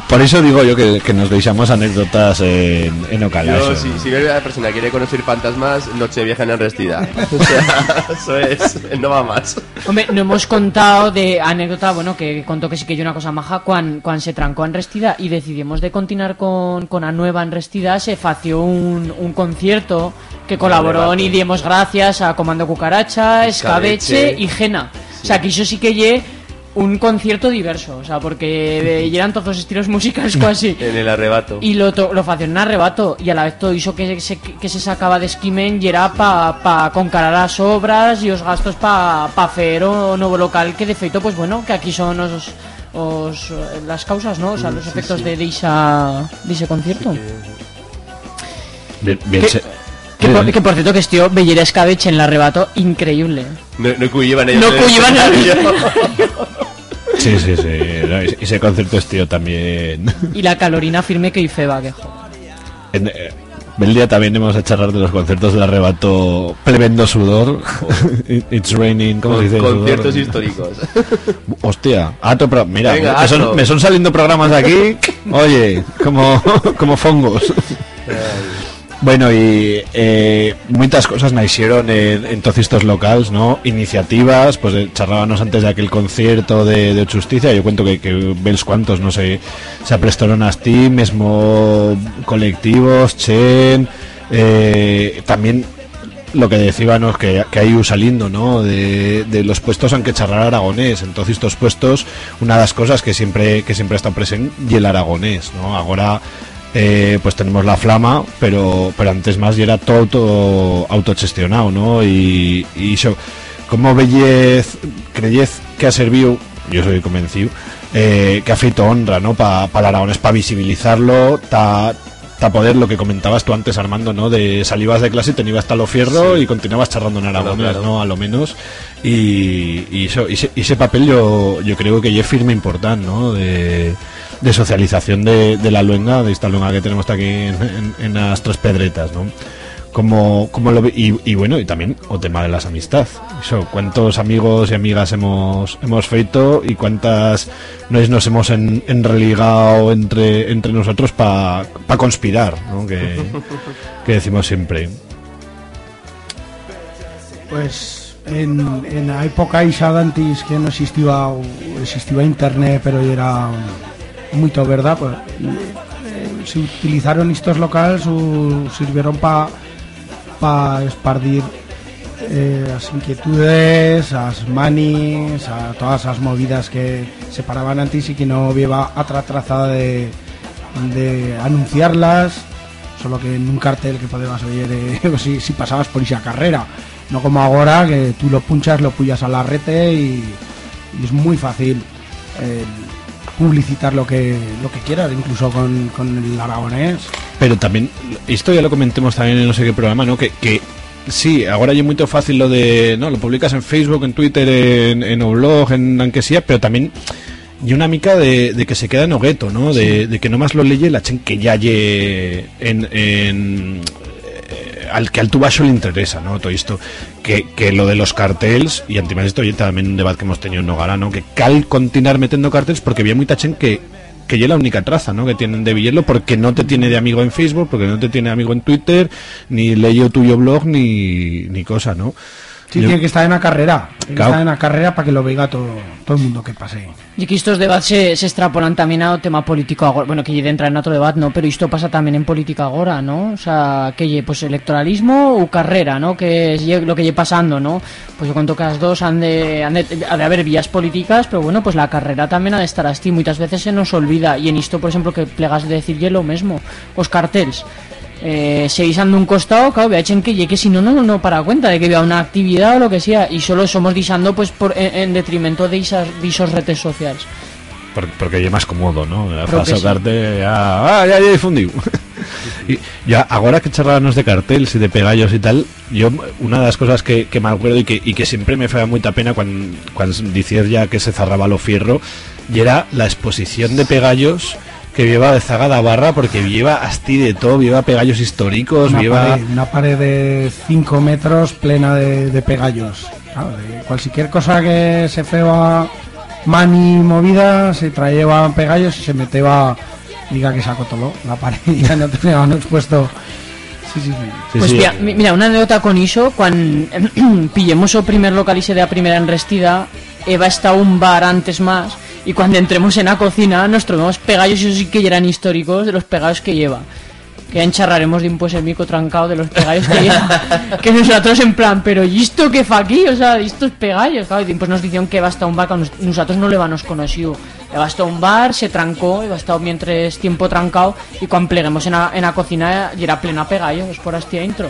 Por eso digo yo que, que nos deixamos anécdotas en, en Ocalaso. Yo, si, si una persona quiere conocer fantasmas, noche vieja en Arrestida. (laughs) O sea, eso es, no va más. Hombre, no hemos contado de anécdota, bueno, que contó que sí que hay una cosa maja, cuando, cuando se trancó en Restida y decidimos de continuar con, con a nueva en Restida, se fació un, un concierto que colaboró y dimos gracias a Comando Cucaracha, Escabeche Escabeche. y Jena. O sea, que eso sí que lle un concierto diverso, o sea, porque eh, (laughs) eran todos los estilos musicales casi. (laughs) En el arrebato. Y lo, lo fació en arrebato y a la vez todo hizo que se, que se sacaba de esquimen y era pa, pa concarar las obras y los gastos pa, pa hacer o nuevo local que de feito, pues bueno, que aquí son os, os, eh, las causas, ¿no? O sea, los efectos de, de, esa, de ese concierto. Bien, bien Que- se- Que por, que por cierto que estío Bellera Escabeche en el arrebato, increíble. No, no ellos. No en el cuyiban escenario. (laughs) Sí, sí, sí. no, ese- concierto es tío también. Y la calorina firme que hice va, que joder. En, eh, el día también hemos a charlar de los conciertos del arrebato Plebendo Sudor. (laughs) It's raining, ¿cómo se dice? Con- Sudor? Conciertos históricos. (laughs) Hostia, Ato, pro- mira, Venga, me, son, me son saliendo programas aquí, oye, como, como fongos. Bueno, y eh, muchas cosas nacieron en, en todos estos locales, ¿no? Iniciativas, pues eh, charlábamos antes de aquel concierto de, Justicia, yo cuento que, que ves cuántos, no sé, se aprestaron a ti, mismo colectivos, Chen, eh, también lo que decíamos que, que ha ido saliendo ¿no? de, de los puestos han que charlar aragonés entonces estos puestos una de las cosas que siempre que siempre está presente y el aragonés ¿no? ahora eh, pues tenemos la flama pero pero antes más y era todo auto, autogestionado ¿no? y, y eso como bellez creyez que ha servido yo soy convencido eh, que ha feito honra ¿no? para pa el aragonés para visibilizarlo ta, ta poder lo que comentabas tú antes Armando no de salivas de clase tenías hasta lo fierro y continuabas charlando en aragonés claro. no a lo menos y, y eso, y ese, y ese papel yo, yo creo que es firme importante ¿no? de, de socialización de, de la luenga de esta luenga que tenemos aquí en, en, en las tres pedretas ¿no? como, como lo ve- y, y bueno y también o tema de las amistad eso cuántos amigos y amigas hemos hemos feito y cuántas nos, nos hemos en, enreligado entre entre nosotros para conspirar ¿no? que, (laughs) que decimos siempre Pues en, en la época Isa antes que no existía existía internet pero era todo verdad pues eh, se utilizaron estos locales sirvieron para pa espardir eh, las inquietudes, las manis, a todas las movidas que se paraban antes y que no había otra trazada de, de anunciarlas, solo que en un cartel que podías oír eh, (laughs) si, pasabas por esa carrera. No como ahora que tú lo punchas, lo pullas a la rete y, y es muy fácil eh, publicitar lo que lo que quieras, incluso con, con el aragonés. Pero también, esto ya lo comentemos también en no sé qué programa, ¿no? Que, que sí, ahora ya es muy fácil lo de, ¿no? Lo publicas en Facebook, en Twitter, en, en o blog, en aunque sea, pero también y una mica de, de que se queda en hogueto, ¿no? De, de que nomás lo leye la chen que ya lle en, en al que al tu baixo le interesa, ¿no? Todo esto que, que lo de los cartels y antimás esto también un debate que hemos tenido en Nogara, ¿no? Que cal continuar metiendo cartels porque había mucha chen que que ya la única traza ¿no? que tienen de Villelo porque no te tiene de amigo en Facebook, porque no te tiene de amigo en Twitter, ni leyó tuyo blog, ni, ni cosa, ¿no? Sí, Yo- tiene que estar en la carrera. Tiene que Claro. estar en la carrera para que lo vea todo, todo el mundo que pase. Y que estos debates se, se extrapolan también a tema político agora. Bueno, que lle de entrar en otro debate, ¿no? Pero esto pasa también en política agora, ¿no? O sea, que lle, pues electoralismo o carrera, ¿no? Que es lle- lo que lle pasando, ¿no? Pues yo cuento que las dos han de, han de, ha de haber vías políticas, pero bueno, pues la carrera también ha de estar así. Muchas veces se nos olvida. Y en esto, por ejemplo, que plegas de decir lo mismo. Os cartels. Eh, se dando un costado, claro, veachen que llegue si no, no, no para cuenta de que había una actividad o lo que sea, y solo somos disando pues por, en, en detrimento de esas, de esos redes sociales. Por- porque ya más cómodo, ¿no? Para que sí. sacarte a... Ah, ya, ya difundido. (laughs) y ya, ahora que charlábamos de carteles y de pegallos y tal, yo, una de las cosas que, que me acuerdo y que, y que siempre me fue mucha pena cuando, cuando decías ya que se cerraba lo fierro, y era la exposición de pegallos que lleva de Zagada Barra, porque lleva asti de todo, lleva pegallos históricos, Una lleva... pared, una pared de 5 metros plena de, de pegallos. Claro, de cualquier cosa que se feba mani movida, se traía pegallos y se meteba, diga que sacó todo, la pared y (laughs) ya no teníamos expuesto. Sí, sí, sí. Sí, pues sí. mira, mi- mira, una anécdota con iso, cuando (clears throat) pillemos o primer local ese de la primera enrestida, Eva está un bar antes más, y cuando entremos en la cocina nos tomemos pegallos, y eso sí que eran históricos de los pegallos que lleva. Que encharraremos de un pues el mico trancado de los pegallos que lleva. (laughs) que nosotros en plan, pero ¿y esto qué fa aquí? O sea, ¿y estos pegallos? Claro, y pues nos dijeron que va hasta un bar, que nos- nosotros no le van conocido. Va hasta un bar, se trancó, y va hasta mientras tiempo trancado, y cuando pleguemos en la, en la cocina y era plena pegallos, por hasta intro.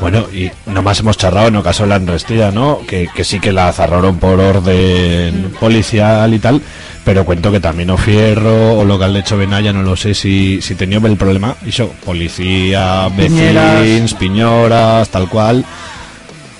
Bueno, y nomás hemos charrado en ocasión la enrestida, ¿no? Que, que sí que la cerraron por orden policial y tal, pero cuento que también o Fierro o local de Chovenaya, no lo sé si, si tenía el problema. Iso, policía, vecinos, piñoras, tal cual.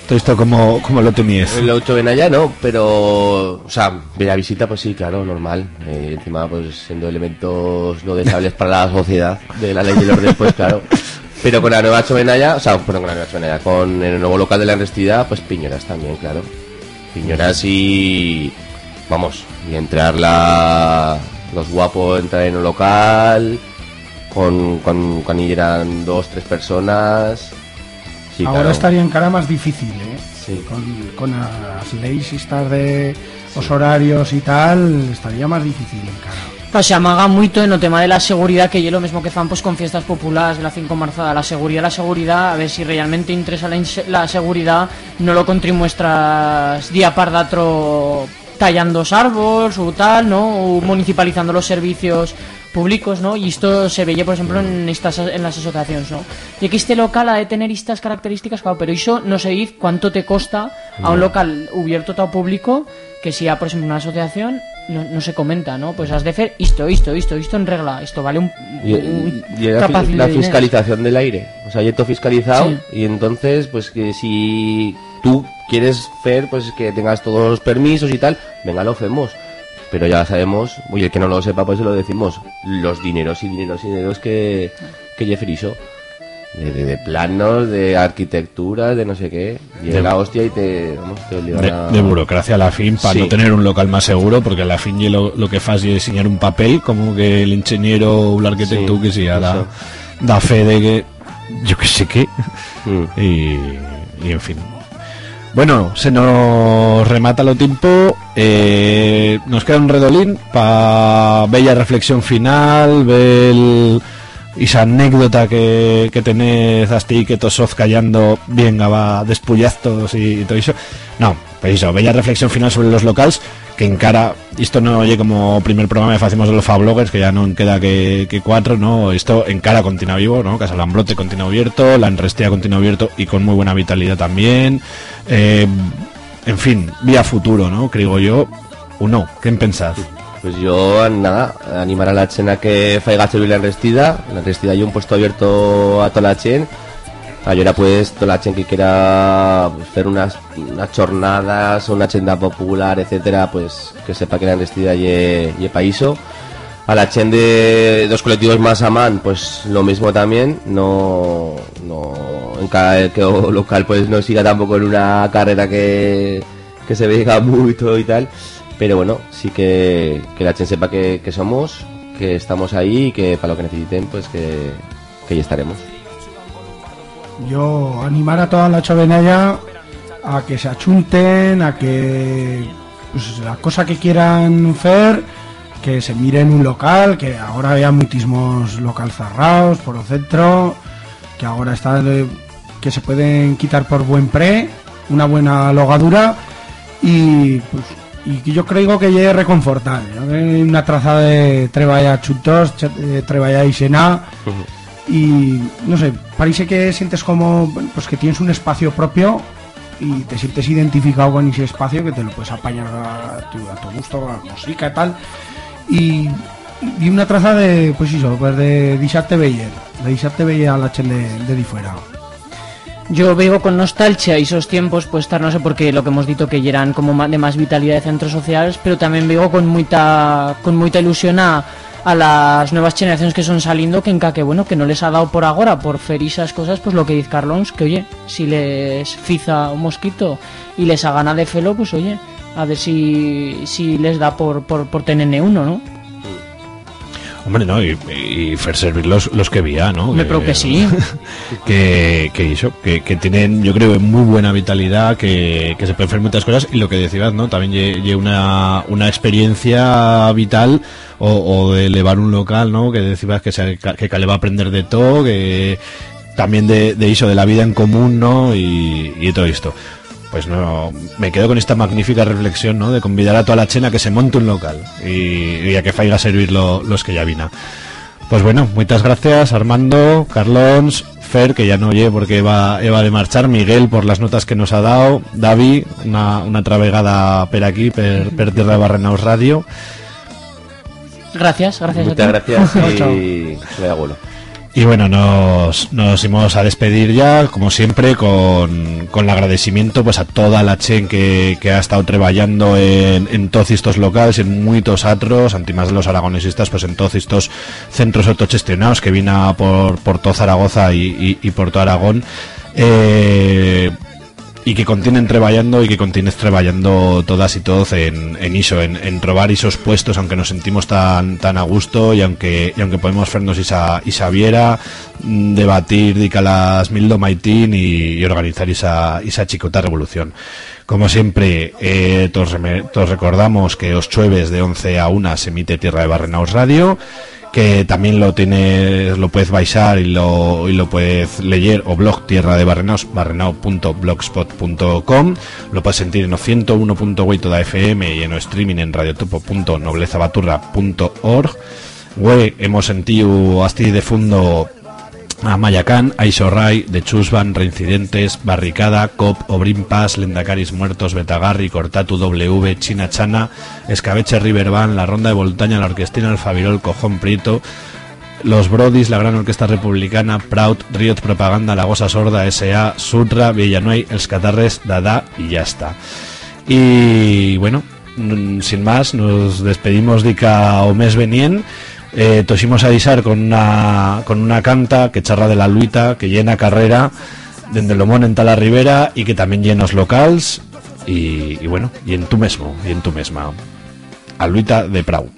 Todo esto como, como lo tenías. El 8 Benaya no, pero, o sea, Visita, pues sí, claro, normal. Eh, encima, pues siendo elementos no deseables para la sociedad de la ley del orden, pues claro. (laughs) Pero con la nueva Chovenaya, o sea, perdón, con la nueva Chovenaya, con el nuevo local de la Enrestida, pues Piñoras también, claro. Piñoras y, vamos, y entrar la, los guapos, entrar en un local, con, con, cuando eran dos, tres personas. Sí, Ahora claro. estaría en cara más difícil, ¿eh? Sí. Con, con las leyes estas de los horarios y tal, estaría más difícil en cara. Claro, se amaga mucho en el tema de la seguridad que es lo mismo que fan pues con fiestas populares de la 5 marzada la seguridad la seguridad a ver si realmente interesa la, la seguridad no lo contrimuestras día par datro tallando los árboles o tal no o municipalizando los servicios públicos no y esto se veía por ejemplo en estas en las asociaciones no y que este local ha de tener estas características claro, pero eso no se dice cuánto te costa a un local abierto todo público que hay por ejemplo una asociación no, no se comenta, ¿no? Pues has de hacer esto, esto, esto, esto en regla. Esto vale un, Y, un y- la, de dinero. fiscalización del aire. O sea, todo fiscalizado Sí. y entonces, pues que si tú quieres hacer, pues que tengas todos los permisos y tal, venga, lo hacemos. Pero ya sabemos, y el que no lo sepa, pues se lo decimos, los dineros y dineros y dineros que, que Jeffrey hizo. De, de- de planos, de arquitectura, de no sé qué. Llega De- la hostia y te, vamos, te De, a... de burocracia a la fin para Sí. no tener un local más seguro porque a la fin lo, lo que fas es diseñar un papel como que el ingeniero o el arquitecto Sí, que sea da, da fe de que yo que sé qué Mm. y, y en fin bueno se nos remata lo tiempo eh, nos queda un redolín para bella reflexión final ver esa anécdota que, que tenés hasta que tosos callando venga va despullazos y, y todo eso. No pues eso bella reflexión final sobre los locales que encara esto no oye como primer programa que hacemos de los Fabloggers que ya no queda que, cuatro no esto encara continúa vivo no Casalambrote continúa abierto la Enrestía continúa abierto y con muy buena vitalidad también. Eh, en fin vía futuro no creo yo o no ¿qué pensás? Pues yo, nada, animar a la chena que faiga servir la enrestida. La enrestida hay un puesto abierto a toda la chen. Ahora pues toda chen que quiera pues, hacer unas, unas jornadas, una chenda popular, etcétera, pues que sepa que la enrestida y y paíso. A la chen de dos colectivos más a man, pues lo mismo también. No, no en cada o local pues no siga tampoco en una carrera que, que se vea mucho y tal. Pero bueno, sí que, que la Chen sepa que, que somos, que estamos ahí y que para lo que necesiten, pues que, que ahí estaremos. Yo animar a toda la chovenalla a que se achunten, a que pues, la cosa que quieran hacer, que se miren un local, que ahora había muchísimos local cerrados por el centro, que ahora está que se pueden quitar por buen pre, una buena logadura y pues, y que yo creo que llegue reconfortar ¿no? Una traza de treballa chuntos, ch- eh, treballa y sena y no sé, parece que sientes como pues que tienes un espacio propio y te sientes identificado con ese espacio que te lo puedes apañar a tu, a tu gusto, a la música y tal. Y, y una traza de, pues eso, pues de Dixarte Beller, de Dixarte Beller a la chen de, de di fuera. Yo veo con nostalgia esos tiempos, pues estar, no sé por qué lo que hemos dicho que eran como de más vitalidad de centros sociales, pero también veo con mucha, con mucha ilusión a, a las nuevas generaciones que son saliendo, que enca que bueno, que no les ha dado por ahora, por fer esas cosas, pues lo que dice Carlons, que oye, si les fiza un mosquito y les ha gana de felo, pues oye, a ver si, si les da por, por, por tener uno, ¿no? Hombre, no, y, y fer servir los, los que vía, ¿no? Me creo que sí. (laughs) que, que, iso, que, que tienen, yo creo, muy buena vitalidad, que, que se pueden hacer muchas cosas, y lo que decías, ¿no? También lle, lle una, una experiencia vital o, o de elevar un local, ¿no? Que decías que, se, que le va a aprender de todo, que también de, de eso, de la vida en común, ¿no? Y, y todo esto. Pues no, me quedo con esta magnífica reflexión, ¿no? De convidar a toda la chena que se monte un local y, y a que faiga servir lo- los que ya vina. Pues bueno, muchas gracias Armando, Carlons, Fer, que ya no oye porque va, Eva de marchar, Miguel por las notas que nos ha dado, Davi, una, una travegada per aquí, per, per Tierra de Barrenaus Radio. Gracias, gracias a ti. Muchas gracias y. Y bueno, nos, nos íbamos a despedir ya, como siempre, con, con el agradecimiento pues a toda la chen que, que ha estado trabajando en, en todos estos locales, en muchos atros, antimás de los aragonesistas, pues en todos estos centros autogestionados que vino por, por todo Zaragoza y, y- y por todo Aragón. Eh, y que continuen trabajando y que continúes trabajando todas y todos en, en en, en trobar esos puestos aunque nos sentimos tan tan a gusto y aunque y aunque podemos hacernos esa, esa viera mm, debatir dica las mil do maitín y, organizar esa, esa chicota revolución. Como siempre eh, todos, todos recordamos que os jueves de 11 a 1 se emite Tierra de Barrenaos Radio que también lo tienes lo puedes baixar y lo, y lo puedes leer o blog tierra de barrenaos barrenao.blogspot.com lo puedes sentir en o 101.8 da FM y en streaming en radiotopo.noblezabaturra.org we hemos sentido hasta de fondo a Mayacán, Aisorray, de Chusban, Reincidentes, Barricada, Cop, Obrimpas, Lendacaris Muertos, Betagarri, Cortatu W, China Chana, Escabeche Riverban, La Ronda de Voltaña, La Orquestina Alfavirol, Cojón Prieto, Los Brodis, La Gran Orquesta Republicana, Proud, Riot Propaganda, La Gosa Sorda, S.A., Sutra, Villanuey, Els Catarres, Dada y ya está. Y bueno, sin más, nos despedimos de ca o mes. Eh, tosimos a disar con una, con una canta que charra de la luita, que llena carrera, desde Lomón en Tala Ribera y que también llenos locals. Y, y bueno, y en tú mismo, y en tú misma. A luita de Prau.